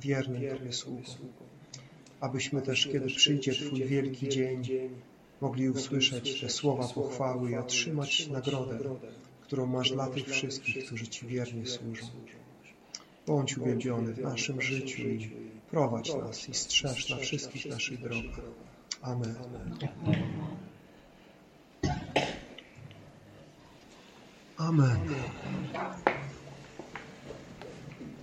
wiernym Tobie sługą, abyśmy też, kiedy przyjdzie Twój wielki dzień, mogli usłyszeć te słowa pochwały i otrzymać nagrodę, którą masz dla tych wszystkich, którzy Ci wiernie służą. Bądź uwielbiony w naszym życiu i prowadź nas i strzeż na wszystkich naszych drogach. Amen. Amen.